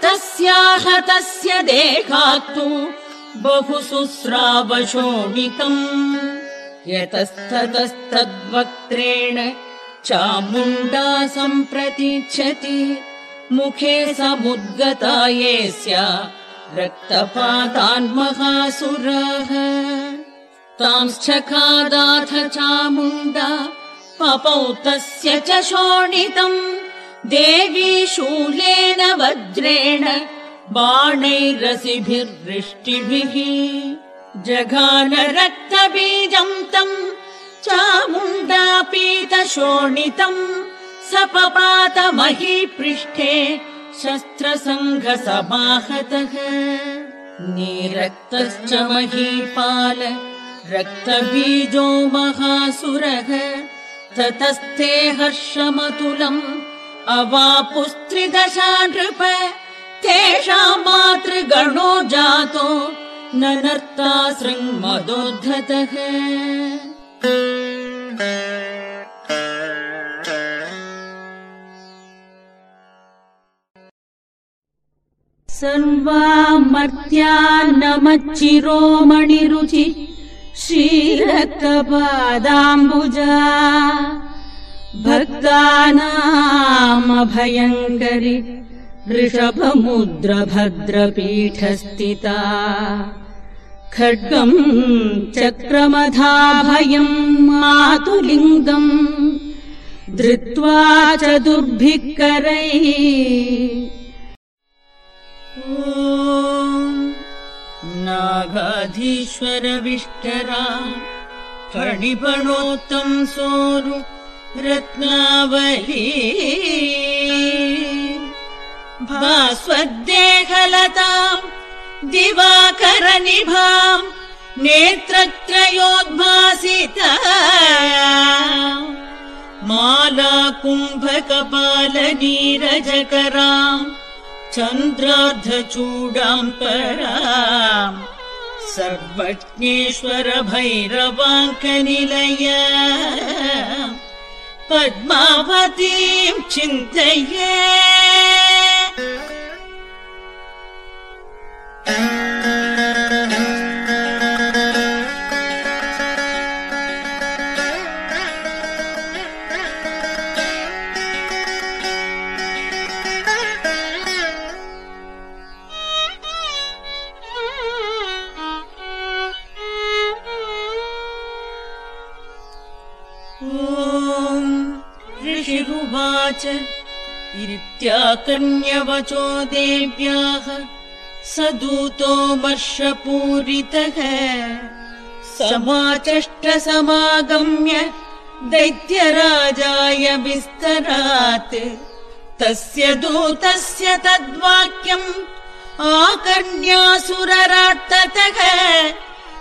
तस्याः तस्य देहात्तु बहु शुश्रावशोभितम्। यतस्ततस्तद्वक्त्रेण चामुण्डा सम्प्रतीच्छति। मुखे समुद्गता ये स्या रक्तपातान्महासुराः तांश्चखादाथ चामुण्डा पपौ तस्य च शोणितम्। देवी शूलेन वज्रेण बाणैरसिभिर्वृष्टिभिः जघान रक्तबीजम् तम् चामुण्डापीतशोणितम् सपपात महीपृष्ठे शस्त्रसङ्घसमाहतः। निरक्तश्च महीपाल रक्तबीजो महासुरः। ततस्ते हर्षमतुलम् अवापुस्त्रिदशा नृप तेषाम् मातृगणो जातो ननर्ता शृङ्मदोद्धतः सर्वामर्त्यान्नमच्चिरोमणिरुचि श्रीरक्तपादाम्बुजा भक्तानामभयङ्करि वृषभमुद्रभद्रपीठस्थिता खड्गम् चक्रमधाभयम् मातुलिङ्गम् धृत्वा च दुर्भिक्करैः नागाधीश्वरविष्टरा फणिपणोत्तम् सोरु रत्नावली। भास्वद्देहलताम् दिवाकरनिभाम् नेत्रत्रयोद्भासिता माला कुम्भकपालनीरजकराम् चन्द्रार्धचूडाम् पराम् सर्वज्ञेश्वर भैरवाङ्कनिलय पद्मावतीम् चिन्तये ऋषिरुवाच। इत्याकर्ण्यवचो देव्याः स दूतो वर्षपूरितः। समाचष्ट समागम्य दैत्यराजाय विस्तरात्। तस्य दूतस्य तद्वाक्यम् आकर्ण्यासुरराट्ततः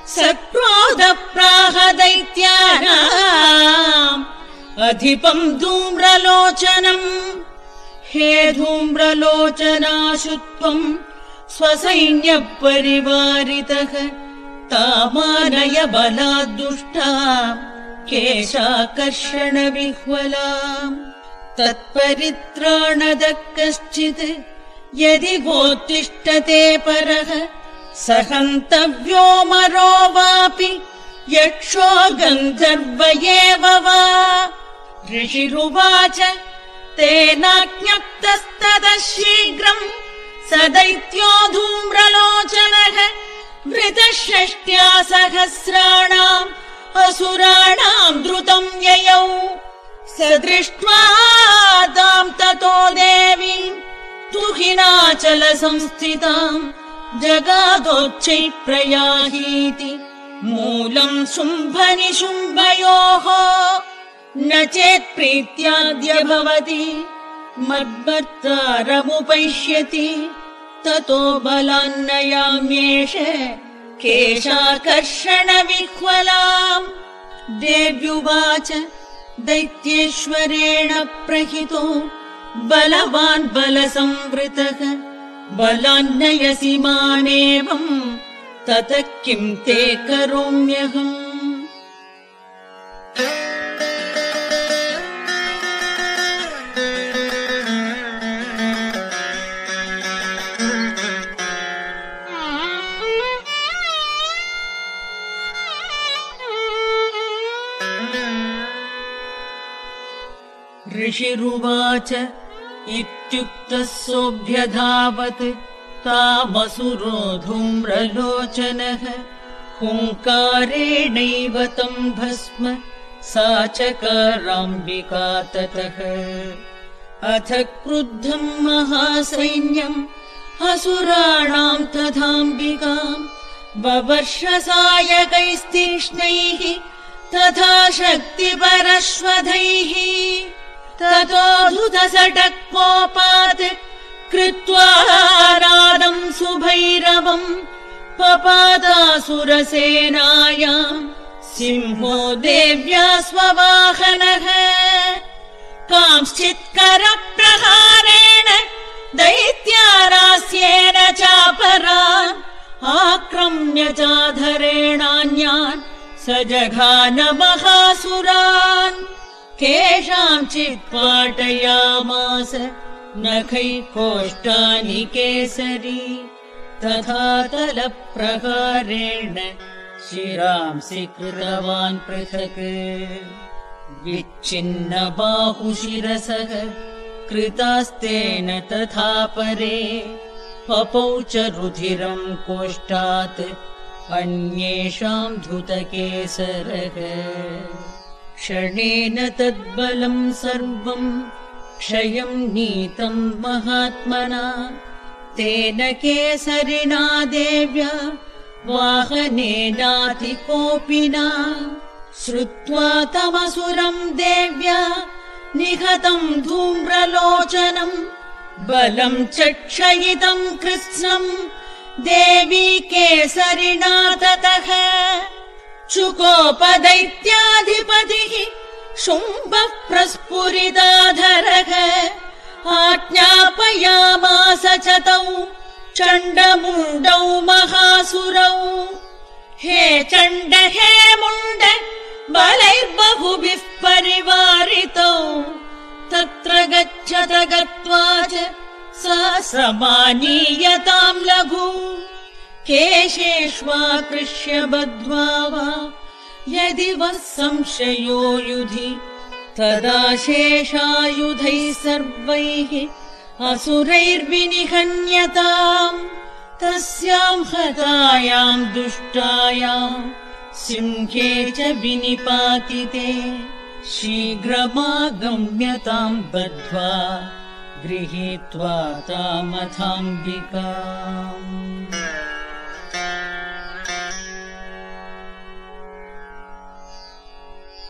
सक्रोधप्राह दैत्यानाम् अधिपम् धूम्रलोचनम्। हे धूम्रलोचनाशु त्वम् स्वसैन्यपरिवारितः तामानय बलाद्दुष्टा केशाकर्षणविह्वलाम् तत्परित्राणदः कश्चित् यदि गोत्तिष्ठते परः स हन्तव्यो मरो वापि यक्षो गन्धर्व एव वा। ऋषिरुवाच तेनाज्ञप्तस्ततः शीघ्रम् स दैत्यो धूम्रलोचनः वृतषष्ट्या सहस्राणाम् असुराणाम् द्रुतम् ययौ। स दृष्ट्वा ताम् ततो देवीम् तुहिनाचल संस्थिताम् जगादोच्चै प्रयाहीति। मूलम् शुम्भनिशुम्भयोः न चेत् प्रीत्याद्य भवति मद्भर्तारमुपैष्यति ततो बलान्नयाम्येष केशाकर्षणविह्वलाम्। देव्युवाच दैत्येश्वरेण प्रहितो। बलवान् बलसंवृतः। बलान्नयसि मानेवम्। ततः किम् ते करोम्यहम् ऋषिरुवाच इत्युक्तः सोऽभ्यधावत् तामसुरो धूम्रलोचनः हुङ्कारेणैव तम् भस्म सा चकाराम्बिका ततः अथ क्रुद्धम् महासैन्यम् असुराणाम् तथाम्बिकाम् बवर्षसायकैस्तीक्ष्णैः तथा शक्तिपरश्वधैः ततो धृतसटकोपात् कृत्वा नादम् सुभैरवम् पपादासुरसेनायाम् सिंहो देव्या स्ववाहनः कांश्चित्करप्रहारेण दैत्यारास्येन चापरान् आक्रम्य चाधरेणान्यान् स जघान महासुरान् केषाञ्चित् पाटयामास नखै कोष्टानि केसरी। तथा तलप्रकारेण शिरांसि कृतवान् पृथक्। विच्छिन्न बाहुशिरसः कृतास्तेन तथा परे। पपौ च रुधिरम् कोष्ठात् अन्येषाम् धृतकेसरः क्षणेन तद्बलम् सर्वम् क्षयम् नीतम् महात्मना। तेन केसरिणा देव्या वाहनेनाधिकोपिना। श्रुत्वा तमसुरम् देव्या निहतम् धूम्रलोचनम् बलम् चक्षयितम् कृत्स्नम् देवी केसरिणा ततः चुकोपदैत्याधिपतिः शुम्भः प्रस्फुरिताधरः आज्ञापयामास च तौ चण्डमुण्डौ महासुरौ। हे चण्ड हे मुण्ड बलैर्बहुभिः परिवारितौ। तत्र गच्छत गत्वा च समानीयताम् लघु केशेष्वाकृष्य बद्ध्वा वा यदि वः संशयो युधि तदा शेषायुधैः सर्वैः असुरैर्विनिहन्यताम् तस्याम् हतायाम् दुष्टायाम् सिंहे च विनिपातिते। शीघ्रमागम्यताम् बद्ध्वा गृहीत्वा तामथाम्बिकाम्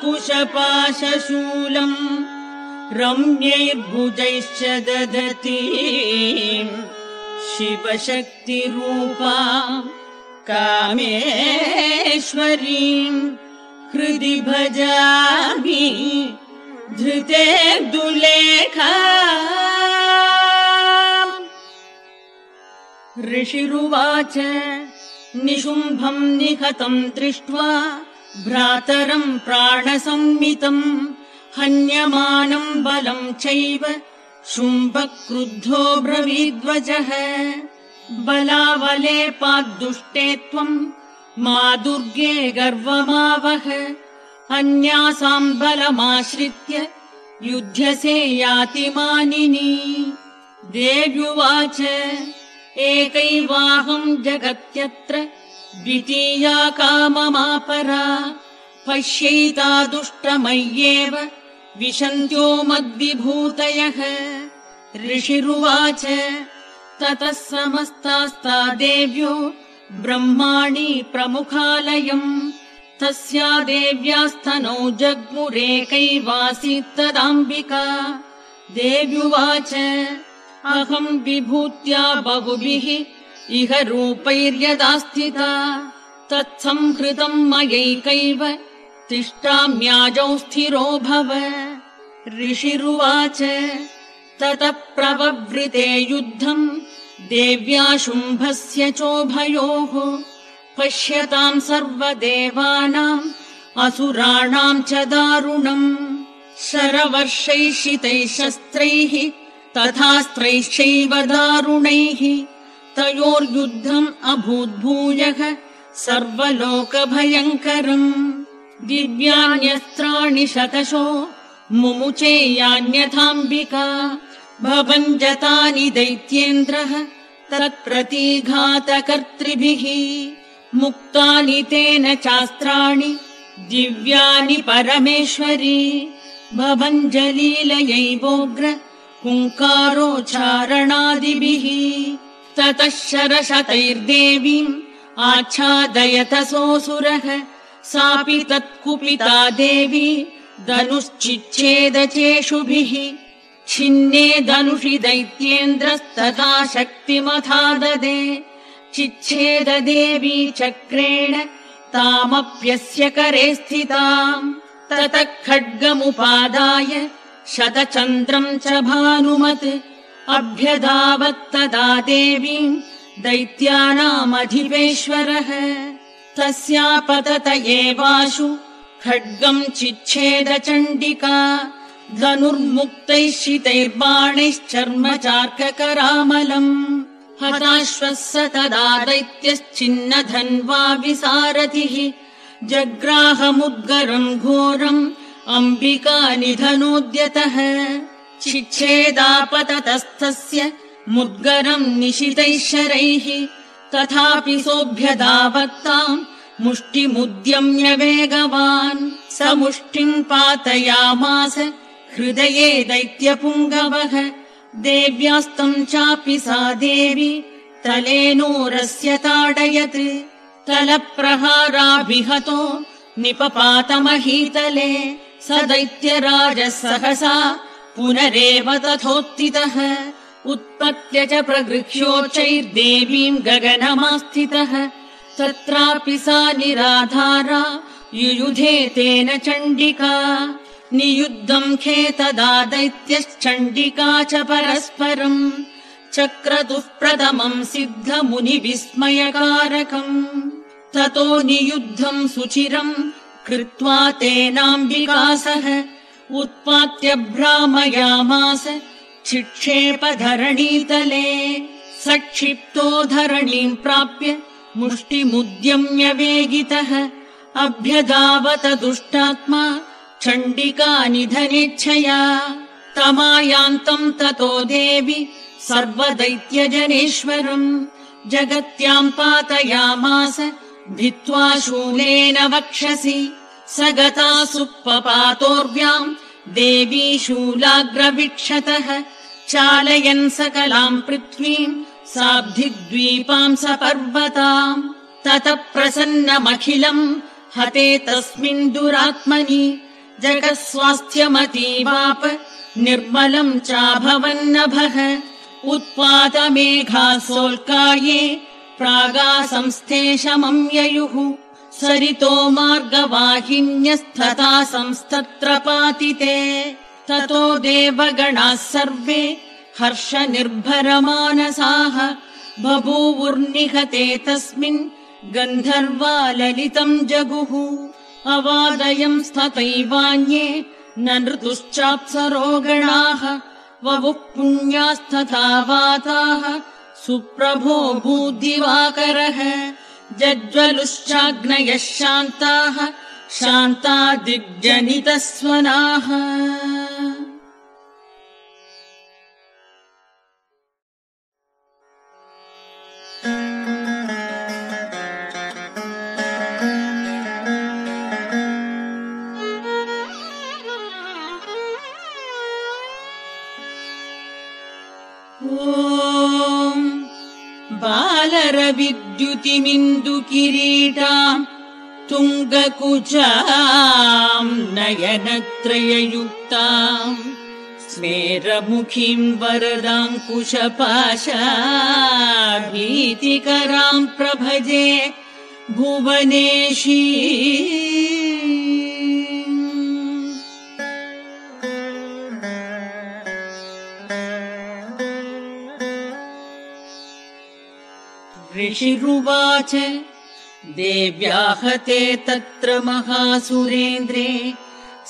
कुशपाशशूलम् रम्यैर्भुजैश्च दधति शिवशक्तिरूपा कामेश्वरीम् हृदि भजामि धृते दुलेखा ऋषिरुवाच निशुम्भम् निहतम् दृष्ट्वा भ्रातरम् प्राणसंमितम् हन्यमानम् बलम् चैव शुम्भक्रुद्धो ब्रवीद्वजः। बलावले पाद्दुष्टे त्वम् मा दुर्गे गर्वमावह। अन्यासाम् बलमाश्रित्य युध्यसे यातिमानिनी। देव्युवाच एकैवाहम् जगत्यत्र द्वितीया काममापरा। पश्यैता दुष्टमय्येव विशन्त्यो मद्विभूतयः। ऋषिरुवाच ततः समस्तास्ता देव्यो ब्रह्माणि प्रमुखालयम् तस्या देव्यास्तनौ जग्मुरेकैवासीत् तदाम्बिका देव्युवाच अहम् विभूत्या बहुभिः इह रूपैर्यदास्थिता। तत्संहृतम् मयैकैव तिष्ठाम्याजौ स्थिरो भव। ऋषिरुवाच ततः प्रववृते युद्धम् देव्या शुम्भस्य चोभयोः। पश्यताम् सर्वदेवानाम् असुराणाम् च दारुणम्। शरवर्षैः शितैः शस्त्रैः तथास्त्रैश्चैव दारुणैः तयोर्युद्धम् अभूद्भूयः सर्वलोकभयङ्करम् दिव्यान्यस्त्राणि शतशो मुमुचेयान्यथाम्बिका भवञ्जतानि दैत्येन्द्रः तत्प्रतीघातकर्तृभिः मुक्तानि तेन चास्त्राणि दिव्यानि परमेश्वरी भवञ्जलीलयैवोग्र हुङ्कारोच्चारणादिभिः ततः शरशतैर्देवीम् आच्छादयतसोऽसुरः सापि तत्कुपिता देवी धनुश्चिच्छेदचेषुभिः छिन्ने धनुषि दैत्येन्द्रस्तथा शक्तिमथाददे। चिच्छेददेवी चक्रेण तामप्यस्य करे स्थिताम्। ततः खड्गमुपादाय शतचन्द्रम् च भानुमत् अभ्यधावत्तदा देवीम् दैत्यानामधिपेश्वरः। तस्यापतत एवाशु खड्गम् चिच्छेदचण्डिका धनुर्मुक्तैः शितैर्बाणैश्चर्म चार्ककरामलम् हताश्वः स तदा दैत्यश्चिन्न धन्वा विसारथिः जग्राहमुद्गरम् घोरम् अम्बिका निधनोद्यतः चिच्छेदापततस्थस्य मुद्गरम् निशितैः शरैः तथापि सोऽभ्यदावत्ताम् मुष्टिमुद्यम्य वेगवान् स मुष्टिम् पातयामास हृदये दैत्यपुङ्गवः देव्यास्तम् चापि सा देवी तलेनोरस्य ताडयत् तलप्रहाराभिहतो निपपातमहीतले स दैत्यराजः सहसा पुनरेव तथोत्थितः उत्पत्य च प्रगृह्योच्चैर्देवीम् गगनमास्थितः तत्रापि सा निराधारा युयुधे तेन चण्डिका नियुद्धम् खेतदा दैत्यश्चण्डिका च परस्परम् चक्रतुः प्रथमम् सिद्धमुनिविस्मयकारकम् ततो नियुद्धम् सुचिरम् कृत्वा तेनाम्बिकासः उत्पात्य भ्रामयामास क्षिक्षेपधरणीतले सक्षिप्तो धरणीम् प्राप्य मुष्टिमुद्यम्य वेगितः अभ्यधावत दुष्टात्मा चण्डिका निधनेच्छया तमायान्तम् ततो देवि सर्वदैत्यजनेश्वरम् जगत्याम् पातयामास भित्त्वा शूलेन वक्षसि स गता सुप्पपातोर्व्याम् देवी शूलाग्रविक्षतः चालयन् सकलाम् पृथ्वीम् साब्धिद्वीपाम् स पर्वताम् ततः प्रसन्नमखिलम् हते तस्मिन् दुरात्मनि जगत्स्वास्थ्यमतीवाप निर्मलम् चाभवन्नभः। उत्पातमेघासोल्काये शमम् ययुः सरितो मार्गवाहिन्यस्तथा संस्तत्र पातिते ततो देवगणाः सर्वे हर्षनिर्भरमानसाः। बभूवुर्निहते तस्मिन् गन्धर्वा ललितम् जगुः। अवादयम् स्तथैवान्ये न नृतुश्चाप्सरोगणाः ववुः पुण्यास्तथा वाताः सुप्रभो भूद्दिवाकरः जज्वलुश्चाग्नयः शान्ताः शान्ता दिग्जनितस्वनाः किरीटाम् तुङ्गकुचाम् नयनत्रययुक्ताम् स्मेरमुखीम् वरदाङ्कुशपाशा भीतिकराम् प्रभजे भुवनेशी ऋषिरुवाच। देव्याहते तत्र महासुरेन्द्रे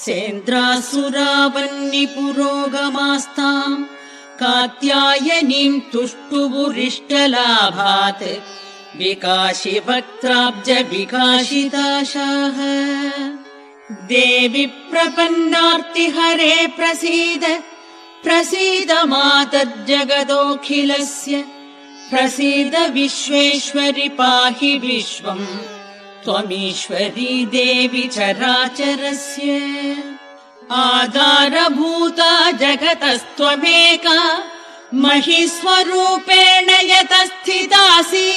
सेन्द्रासुरावन्निपुरोगमास्ताम् कात्यायनीम् तुष्टुबुरिष्टलाभात् विकाशि वक्त्राब्ज विकाशिताशाः देवि प्रपन्नार्तिहरे प्रसीद प्रसीद मातज्जगदोऽखिलस्य प्रसीद विश्वेश्वरि पाहि विश्वम् त्वमीश्वरी देवि चराचरस्य। आधारभूता जगतस्त्वमेका महिस्वरूपेण यतस्थितासि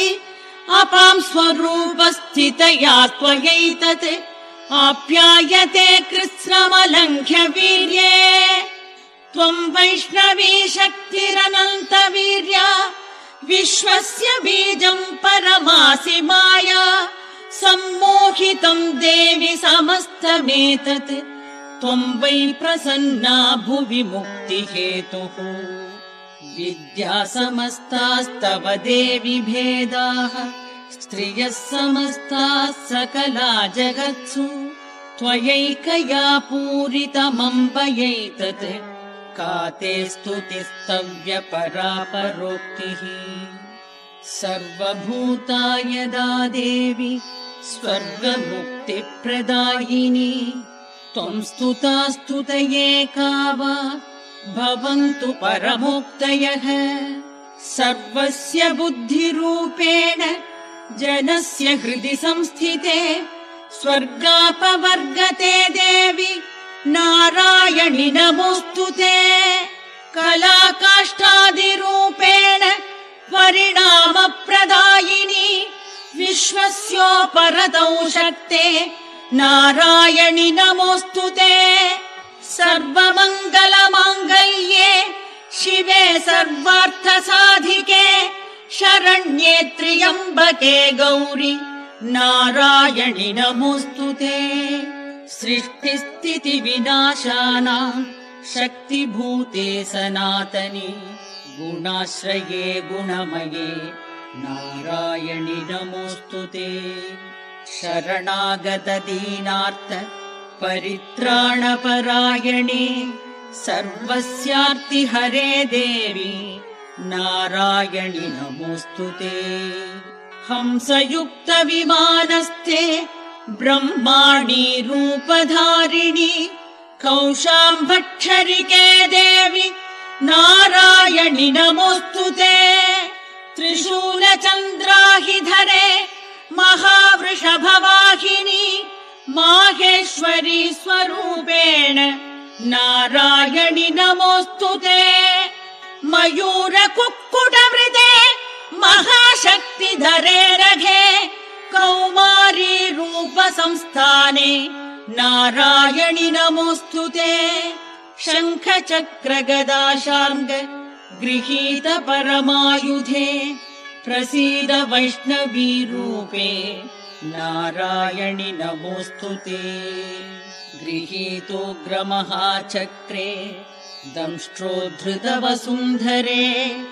अपां स्वरूपस्थितया त्वयैतत् आप्यायते कृत्स्रमलङ्घ्य वीर्ये त्वम् वैष्णवी शक्तिरनन्तवीर्या विश्वस्य बीजम् परमासि माया सम्मोहितम् देवि समस्तमेतत्। त्वम् वै प्रसन्ना भुवि मुक्तिहेतुः। विद्या समस्तास्तव देवि भेदाः। स्त्रियः समस्ताः सकला जगत्सु। त्वयैकया पूरितमम्बयैतत् ते स्तुतिस्तव्यपरापरोक्तिः सर्वभूता यदा देवि स्वर्गमुक्तिप्रदायिनी। त्वम् स्तुता स्तुतये का वा? भवन्तु परमोक्तयः। सर्वस्य बुद्धिरूपेण जनस्य हृदि संस्थिते स्वर्गापवर्गते देवि नारायणि नमोऽस्तु ते। कलाकाष्ठादिरूपेण परिणामप्रदायिनी। विश्वस्योपरतौ शक्ते नारायणि नमोऽस्तु ते। सर्वमङ्गलमाङ्गल्ये शिवे सर्वार्थसाधिके शरण्ये त्र्यम्बके गौरि। नारायणि नमोऽस्तु ते सृष्टिस्थितिविनाशानाम् शक्तिभूते सनातनि गुणाश्रये गुणमये नारायणि नमोऽस्तु ते। शरणागतदीनार्थ परित्राणपरायणे सर्वस्यार्तिहरे देवी नारायणि नमोऽस्तु ते। हंसयुक्तविमानस्थे ब्रह्माणि रूपधारिणि कौशाम्भक्षरिके देवि नारायणि नमोऽस्तु ते। त्रिशूलचन्द्राहिधरे महावृषभवाहिनी माहेश्वरी स्वरूपेण नारायणि नमोऽस्तु ते। मयूरकुक्कुटवृते महाशक्तिधरे रघे कौमारी रूपसंस्थाने नारायणि नमोऽस्तु ते। शङ्खचक्रगदाशार्ङ्ग गृहीत परमायुधे। प्रसीद वैष्णवीरूपे नारायणि नमोऽस्तु ते। गृहीतोऽग्रमहाचक्रे दंष्ट्रोद्धृतवसुन्धरे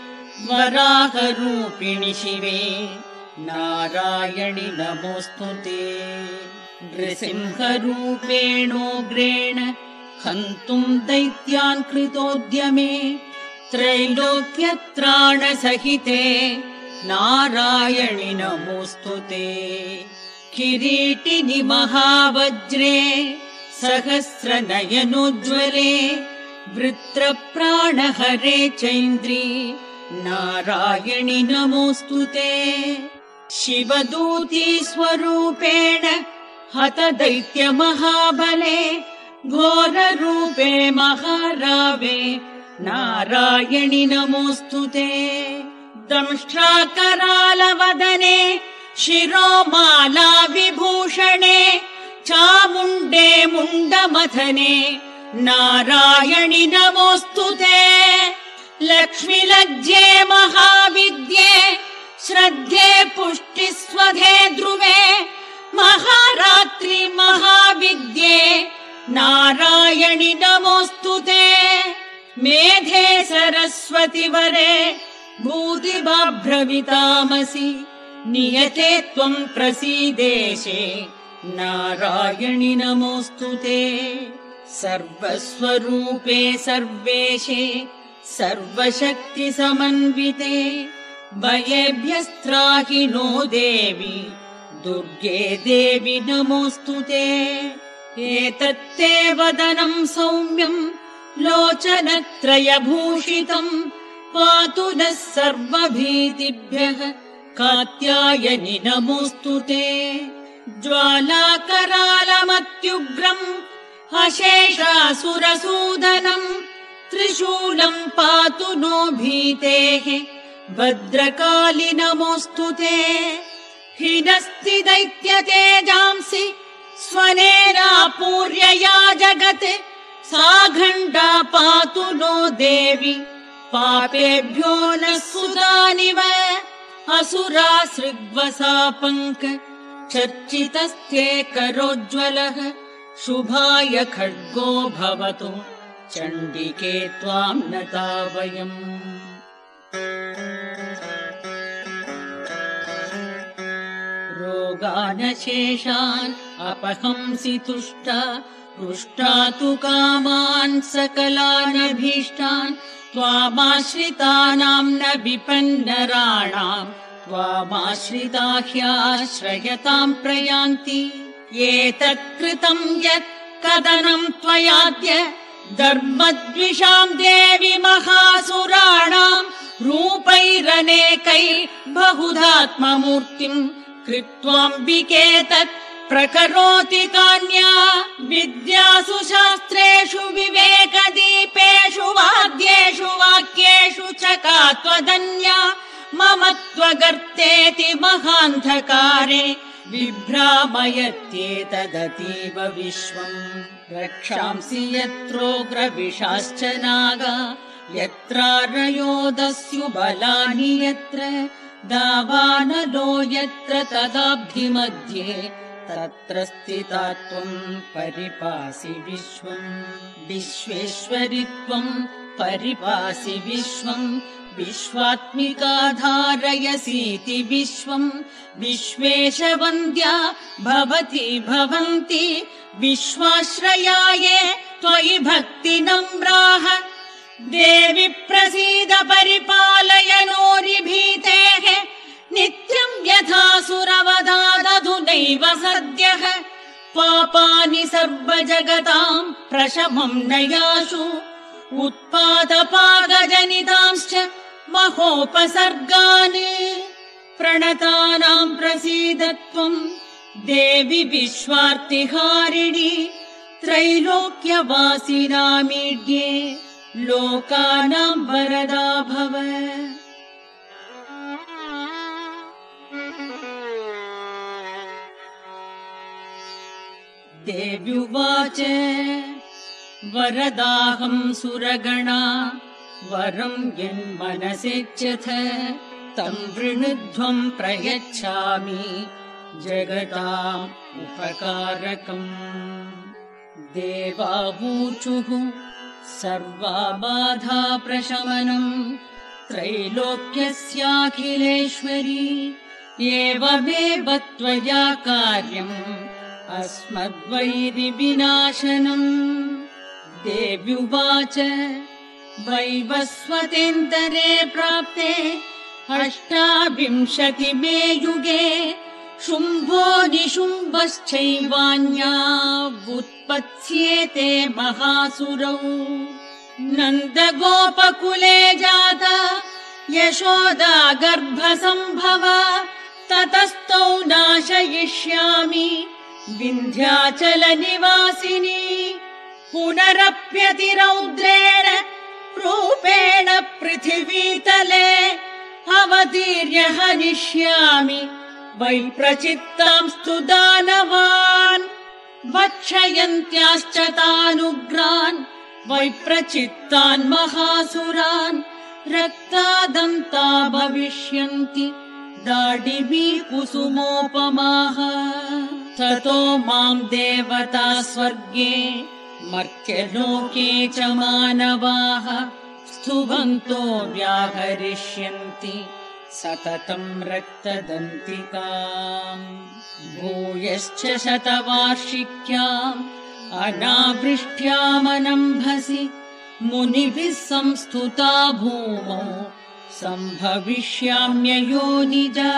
वराहरूपिणि शिवे नारायणि नमोऽस्तु ते। नृसिंहरूपेणोग्रेण हन्तुम् दैत्यान् कृतोद्यमे। त्रैलोक्यत्राणसहिते नारायणि नमोऽस्तु ते। किरीटिनि महावज्रे सहस्रनयनोज्ज्वले वृत्रप्राणहरे चैन्द्री। नारायणि नमोऽस्तु ते स्वरूपेण हत दैत्यमहाबले घोररूपे महारावे नारायणि नमोऽस्तु ते। दंष्ट्राकरालवदने शिरोमाला विभूषणे चामुण्डे मुण्डमथने नारायणि नमोऽस्तु ते। लक्ष्मिलज्जे महाविद्ये श्रद्धे पुष्टिस्वधे ध्रुवे महारात्रि महाविद्ये नारायणि नमोऽस्तु ते। मेधे सरस्वति वरे भूतिभाभ्रवितामसि नियते त्वम् प्रसीदेशे नारायणि नमोऽस्तु ते। सर्वस्वरूपे सर्वेशे सर्वशक्तिसमन्विते भयेभ्यस्त्राहि नो देवि दुर्गे देवि नमोऽस्तु ते। एतत्ते वदनम् सौम्यम् लोचनत्रयभूषितम् पातु नः सर्वभीतिभ्यः कात्यायनि नमोऽस्तु ते। ज्वालाकरालमत्युग्रम् अशेषासुरसूदनम् त्रिशूलम् पातु नो भीतेः भद्रकालि नमोऽस्तु ते। हिनस्ति दैत्यतेजांसि स्वनेनापूर्यया जगत्। सा घण्टा पातु नो देवि पापेभ्यो न सुतानिव। असुरा सृग्वसा पङ्क चर्चितस्ते करोज्ज्वलः। शुभाय खड्गो भवतु चण्डिके त्वाम् नता वयम् रोगानशेषान् अपहंसि तुष्टा पृष्टा तु कामान् सकलानभीष्टान् त्वामाश्रितानाम् न विपन्नराणाम् त्वामाश्रिता ह्याश्रयताम् प्रयान्ति। एतत्कृतम् यत् कदनम् त्वयाद्य धर्मद्विषाम् देवि महासुराणाम् रूपैरनेकै बहुधात्ममूर्तिम् कृत्वाम्बिके तत् प्रकरोति कान्या। विद्यासु शास्त्रेषु विवेकदीपेषु वाद्येषु वाक्येषु च का त्वदन्या। मम त्वगर्तेति महान्धकारे बिभ्रामयत्येतदतीव विश्वम् रक्षांसि यत्रोग्रविषाश्च नागा। यत्रारयोदस्यु बलानि यत्र दावानलो यत्र तदाब्धिमध्ये तत्र स्थिता त्वम् परिपासि विश्वम् विश्वेश्वरि त्वम् परिपासि विश्वम् विश्वात्मिका धारयसीति विश्वम् विश्वेशवन्द्या भवति भवन्ति। विश्वाश्रयाये त्वयि भक्ति नम्राः देवि प्रसीद परिपालय नोरिभीतेः नित्यम् यथासुरवदादधुनैव सद्यः। पापानि सर्वजगताम् प्रशमम् नयाशु उत्पादपागजनितांश्च महोपसर्गान्। प्रणतानाम् प्रसीद त्वम् देवि विश्वार्तिहारिणि त्रैलोक्यवासिनामीड्ये लोकानाम् वरदा भव। देव्युवाच वरदाहम् सुरगणा वरम् यन्मनसेच्छथ तम् वृणुध्वम् प्रयच्छामि जगताम् उपकारकम्। देवावूचुः सर्वा बाधा प्रशमनम् त्रैलोक्यस्याखिलेश्वरी एवमेव त्वया कार्यम् अस्मद्वैरिविनाशनम् देव्युवाच वैवस्वतेन्तरे प्राप्ते अष्टाविंशतिमे युगे शुम्भो निशुम्भश्चैवान्या उत्पत्स्येते महासुरौ। नन्दगोपकुले जाता यशोदा गर्भसम्भव ततस्तौ नाशयिष्यामि। विन्ध्याचलनिवासिनी पुनरप्यतिरौद्रेण रूपेण पृथिवीतले अवतीर्य हनिष्यामि वैप्रचित्तांस्तु दानवान् वक्षयन्त्याश्च तानुग्रान् वैप्रचित्तान् महासुरान् रक्तादन्ता भविष्यन्ति दाडिवी कुसुमोपमाः ततो माम् देवता स्वर्गे मर्त्यलोके च मानवाः स्तुवन्तो व्याहरिष्यन्ति सततम् रक्तदन्तिकाम् भूयश्च शतवार्षिक्याम् अनावृष्ट्यामनम्भसि मुनिभिः संस्तुता भूमौ सम्भविष्याम्ययोनिजा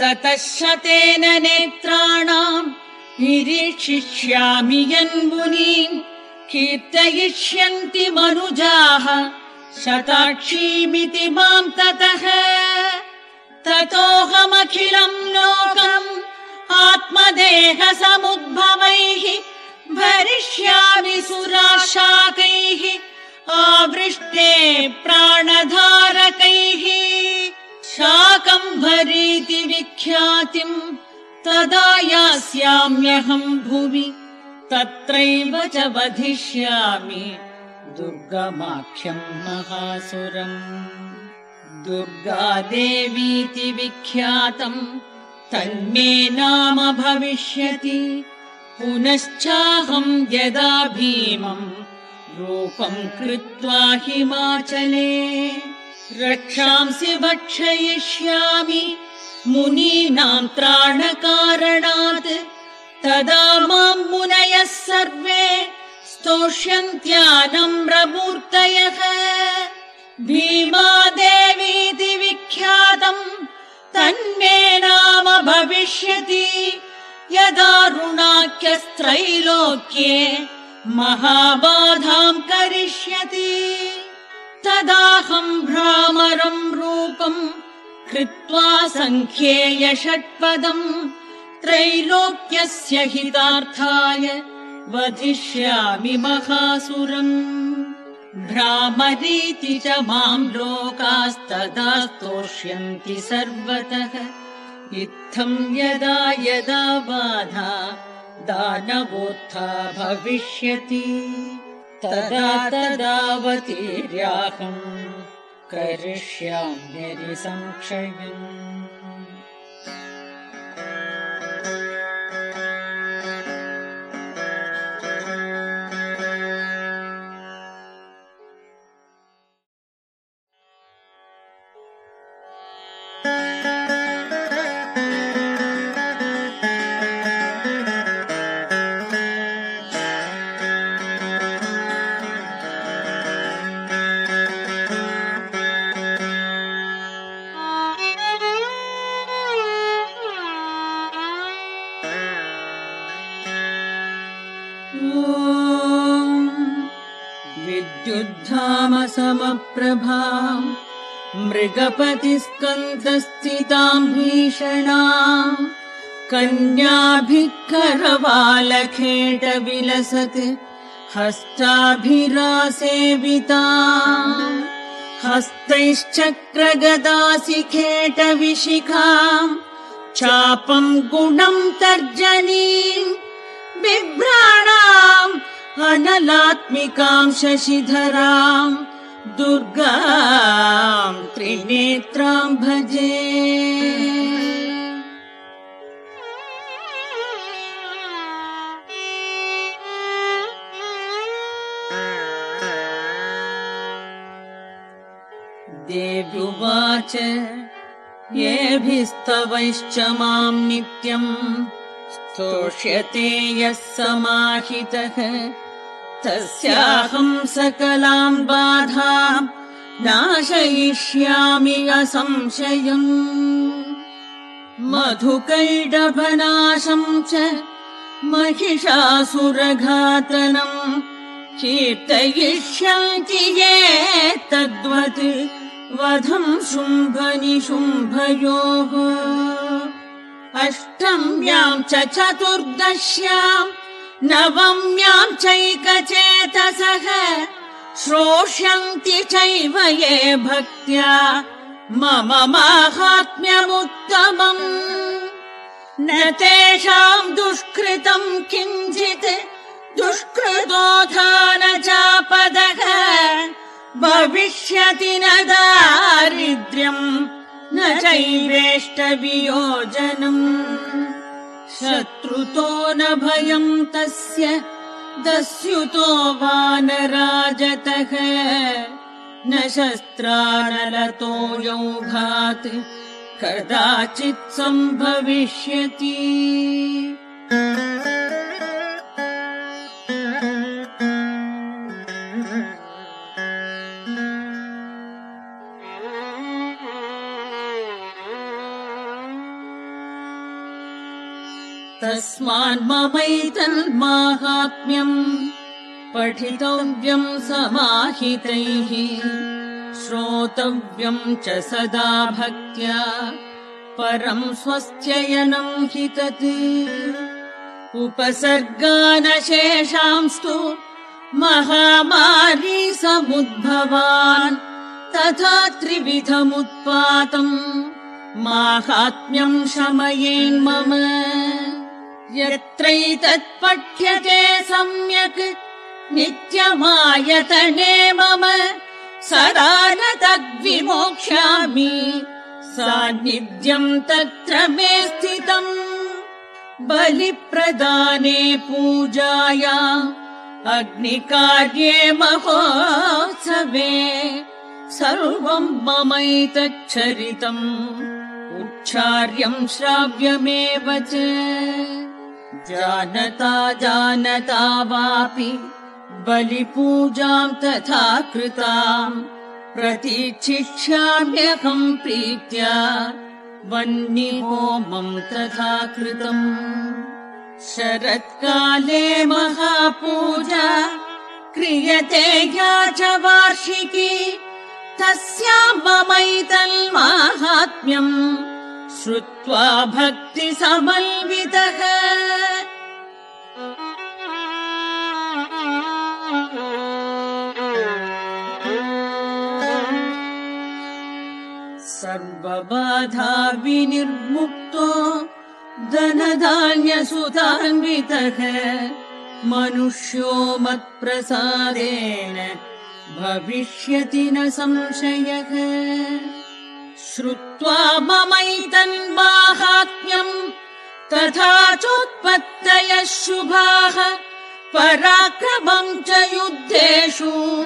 ततः शतेन नेत्राणाम् निरीक्षिष्यामि यन्मुनीम् कीर्तयिष्यन्ति मनुजाः शताक्षीमिति माम् ततः ततोऽहमखिलम् लोकम् आत्मदेहसमुद्भवैः भरिष्यामि सुराशाकैः आवृष्टे प्राणधारकैः। शाकम्भरीति विख्यातिम् तदा यास्याम्यहम् भुवि तत्रैव च वधिष्यामि दुर्गमाख्यम् महासुरम्। दुर्गादेवीति विख्यातम्। तन्मे नाम भविष्यति। पुनश्चाहम् यदा भीमम्। रूपम् कृत्वा हिमाचले। रक्षांसि भक्षयिष्यामि मुनीनाम् त्राणकारणात्। तदा माम् मुनयः सर्वे स्तोष्यन्त्यानम्रमूर्तयः भीमादेवीति विख्यातम् तन्मे नाम भविष्यति। यदारुणाख्यस्त्रैलोक्ये महाबाधाम् करिष्यति। तदाहम् भ्रामरम् रूपम् कृत्वा सङ्ख्येय षट्पदम् त्रैलोक्यस्य हितार्थाय वधिष्यामि महासुरम्। भ्रामरीति च माम् लोकास्तदा स्तोष्यन्ति सर्वतः। इत्थम् यदा यदा बाधा दानवोत्था भविष्यति। तदा तदावतीर्याहम् करिष्याम्यरि संक्षयम् मृगपतिस्कन्धस्थिताम् भीषणाम् कन्याभिः करवालखेट विलसत् हस्ताभिरासेविताम् हस्तैश्चक्रगदासि खेटविशिखाम् चापम् गुणम् तर्जनीम् बिभ्राणाम् अनलात्मिकाम् शशिधराम् दुर्गाम् त्रिनेत्राम् भजे। देव्युवाच येभिस्तवैश्च माम् नित्यम् स्तोष्यते यः समाहितः तस्याहम् सकलाम् बाधाम् नाशयिष्यामि असंशयम्। मधुकैडभनाशम् च महिषासुरघातनम् कीर्तयिष्यन्ति ये तद्वत् वधम् शुम्भनिशुम्भयोः अष्टम्याम् च चतुर्दश्याम् नवम्याम् चैकचेतसः श्रोष्यन्ति चैव ये भक्त्या मम माहात्म्यमुत्तमम्। न तेषाम् दुष्कृतम् किञ्चित् दुष्कृतोधान चापदः भविष्यति न दारिद्र्यम् न चैवेष्टवियोजनम् शत्रुतो न भयम् तस्य दस्युतो वा न राजतः यौघात् कदाचित् सम्भविष्यति तस्मान्ममैतन्माहात्म्यम् पठितव्यम् समाहितैः श्रोतव्यम् च सदा भक्त्या परम् स्वस्त्ययनम् हि तत् उपसर्गानशेषांस्तु महामारी समुद्भवान् तथा त्रिविधमुत्पातम् माहात्म्यम् शमयेन्मम यत्रैतत्पठ्यते सम्यक्। नित्यमायतने मम सदा न तद्विमोक्ष्यामि। सान्निध्यम् तत्र मे स्थितम् बलिप्रदाने पूजाया अग्निकार्ये महोत्सवे। सर्वम् ममैतच्छरितम्। उच्चार्यम् श्राव्यमेव च जानता जानता वापि बलिपूजाम् तथा कृताम् प्रतीक्षिष्याम्यहम् प्रीत्या वह्निहोमम् तथा कृतम् शरत्काले महापूजा क्रियते या च वार्षिकी तस्याम् ममैतन्माहात्म्यम् श्रुत्वा भक्तिसमन्वितः सर्वबाधा विनिर्मुक्तो धनधान्यसुतान्वितः। मनुष्यो मत्प्रसादेन भविष्यति न संशयः श्रुत्वा ममैतन्माहात्म्यम् तथा चोत्पत्तयः शुभाः। पराक्रमम् च युद्धेषु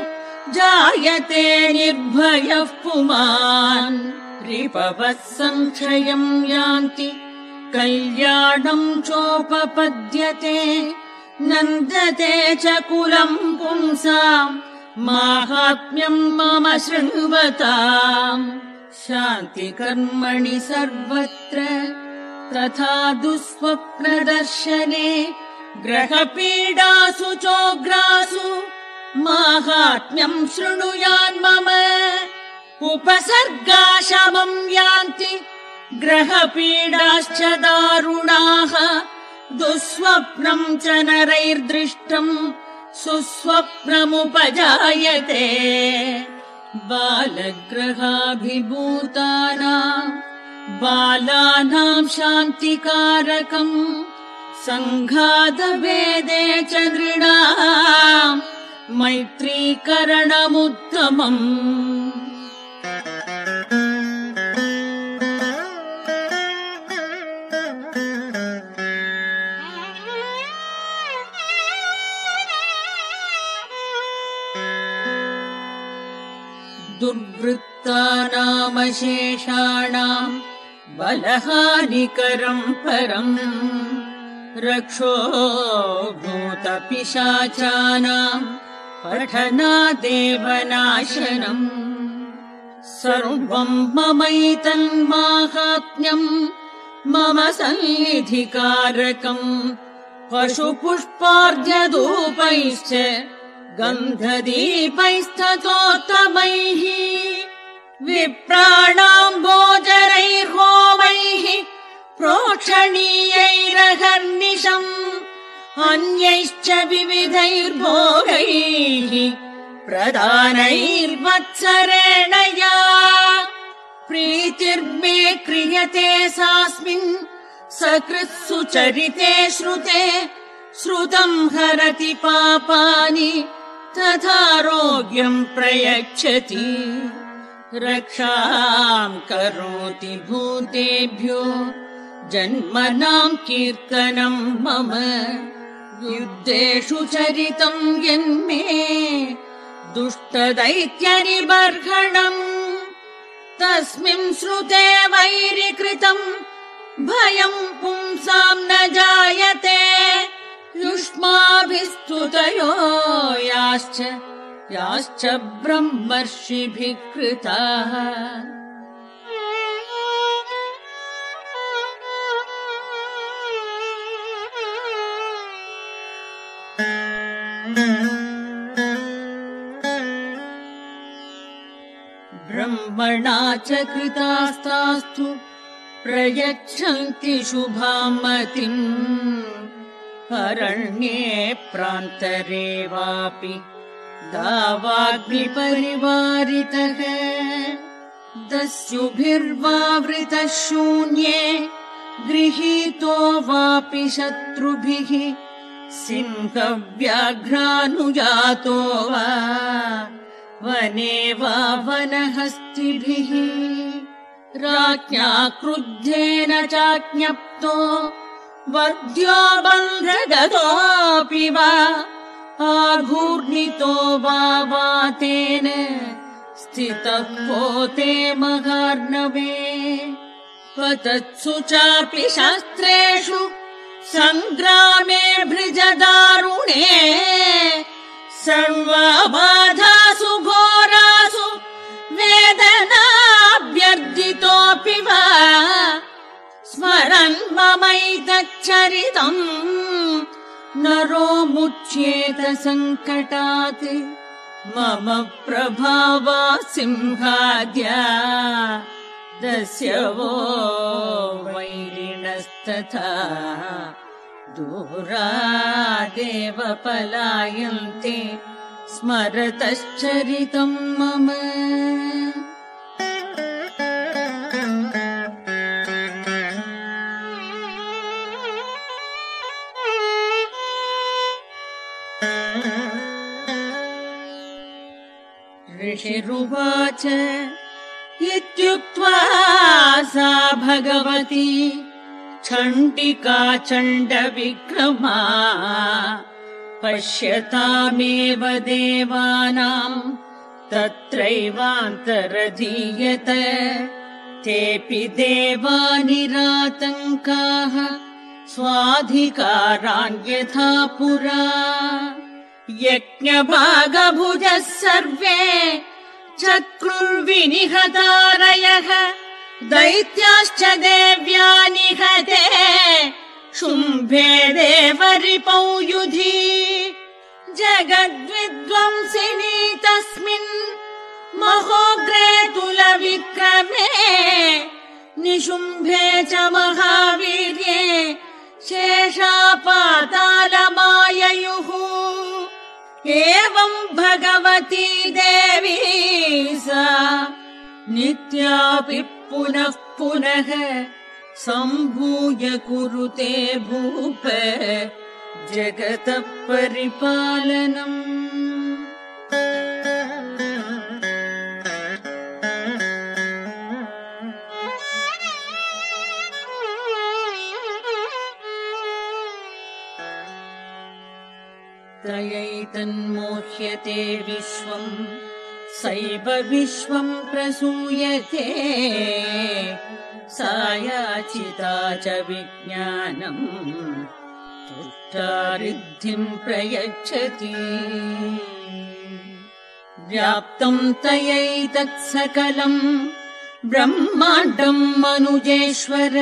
जायते निर्भयः पुमान्। रिपवः संक्षयम् यान्ति कल्याणम् चोपपद्यते नन्दते च कुलम् पुंसाम् माहात्म्यम् मम शृण्वताम् शान्तिकर्मणि सर्वत्र तथा दुःस्वप्नदर्शने ग्रहपीडासु चोग्रासु माहात्म्यम् शृणुयान्मम उपसर्गाशमम् यान्ति ग्रहपीडाश्च दारुणाः दुःस्वप्नम् च नरैर्दृष्टम् सुस्वप्नमुपजायते बालग्रहाभिभूतानाम् बालानाम् शान्तिकारकम् सङ्घातभेदे च नृणाम् मैत्रीकरणमुत्तमम् दुर्वृत्तानामशेषाणाम् बलहानिकरम् परम् रक्षो भूतपिशाचानाम् पठनादेवनाशनम् सर्वम् ममैतन्माहात्म्यम् मम सन्निधिकारकम् पशुपुष्पार्ध्यधूपैश्च गन्धदीपैस्ततोत्तमैः विप्राणाम् भोजनैर्होमैः प्रोक्षणीयैरहर्निशम् अन्यैश्च विविधैर्भोगैः प्रदानैर्वत्सरेण या प्रीतिर्मे क्रियते सास्मिन् सकृत्सु चरिते श्रुते श्रुतम् हरति पापानि तथारोग्यम् प्रयच्छति। रक्षाम् करोति भूतेभ्यो। जन्मनाम् कीर्तनम् मम युद्धेषु चरितम् यन्मे। दुष्टदैत्यनिबर्हणम् तस्मिन् श्रुते वैरिकृतम् भयम् पुंसाम् न जायते युष्माभिस्तुतयो याश्च याश्च ब्रह्मर्षिभिः कृताः। ब्रह्मणा च कृतास्तास्तु प्रयच्छन्ति शुभाम् मतिम् अरण्ये प्रान्तरे वापि दावाग्निपरिवारितः। दस्युभिर्वावृतः शून्ये गृहीतो वापि शत्रुभिः सिंहव्याघ्रानुजातो वा वने वा वनहस्तिभिः। राज्ञा क्रुद्धेन चाज्ञप्तो वद्यो बन्धगतोऽपि वा? आघूर्णितो वा वातेन स्थितः पोते महार्णवे। पतत्सु चापि शास्त्रेषु सङ्ग्रामे भृजदारुणे। सर्वबाधासु घोरासु वेदनाभ्यर्जितोऽपि वा स्मरन् ममैतच्चरितम् नरो मुच्येत सङ्कटात् मम प्रभावा सिंहाद्या। दस्यवो वैरिणस्तथा। दूरादेव पलायन्ते। स्मरतश्चरितम् मम ऋषिरुवाच इत्युक्त्वा सा भगवती चण्डिका चण्डविक्रमा पश्यतामेव देवानाम् तत्रैवान्तरधीयत तेऽपि देवा निरातङ्काः स्वाधिकारान्यथा पुरा यज्ञभागभुजः सर्वे चक्रुर्विनिहतारयः दैत्याश्च देव्या निहते। शुम्भे देवरिपौ युधि जगद्विद्वंसिनी तस्मिन् महोग्रे तुलविक्रमे। निशुम्भे च महावीर्ये शेषापातालमाययुः एवम् भगवती देवी सा नित्यापि पुनः पुनः सम्भूय कुरुते भूप जगतः परिपालनम् तयैतन्मोह्यते विश्वम् सैव विश्वम् प्रसूयते। सा याचिता च विज्ञानम् तुष्टारिद्धिम् प्रयच्छति। व्याप्तम् तयैतत् सकलम् ब्रह्माण्डम् मनुजेश्वर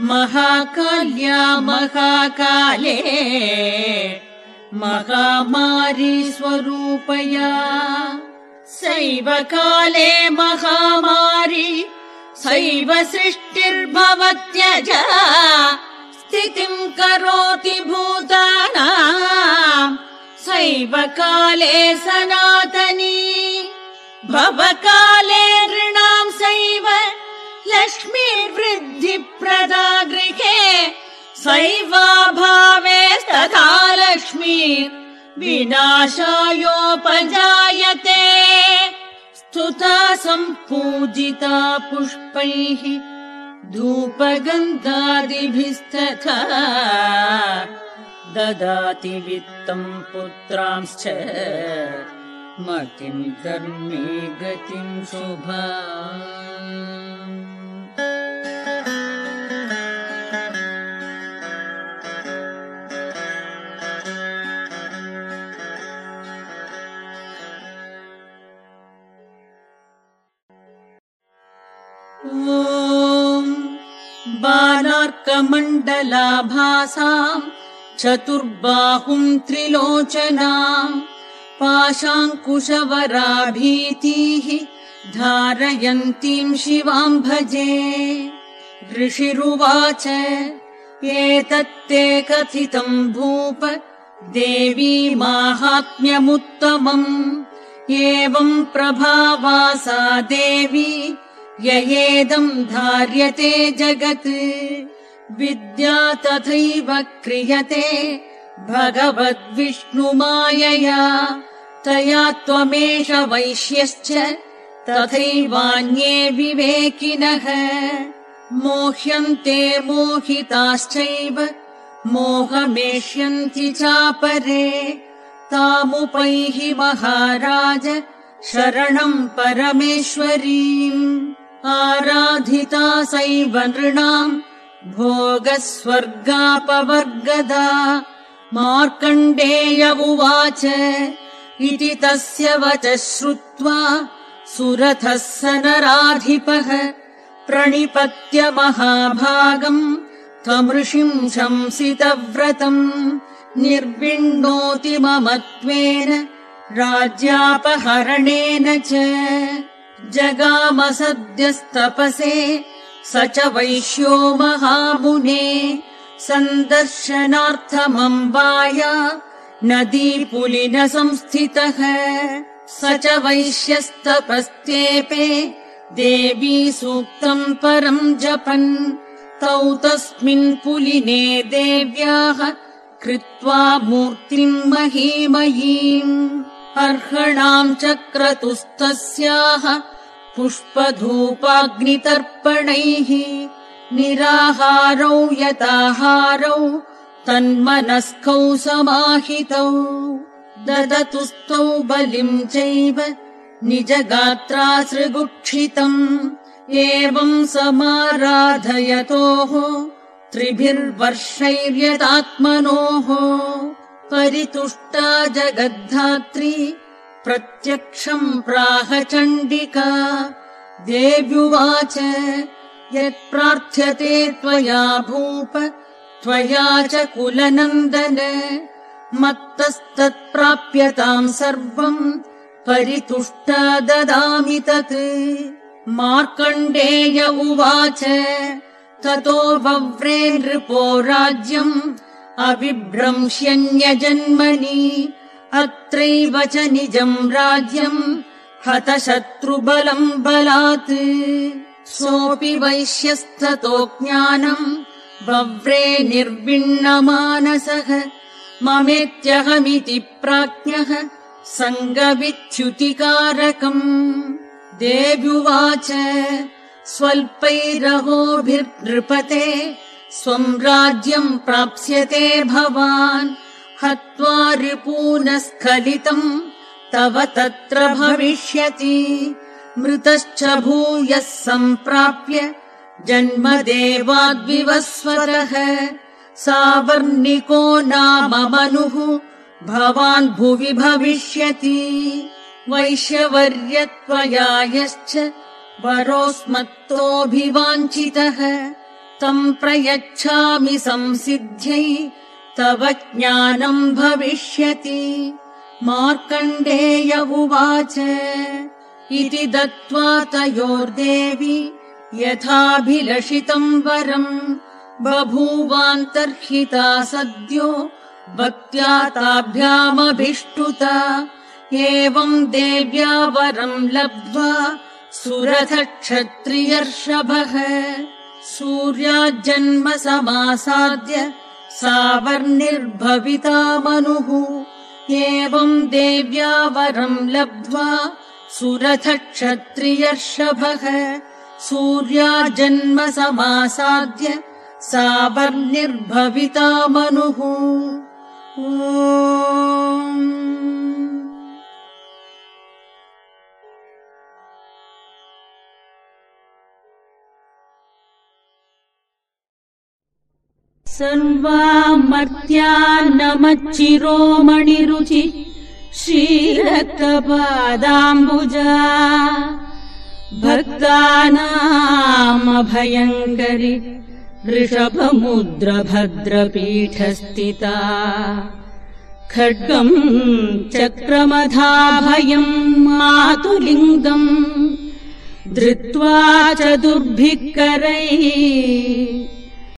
महाकाल्या महाकाले महामारी स्वरूपया। सैव काले महामारी सैव सृष्टिर्भवत्यज स्थितिम् करोति भूतानाम् सैव काले सनातनी भवकाले नृणाम् सैव लक्ष्मीर्वृद्धिप्रदा गृहे सैवाभावेस्तथा लक्ष्मी। विनाशायोपजायते। स्तुता सम्पूजिता पुष्पैः धूपगन्धादिभिस्तथा। ददाति वित्तम् पुत्रांश्च। मतिम् धर्मे गतिम् शुभा ॐ बालार्कमण्डलाभासाम् चतुर्बाहुम् त्रिलोचनाम् पाशाङ्कुशवराभीतिः धारयन्तीम् शिवाम् भजे। ऋषिरुवाच एतत्ते कथितम् भूप देवी माहात्म्यमुत्तमम्। एवम् प्रभावासा देवी ययेदम् धार्यते जगत्। विद्या तथैव क्रियते। भगवद्विष्णुमायया। तया त्वमेष वैश्यश्च तथैवान्ये विवेकिनः। मोह्यन्ते मोहिताश्चैव मोहमेष्यन्ति चापरे। तामुपैहि महाराज शरणम् परमेश्वरीम् आराधिता सैव नृणाम् भोगस्वर्गापवर्गदा। मार्कण्डेय उवाच इति तस्य वच श्रुत्वा सुरथः स नराधिपः। प्रणिपत्य महाभागम् त्वमृषिम् शंसितव्रतम् निर्विण्णोति ममत्वेन राज्यापहरणेन च जगाम सद्यस्तपसे स च वैश्यो महामुने सन्दर्शनार्थमम्बाया नदीपुलिन संस्थितः स च वैश्यस्तपस्त्येपे देवी सूक्तम् परम् जपन् तौ तस्मिन् पुलिने देव्याः कृत्वा मूर्तिम् महीमयीम् अर्हणाम् चक्रतुस्तस्याः पुष्पधूपाग्नितर्पणैः निराहारौ यताहारौ तन्मनस्कौ समाहितौ ददतुस्तौ बलिम् चैव निजगात्रासृगुक्षितम् एवम् समाराधयतोः त्रिभिर्वर्षैर्यदात्मनोः परितुष्टा जगद्धात्री प्रत्यक्षम् प्राह चण्डिका देव्युवाच यत्प्रार्थ्यते त्वया भूप त्वया च कुलनन्दन। मत्तस्तत्प्राप्यताम् सर्वम् परितुष्टा ददामि तत्। मार्कण्डेय उवाच ततो वव्रे नृपो राज्यम् अविभ्रंश्यन्यजन्मनि अत्रैव च निजम् राज्यम् हतशत्रुबलम् बलात्। सोऽपि वैश्यस्ततो ज्ञानम् वव्रे निर्विण्णमानसः ममेत्यहमिति प्राज्ञः सङ्गविच्युतिकारकम्। देव्युवाच स्वल्पैरहोभिर्नृपते स्वम् राज्यम् प्राप्स्यते भवान् हत्वा रिपूनः स्खलितम् तव तत्र भविष्यति। मृतश्च भूयः सम्प्राप्य जन्मदेवाद्विवस्वरः सावर्णिको नाम मनुः भवान् भुवि भविष्यति। वैश्यवर्यत्वया यश्च वरोऽस्मत्तोऽभिवाञ्छितः तम् प्रयच्छामि संसिद्ध्यै तव ज्ञानम् भविष्यति। मार्कण्डेय उवाच इति दत्त्वा तयोर्देवी यथाभिलषितम् वरम् बभूवान्तर्हिता सद्यो भक्त्या ताभ्यामभिष्टुता एवम् देव्या वरम् लब्ध्वा सुरथक्षत्रियर्षभः। सूर्याज्जन्म समासाद्य सावर्णिर्भविता मनुः। एवम् देव्या वरम् लब्ध्वा सुरथक्षत्रियर्षभः। सूर्या जन्म समासाद्य सावर्णिर्भविता मनुः सर्वामर्त्यान्नमच्चिरोमणिरुचि श्रीरक्तपादाम्बुजा। भक्तानामभयङ्करि ऋषभमुद्रभद्रपीठस्थिता। खड्गम् चक्रमधाभयम् मातुलिङ्गम् धृत्वा चतुर्भिः करैः